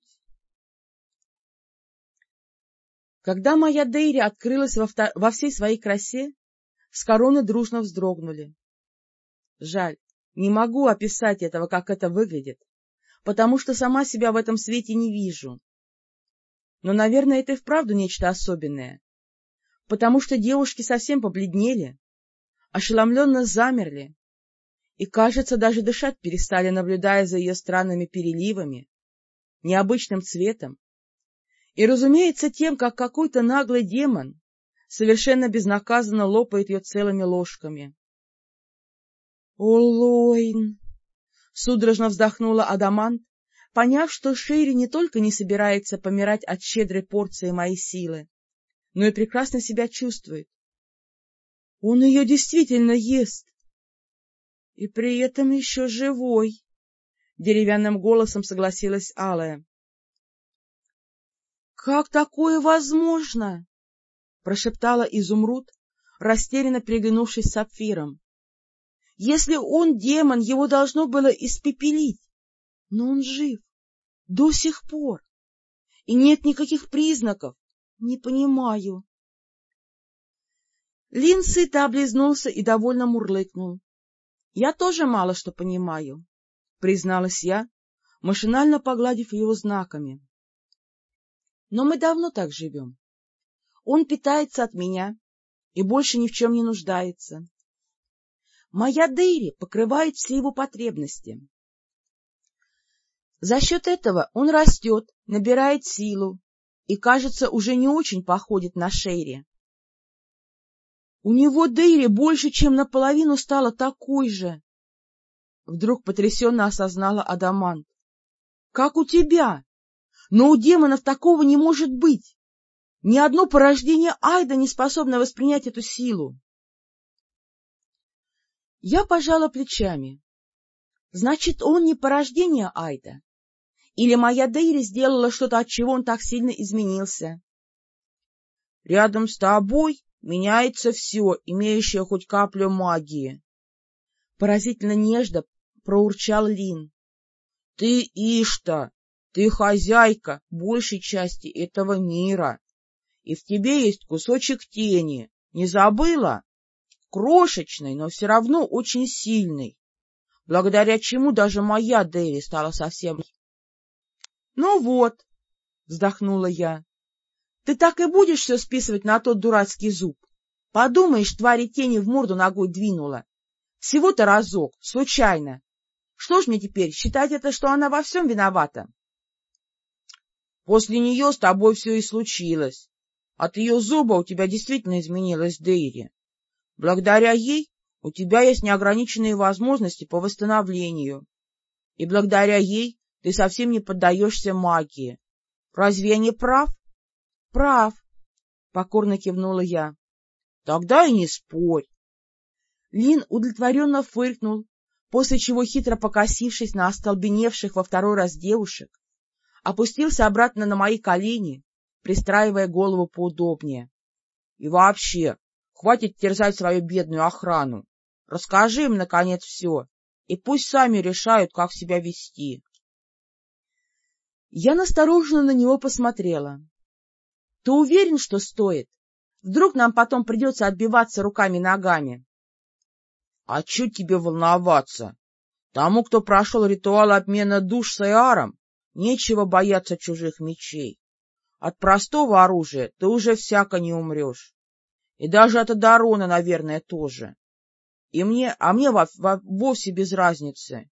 Когда моя Дейри открылась во, во всей своей красе, с короны дружно вздрогнули. Жаль, не могу описать этого, как это выглядит, потому что сама себя в этом свете не вижу. Но, наверное, это и вправду нечто особенное, потому что девушки совсем побледнели, ошеломленно замерли и, кажется, даже дышать перестали, наблюдая за ее странными переливами, необычным цветом и, разумеется, тем, как какой-то наглый демон совершенно безнаказанно лопает ее целыми ложками. «О, Лойн!» — судорожно вздохнула Адамант, поняв, что Шейри не только не собирается помирать от щедрой порции моей силы, но и прекрасно себя чувствует. Он ее действительно ест. И при этом еще живой, — деревянным голосом согласилась Алая. — Как такое возможно? — прошептала Изумруд, растерянно переглянувшись с Сапфиром. Если он демон, его должно было испепелить. Но он жив. До сих пор. И нет никаких признаков. Не понимаю. Лин сыто облизнулся и довольно мурлыкнул. — Я тоже мало что понимаю, — призналась я, машинально погладив его знаками. — Но мы давно так живем. Он питается от меня и больше ни в чем не нуждается. Моя Дейри покрывает все его потребности. За счет этого он растет, набирает силу и, кажется, уже не очень походит на Шейри. У него Дейри больше, чем наполовину стала такой же. Вдруг потрясенно осознала Адамант. — Как у тебя? Но у демонов такого не может быть. Ни одно порождение Айда не способно воспринять эту силу. Я пожала плечами. Значит, он не порождение Айда. Или моя Дейри сделала что-то, от чего он так сильно изменился. Рядом с тобой меняется все, имеющее хоть каплю магии. Поразительно нежно проурчал Лин. Ты Ишта, ты хозяйка большей части этого мира, и в тебе есть кусочек тени. Не забыла? крошечный, но все равно очень сильный, благодаря чему даже моя Дэви стала совсем... — Ну вот, — вздохнула я, — ты так и будешь все списывать на тот дурацкий зуб. Подумаешь, твари тени в морду ногой двинула. Всего-то разок, случайно. Что ж мне теперь, считать это, что она во всем виновата? После нее с тобой все и случилось. От ее зуба у тебя действительно изменилась Дейри. Благодаря ей у тебя есть неограниченные возможности по восстановлению. И благодаря ей ты совсем не поддаешься магии. Разве я не прав? — Прав, — покорно кивнула я. — Тогда и не спорь. Лин удовлетворенно фыркнул, после чего, хитро покосившись на остолбеневших во второй раз девушек, опустился обратно на мои колени, пристраивая голову поудобнее. — И вообще, Хватит терзать свою бедную охрану. Расскажи им, наконец, все, и пусть сами решают, как себя вести. Я настороженно на него посмотрела. — Ты уверен, что стоит? Вдруг нам потом придется отбиваться руками-ногами? — А чуть тебе волноваться? Тому, кто прошел ритуал обмена душ с Эаром, нечего бояться чужих мечей. От простого оружия ты уже всяко не умрешь. И даже от Адарона, наверное, тоже. И мне, а мне во, во, вовсе без разницы.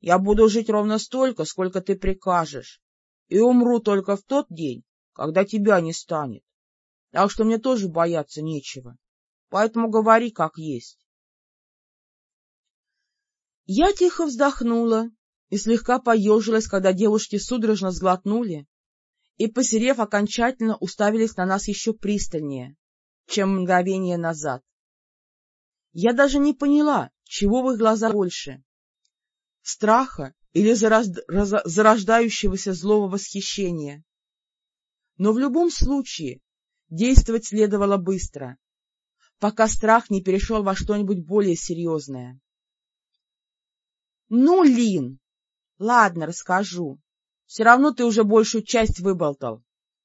Я буду жить ровно столько, сколько ты прикажешь, и умру только в тот день, когда тебя не станет. Так что мне тоже бояться нечего. Поэтому говори, как есть. Я тихо вздохнула и слегка поежилась, когда девушки судорожно сглотнули и, посерев окончательно, уставились на нас еще пристальнее, чем мгновение назад. Я даже не поняла, чего в их глазах больше — страха или зарождающегося злого восхищения. Но в любом случае действовать следовало быстро, пока страх не перешел во что-нибудь более серьезное. — Ну, Лин, ладно, расскажу. Все равно ты уже большую часть выболтал.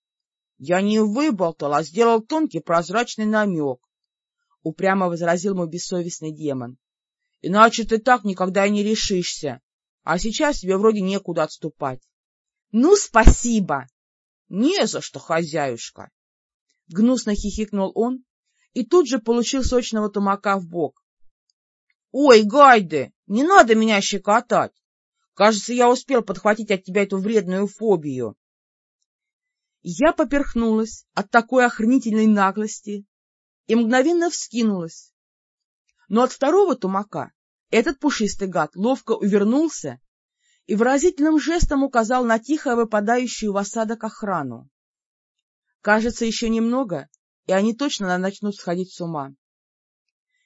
— Я не выболтал, а сделал тонкий прозрачный намек, — упрямо возразил мой бессовестный демон. — Иначе ты так никогда и не решишься, а сейчас тебе вроде некуда отступать. — Ну, спасибо! — Не за что, хозяюшка! Гнусно хихикнул он и тут же получил сочного тумака в бок. — Ой, Гайде, не надо меня щекотать! Кажется, я успел подхватить от тебя эту вредную фобию. Я поперхнулась от такой охренительной наглости и мгновенно вскинулась. Но от второго тумака этот пушистый гад ловко увернулся и выразительным жестом указал на тихо выпадающую в осадок охрану. Кажется, еще немного, и они точно начнут сходить с ума.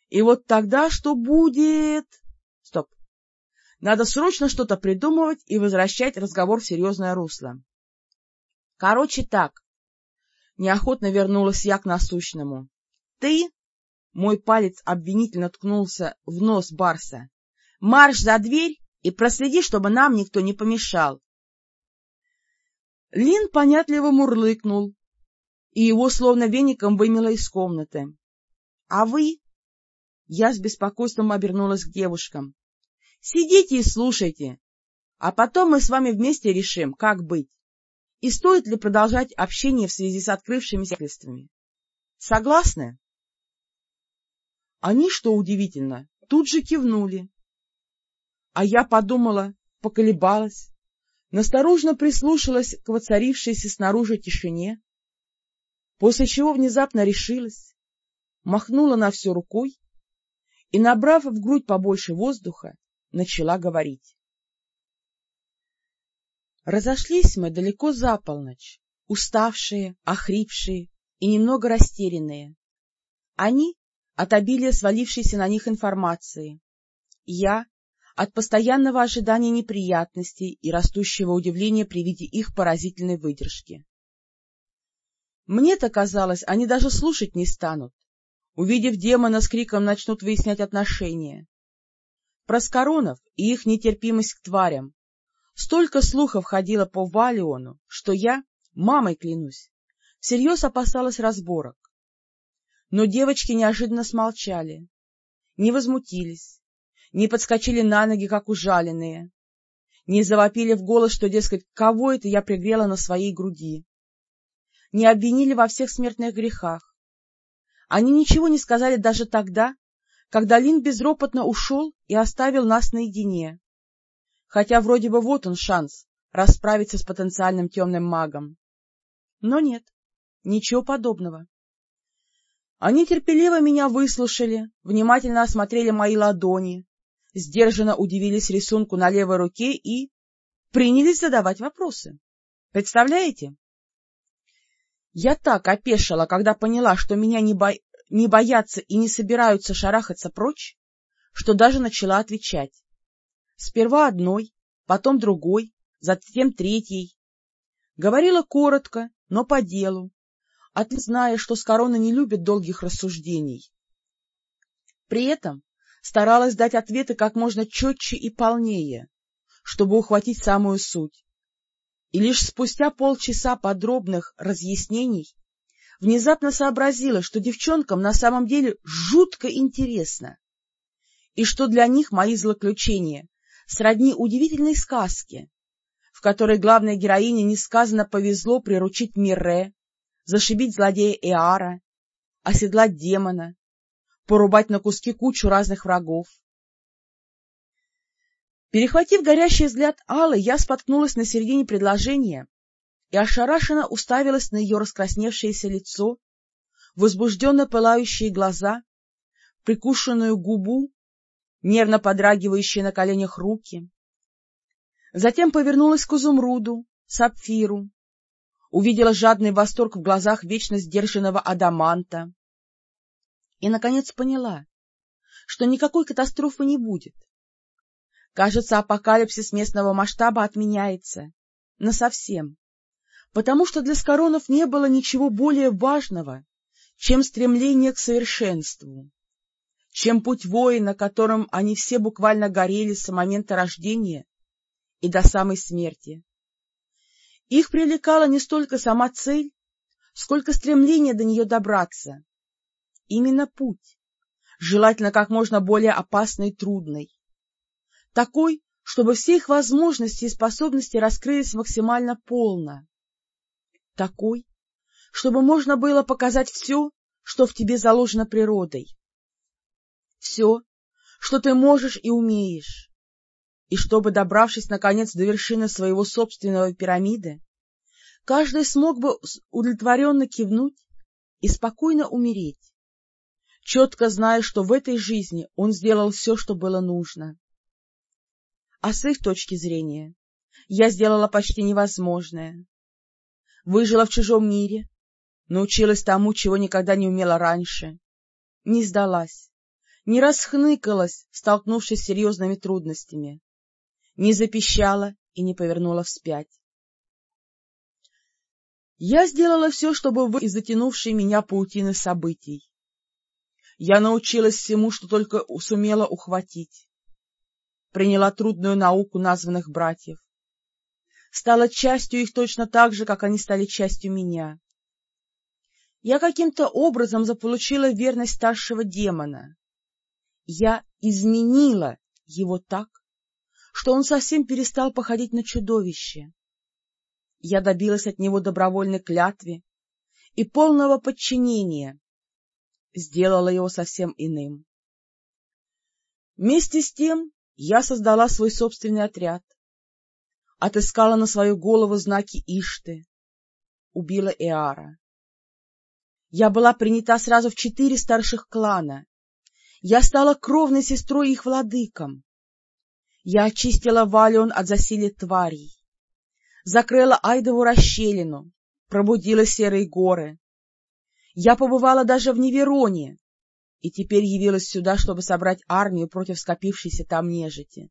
И вот тогда что будет? Стоп. Надо срочно что-то придумывать и возвращать разговор в серьезное русло. Короче так. Неохотно вернулась я к насущному. Ты, мой палец обвинительно ткнулся в нос Барса, марш за дверь и проследи, чтобы нам никто не помешал. Лин понятливо мурлыкнул, и его словно веником вымело из комнаты. — А вы? Я с беспокойством обернулась к девушкам. — Сидите и слушайте, а потом мы с вами вместе решим, как быть, и стоит ли продолжать общение в связи с открывшимися обстоятельствами. Согласны? Они, что удивительно, тут же кивнули. А я подумала, поколебалась, насторожно прислушалась к воцарившейся снаружи тишине после чего внезапно решилась, махнула на все рукой и, набрав в грудь побольше воздуха, начала говорить. Разошлись мы далеко за полночь, уставшие, охрипшие и немного растерянные. Они от обилия свалившейся на них информации, я от постоянного ожидания неприятностей и растущего удивления при виде их поразительной выдержки. Мне-то казалось, они даже слушать не станут. Увидев демона, с криком начнут выяснять отношения. Про Скоронов и их нетерпимость к тварям. Столько слухов ходило по Валиону, что я, мамой клянусь, всерьез опасалась разборок. Но девочки неожиданно смолчали, не возмутились, не подскочили на ноги, как ужаленные, не завопили в голос, что, дескать, кого это я пригрела на своей груди не обвинили во всех смертных грехах. Они ничего не сказали даже тогда, когда Лин безропотно ушел и оставил нас наедине. Хотя вроде бы вот он шанс расправиться с потенциальным темным магом. Но нет, ничего подобного. Они терпеливо меня выслушали, внимательно осмотрели мои ладони, сдержанно удивились рисунку на левой руке и принялись задавать вопросы. Представляете? Я так опешила, когда поняла, что меня не, бо... не боятся и не собираются шарахаться прочь, что даже начала отвечать. Сперва одной, потом другой, затем третьей. Говорила коротко, но по делу, отлично зная, что Скорона не любит долгих рассуждений. При этом старалась дать ответы как можно четче и полнее, чтобы ухватить самую суть и лишь спустя полчаса подробных разъяснений внезапно сообразила, что девчонкам на самом деле жутко интересно, и что для них мои злоключения сродни удивительной сказке, в которой главной героине несказанно повезло приручить Мирре, зашибить злодея Эара, оседлать демона, порубать на куски кучу разных врагов. Перехватив горящий взгляд Аллы, я споткнулась на середине предложения и ошарашенно уставилась на ее раскрасневшееся лицо, возбужденно пылающие глаза, прикушенную губу, нервно подрагивающие на коленях руки. Затем повернулась к изумруду, сапфиру, увидела жадный восторг в глазах вечно сдержанного адаманта и, наконец, поняла, что никакой катастрофы не будет. Кажется, апокалипсис местного масштаба отменяется. Насовсем. Потому что для Скоронов не было ничего более важного, чем стремление к совершенству, чем путь воина, которым они все буквально горели с момента рождения и до самой смерти. Их привлекала не столько сама цель, сколько стремление до нее добраться. Именно путь, желательно как можно более опасный и трудный. Такой, чтобы все их возможности и способности раскрылись максимально полно. Такой, чтобы можно было показать все, что в тебе заложено природой. Все, что ты можешь и умеешь и чтобы, добравшись, наконец, до вершины своего собственного пирамиды, каждый смог бы удовлетворенно кивнуть и спокойно умереть, четко зная, что в этой жизни он сделал все, что было нужно. А с их точки зрения я сделала почти невозможное. Выжила в чужом мире, научилась тому, чего никогда не умела раньше, не сдалась, не расхныкалась, столкнувшись с серьезными трудностями не запищала и не повернула вспять. Я сделала все, чтобы вы из затянувшей меня паутины событий. Я научилась всему, что только сумела ухватить. Приняла трудную науку названных братьев. Стала частью их точно так же, как они стали частью меня. Я каким-то образом заполучила верность старшего демона. Я изменила его так, что он совсем перестал походить на чудовище. Я добилась от него добровольной клятвы и полного подчинения, сделала его совсем иным. Вместе с тем я создала свой собственный отряд, отыскала на свою голову знаки Ишты, убила Эара. Я была принята сразу в четыре старших клана. Я стала кровной сестрой их владыкам. Я очистила Валион от засилия тварей, закрыла Айдову расщелину, пробудила серые горы. Я побывала даже в Невероне и теперь явилась сюда, чтобы собрать армию против скопившейся там нежити.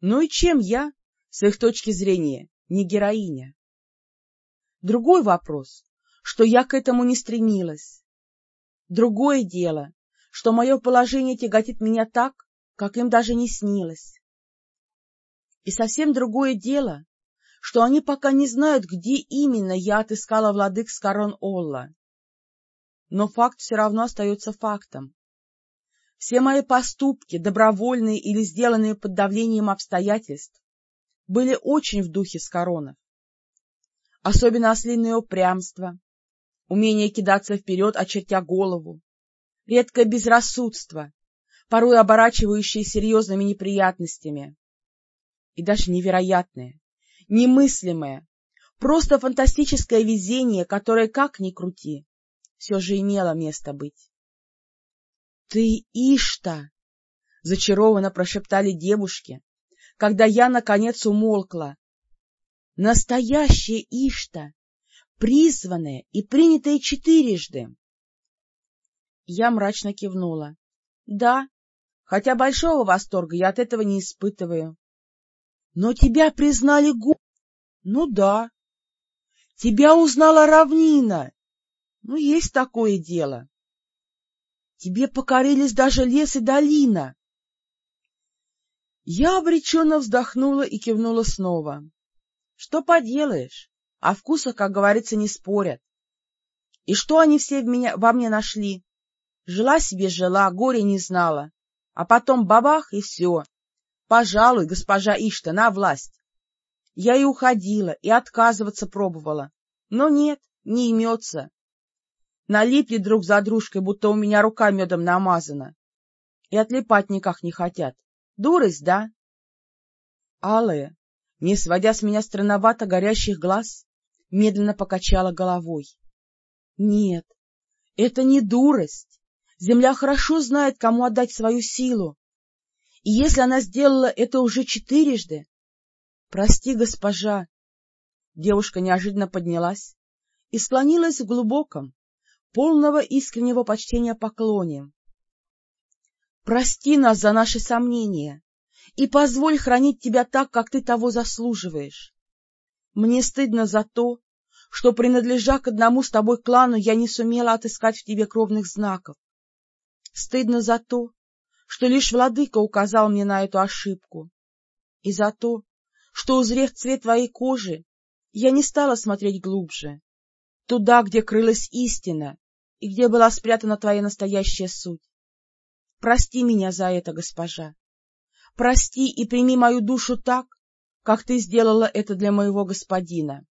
Ну и чем я, с их точки зрения, не героиня? Другой вопрос, что я к этому не стремилась. Другое дело, что мое положение тяготит меня так, как им даже не снилось. И совсем другое дело, что они пока не знают, где именно я отыскала владык с корон Олла. Но факт все равно остается фактом. Все мои поступки, добровольные или сделанные под давлением обстоятельств, были очень в духе Скоронов. Особенно ослиное упрямство, умение кидаться вперед, очертя голову, редкое безрассудство, порой оборачивающие серьезными неприятностями. И даже невероятное, немыслимое, просто фантастическое везение, которое, как ни крути, все же имело место быть. — Ты Ишта! — зачарованно прошептали девушки, когда я, наконец, умолкла. — Настоящая Ишта! Призванная и принятая четырежды! Я мрачно кивнула. — Да, хотя большого восторга я от этого не испытываю. — Но тебя признали гу... — Ну да. — Тебя узнала равнина. — Ну, есть такое дело. — Тебе покорились даже лес и долина. Я обреченно вздохнула и кивнула снова. Что поделаешь, о вкусах, как говорится, не спорят. И что они все в меня, во мне нашли? Жила себе жила, горе не знала. А потом бабах, и все. Пожалуй, госпожа Ишта, на власть. Я и уходила, и отказываться пробовала. Но нет, не имется. Налипли друг за дружкой, будто у меня рука медом намазана. И отлипать никак не хотят. Дурость, да? Алая, не сводя с меня странновато горящих глаз, медленно покачала головой. Нет, это не дурость. Земля хорошо знает, кому отдать свою силу. И если она сделала это уже четырежды... Прости, госпожа. Девушка неожиданно поднялась и склонилась в глубоком, полного искреннего почтения поклоне. Прости нас за наши сомнения и позволь хранить тебя так, как ты того заслуживаешь. Мне стыдно за то, что, принадлежа к одному с тобой клану, я не сумела отыскать в тебе кровных знаков. Стыдно за то, что лишь владыка указал мне на эту ошибку, и за то, что, узрев цвет твоей кожи, я не стала смотреть глубже, туда, где крылась истина и где была спрятана твоя настоящая суть. Прости меня за это, госпожа. Прости и прими мою душу так, как ты сделала это для моего господина.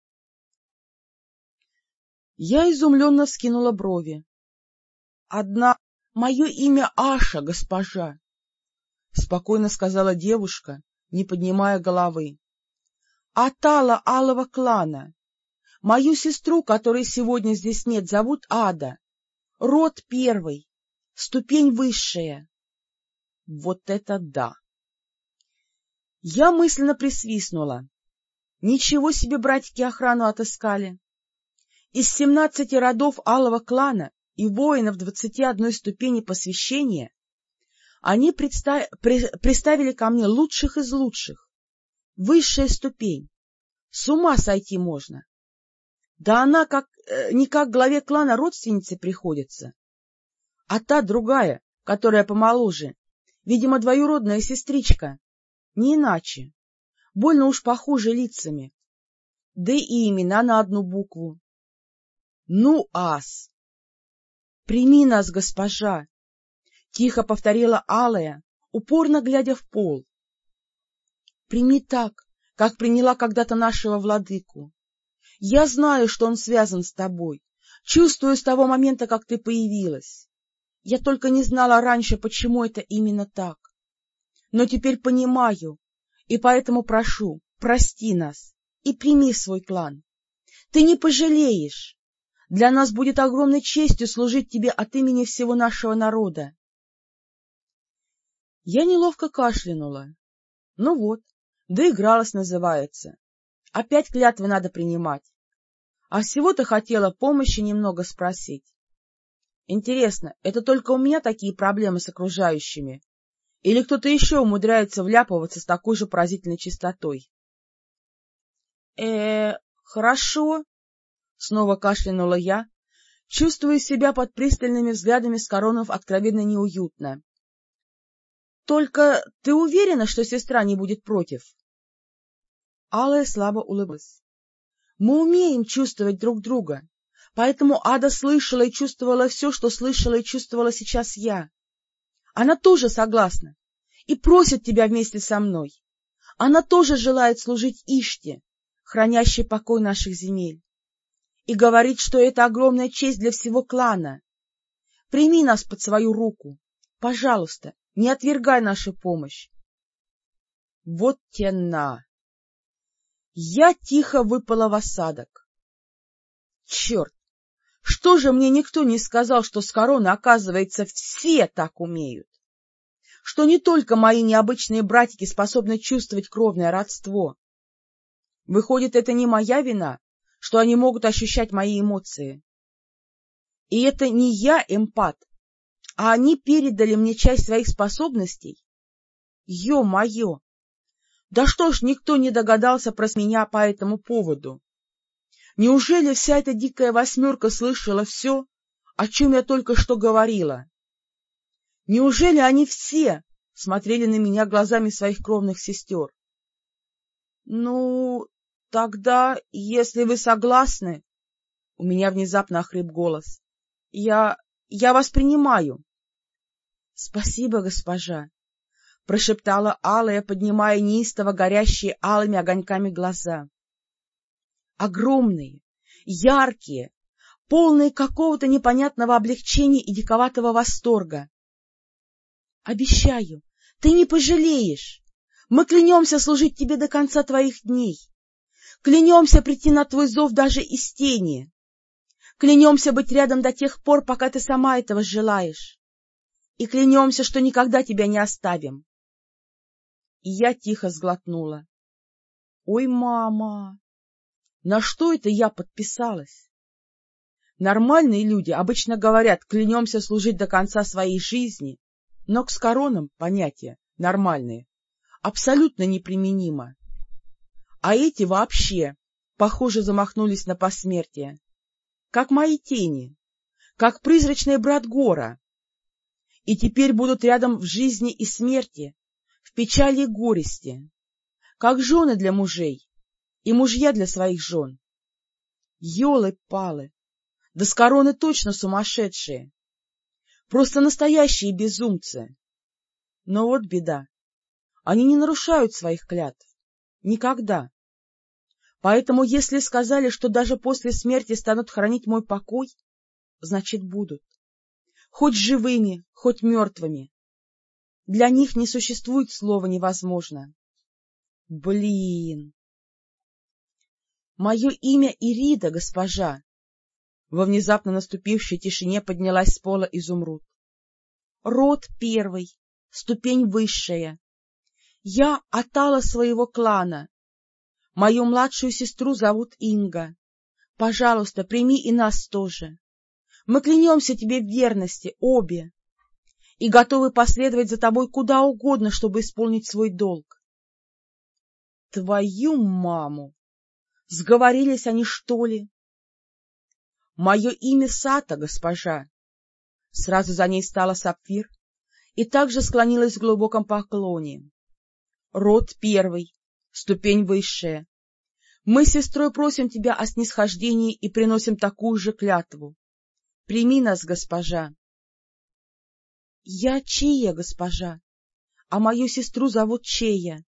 Я изумленно вскинула брови. — Одна... Мое имя Аша, госпожа, — спокойно сказала девушка, не поднимая головы. — Атала Алого клана. Мою сестру, которой сегодня здесь нет, зовут Ада. Род первый, ступень высшая. Вот это да! Я мысленно присвистнула. Ничего себе братики охрану отыскали. Из семнадцати родов Алого клана и воинов двадцати одной ступени посвящения они предста... при... приставили ко мне лучших из лучших. Высшая ступень. С ума сойти можно. Да она как э, не как главе клана родственницы приходится. А та другая, которая помоложе, видимо, двоюродная сестричка, не иначе. Больно уж похожи лицами. Да и имена на одну букву. Ну, ас! Прими нас, госпожа! Тихо повторила Алая, упорно глядя в пол. Прими так, как приняла когда-то нашего владыку. Я знаю, что он связан с тобой, чувствую с того момента, как ты появилась. Я только не знала раньше, почему это именно так. Но теперь понимаю, и поэтому прошу, прости нас и прими свой клан. Ты не пожалеешь. Для нас будет огромной честью служить тебе от имени всего нашего народа. Я неловко кашлянула. Ну вот, доигралась называется. Опять клятвы надо принимать. А всего-то хотела помощи немного спросить. Интересно, это только у меня такие проблемы с окружающими? Или кто-то еще умудряется вляпываться с такой же поразительной чистотой? э хорошо, Снова кашлянула я, чувствуя себя под пристальными взглядами с коронов откровенно неуютно. — Только ты уверена, что сестра не будет против? Алая слабо улыбалась. — Мы умеем чувствовать друг друга, поэтому Ада слышала и чувствовала все, что слышала и чувствовала сейчас я. Она тоже согласна и просит тебя вместе со мной. Она тоже желает служить Иште, хранящей покой наших земель и говорит, что это огромная честь для всего клана. Прими нас под свою руку. Пожалуйста, не отвергай нашу помощь. Вот тена! Я тихо выпала в осадок. Черт! Что же мне никто не сказал, что с короны, оказывается, все так умеют? Что не только мои необычные братики способны чувствовать кровное родство. Выходит, это не моя вина, что они могут ощущать мои эмоции. И это не я эмпат, а они передали мне часть своих способностей. Ё-моё! Да что ж никто не догадался про меня по этому поводу? Неужели вся эта дикая восьмерка слышала все, о чем я только что говорила? Неужели они все смотрели на меня глазами своих кровных сестер? Ну, — Тогда, если вы согласны... У меня внезапно охрип голос. — Я... я вас принимаю. — Спасибо, госпожа, — прошептала Алая, поднимая неистово горящие алыми огоньками глаза. Огромные, яркие, полные какого-то непонятного облегчения и диковатого восторга. — Обещаю, Ты не пожалеешь. Мы клянемся служить тебе до конца твоих дней. Клянемся прийти на твой зов даже из тени. Клянемся быть рядом до тех пор, пока ты сама этого желаешь. И клянемся, что никогда тебя не оставим. И я тихо сглотнула. Ой, мама, на что это я подписалась? Нормальные люди обычно говорят, клянемся служить до конца своей жизни, но к скоронам понятия «нормальные» абсолютно неприменимо. А эти вообще, похоже, замахнулись на посмертие как мои тени, как призрачный брат Гора, и теперь будут рядом в жизни и смерти, в печали и горести, как жены для мужей и мужья для своих жен. Ёлы-палы, да с короны точно сумасшедшие, просто настоящие безумцы. Но вот беда, они не нарушают своих клятв. Никогда. Поэтому, если сказали, что даже после смерти станут хранить мой покой, значит, будут. Хоть живыми, хоть мертвыми. Для них не существует слова «невозможно». Блин! Мое имя Ирида, госпожа. Во внезапно наступившей тишине поднялась с пола изумруд. Род первый, ступень высшая. Я отала своего клана, Мою младшую сестру зовут Инга. Пожалуйста, прими и нас тоже. Мы клянемся тебе в верности, обе, и готовы последовать за тобой куда угодно, чтобы исполнить свой долг. Твою маму! Сговорились они, что ли? Мое имя Сата, госпожа. Сразу за ней стала Сапфир и также склонилась в глубоком поклоне. Род первый, ступень высшая. Мы с сестрой просим тебя о снисхождении и приносим такую же клятву. Прими нас, госпожа. — Я Чия, госпожа, а мою сестру зовут Чея.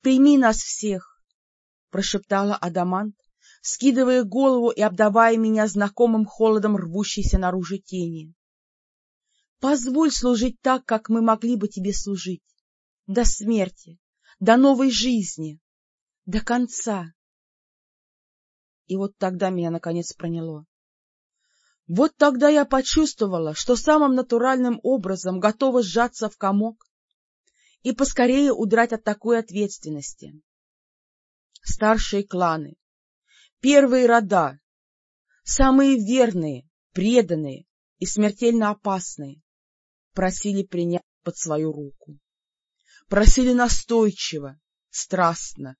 Прими нас всех, — прошептала Адамант, скидывая голову и обдавая меня знакомым холодом рвущейся наружу тени. — Позволь служить так, как мы могли бы тебе служить, до смерти, до новой жизни, до конца. И вот тогда меня наконец проняло. Вот тогда я почувствовала, что самым натуральным образом готова сжаться в комок и поскорее удрать от такой ответственности. Старшие кланы, первые рода, самые верные, преданные и смертельно опасные, просили принять под свою руку просили настойчиво, страстно,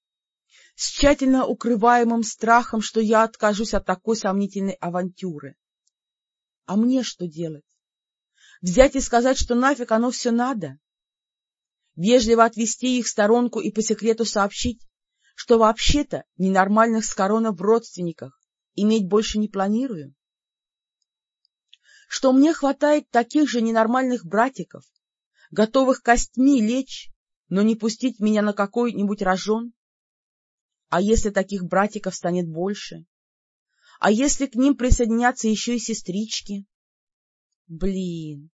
с тщательно укрываемым страхом, что я откажусь от такой сомнительной авантюры. А мне что делать? Взять и сказать, что нафиг оно все надо? Вежливо отвести их в сторонку и по секрету сообщить, что вообще-то ненормальных скоронов в родственниках иметь больше не планирую? Что мне хватает таких же ненормальных братиков, готовых костьми лечь но не пустить меня на какой-нибудь рожон? А если таких братиков станет больше? А если к ним присоединятся еще и сестрички? Блин,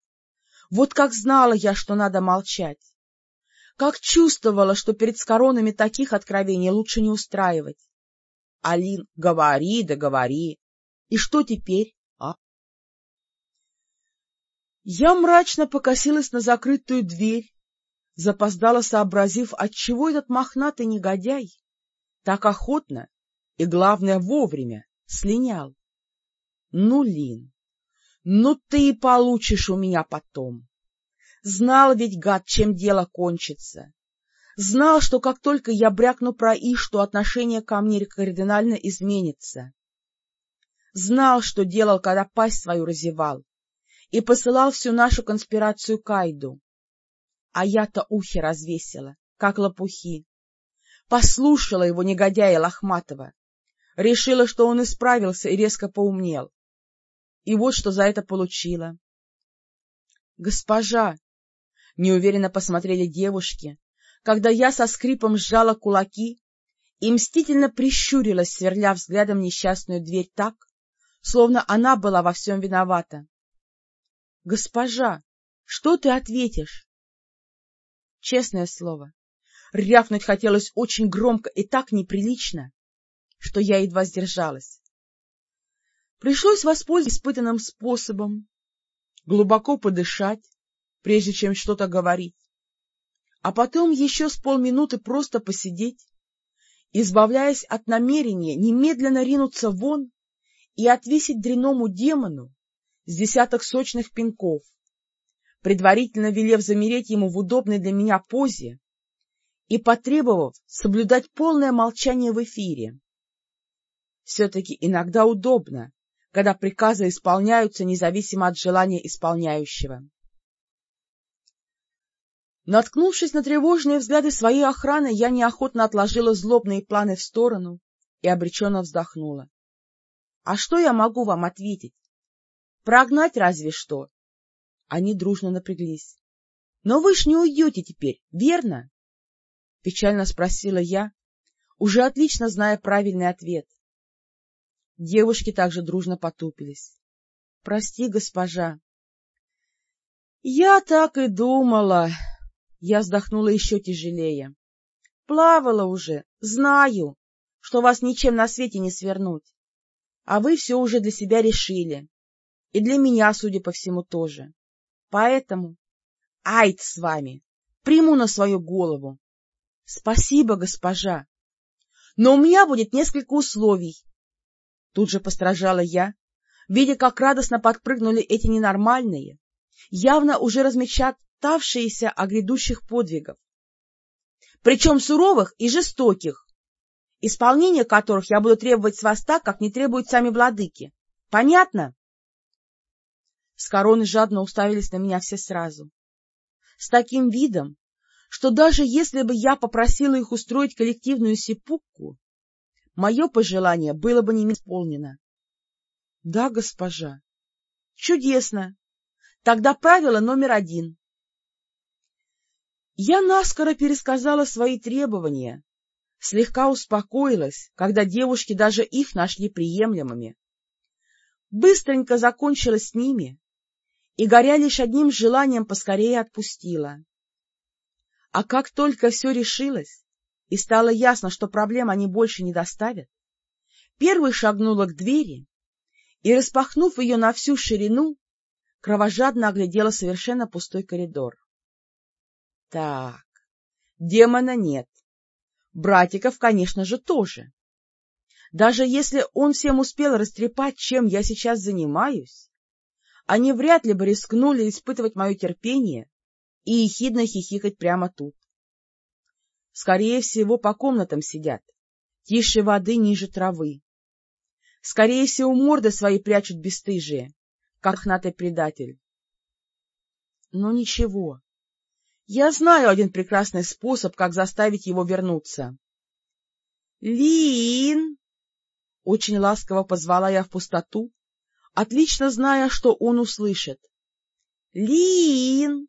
вот как знала я, что надо молчать. Как чувствовала, что перед скоронами таких откровений лучше не устраивать. Алин, говори да говори. И что теперь, а? Я мрачно покосилась на закрытую дверь запоздало сообразив, отчего этот мохнатый негодяй так охотно и, главное, вовремя слинял. Ну, Лин, ну ты и получишь у меня потом. Знал ведь, гад, чем дело кончится. Знал, что как только я брякну про И, что отношение ко мне кардинально изменится. Знал, что делал, когда пасть свою разевал, и посылал всю нашу конспирацию Кайду. А я-то ухи развесила, как лопухи. Послушала его негодяя Лохматова. Решила, что он исправился и резко поумнел. И вот что за это получила. — Госпожа! — неуверенно посмотрели девушки, когда я со скрипом сжала кулаки и мстительно прищурилась, сверля взглядом несчастную дверь так, словно она была во всем виновата. — Госпожа, что ты ответишь? Честное слово, рявкнуть хотелось очень громко и так неприлично, что я едва сдержалась. Пришлось воспользоваться испытанным способом, глубоко подышать, прежде чем что-то говорить, а потом еще с полминуты просто посидеть, избавляясь от намерения немедленно ринуться вон и отвесить дряному демону с десяток сочных пинков, предварительно велев замереть ему в удобной для меня позе и потребовав соблюдать полное молчание в эфире. Все-таки иногда удобно, когда приказы исполняются независимо от желания исполняющего. Наткнувшись на тревожные взгляды своей охраны, я неохотно отложила злобные планы в сторону и обреченно вздохнула. — А что я могу вам ответить? Прогнать разве что. Они дружно напряглись. — Но вы ж не уйдете теперь, верно? — печально спросила я, уже отлично зная правильный ответ. Девушки также дружно потупились. — Прости, госпожа. — Я так и думала. Я вздохнула еще тяжелее. — Плавала уже, знаю, что вас ничем на свете не свернуть. А вы все уже для себя решили. И для меня, судя по всему, тоже. Поэтому... Айд с вами! Приму на свою голову. — Спасибо, госпожа. Но у меня будет несколько условий, Тут же постражала я, видя, как радостно подпрыгнули эти ненормальные, явно уже размечтавшиеся о грядущих подвигов. Причем суровых и жестоких, исполнение которых я буду требовать с вас так, как не требуют сами владыки. Понятно? С короны жадно уставились на меня все сразу. С таким видом, что даже если бы я попросила их устроить коллективную сипукку, мое пожелание было бы не исполнено. — Да, госпожа. — Чудесно. Тогда правило номер один. Я наскоро пересказала свои требования, слегка успокоилась, когда девушки даже их нашли приемлемыми. Быстренько закончила с ними и, горя лишь одним желанием, поскорее отпустила. А как только все решилось, и стало ясно, что проблем они больше не доставят, первой шагнула к двери и, распахнув ее на всю ширину, кровожадно оглядела совершенно пустой коридор. Так, демона нет. Братиков, конечно же, тоже. Даже если он всем успел растрепать, чем я сейчас занимаюсь, они вряд ли бы рискнули испытывать мое терпение и ехидно хихикать прямо тут. Скорее всего, по комнатам сидят, тише воды, ниже травы. Скорее всего, морды свои прячут бесстыжие, как хнатый предатель. Но ничего. Я знаю один прекрасный способ, как заставить его вернуться. — Лин! — очень ласково позвала я в пустоту, отлично зная, что он услышит. — Лин!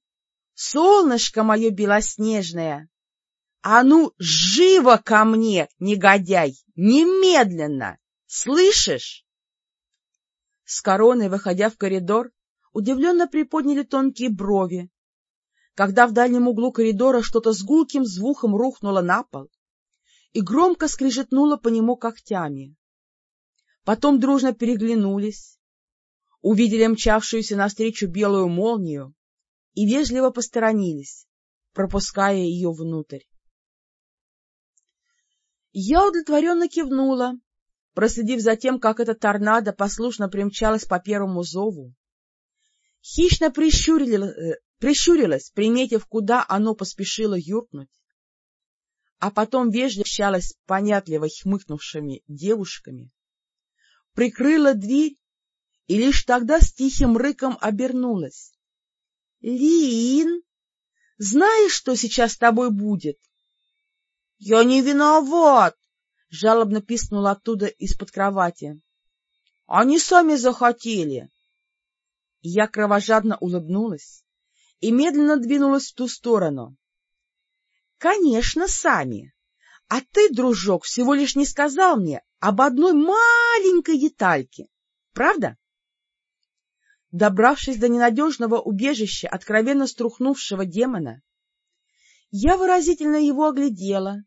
Солнышко мое белоснежное! А ну, живо ко мне, негодяй, немедленно! Слышишь? С короной, выходя в коридор, удивленно приподняли тонкие брови, когда в дальнем углу коридора что-то с гулким звуком рухнуло на пол и громко скрижетнуло по нему когтями. Потом дружно переглянулись, увидели мчавшуюся навстречу белую молнию и вежливо посторонились, пропуская ее внутрь. Я удовлетворенно кивнула, проследив за тем, как эта торнадо послушно примчалась по первому зову. Хищно прищурилась, э, прищурилась, приметив, куда оно поспешило юркнуть, а потом вежливо общалась понятливо хмыкнувшими девушками, прикрыла дверь и лишь тогда с тихим рыком обернулась. — Лин, знаешь, что сейчас с тобой будет? — я не виноват! — жалобно пискнул оттуда из-под кровати. — Они сами захотели. Я кровожадно улыбнулась и медленно двинулась в ту сторону. — Конечно, сами. А ты, дружок, всего лишь не сказал мне об одной маленькой детальке. Правда? Добравшись до ненадежного убежища откровенно струхнувшего демона, Я выразительно его оглядела,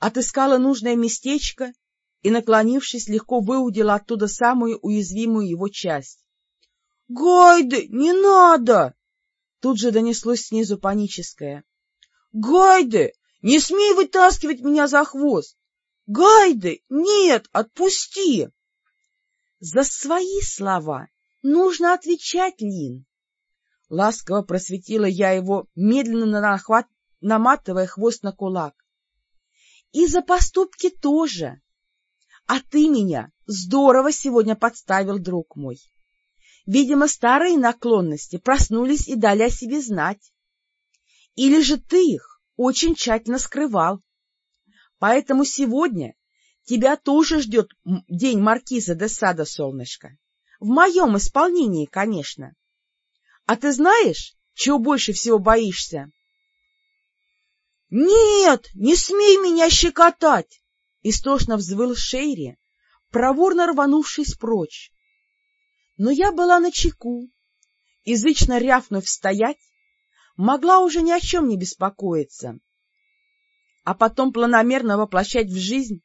отыскала нужное местечко и, наклонившись, легко выудила оттуда самую уязвимую его часть. — Гайды, не надо! Тут же донеслось снизу паническое. — Гайды, не смей вытаскивать меня за хвост! Гайды, нет, отпусти! За свои слова нужно отвечать, Лин. Ласково просветила я его, медленно нахват... наматывая хвост на кулак. И за поступки тоже. А ты меня здорово сегодня подставил, друг мой. Видимо, старые наклонности проснулись и дали о себе знать. Или же ты их очень тщательно скрывал. Поэтому сегодня тебя тоже ждет день маркиза де Сада, солнышко. В моем исполнении, конечно. А ты знаешь, чего больше всего боишься? — Нет, не смей меня щекотать! — истошно взвыл Шейри, проворно рванувшись прочь. Но я была на чеку, язычно рявнув стоять, могла уже ни о чем не беспокоиться, а потом планомерно воплощать в жизнь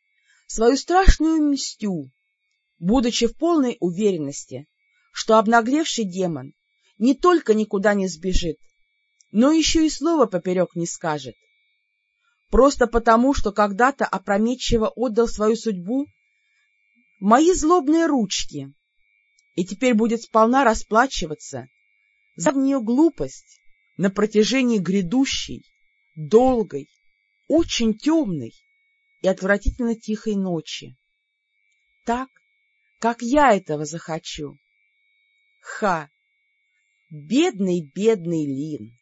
свою страшную мстю, будучи в полной уверенности, что обнаглевший демон не только никуда не сбежит, но еще и слова поперек не скажет. Просто потому, что когда-то опрометчиво отдал свою судьбу мои злобные ручки, и теперь будет сполна расплачиваться за нее глупость на протяжении грядущей, долгой, очень темной и отвратительно тихой ночи. Так, как я этого захочу. Ха! Бедный, бедный Лин!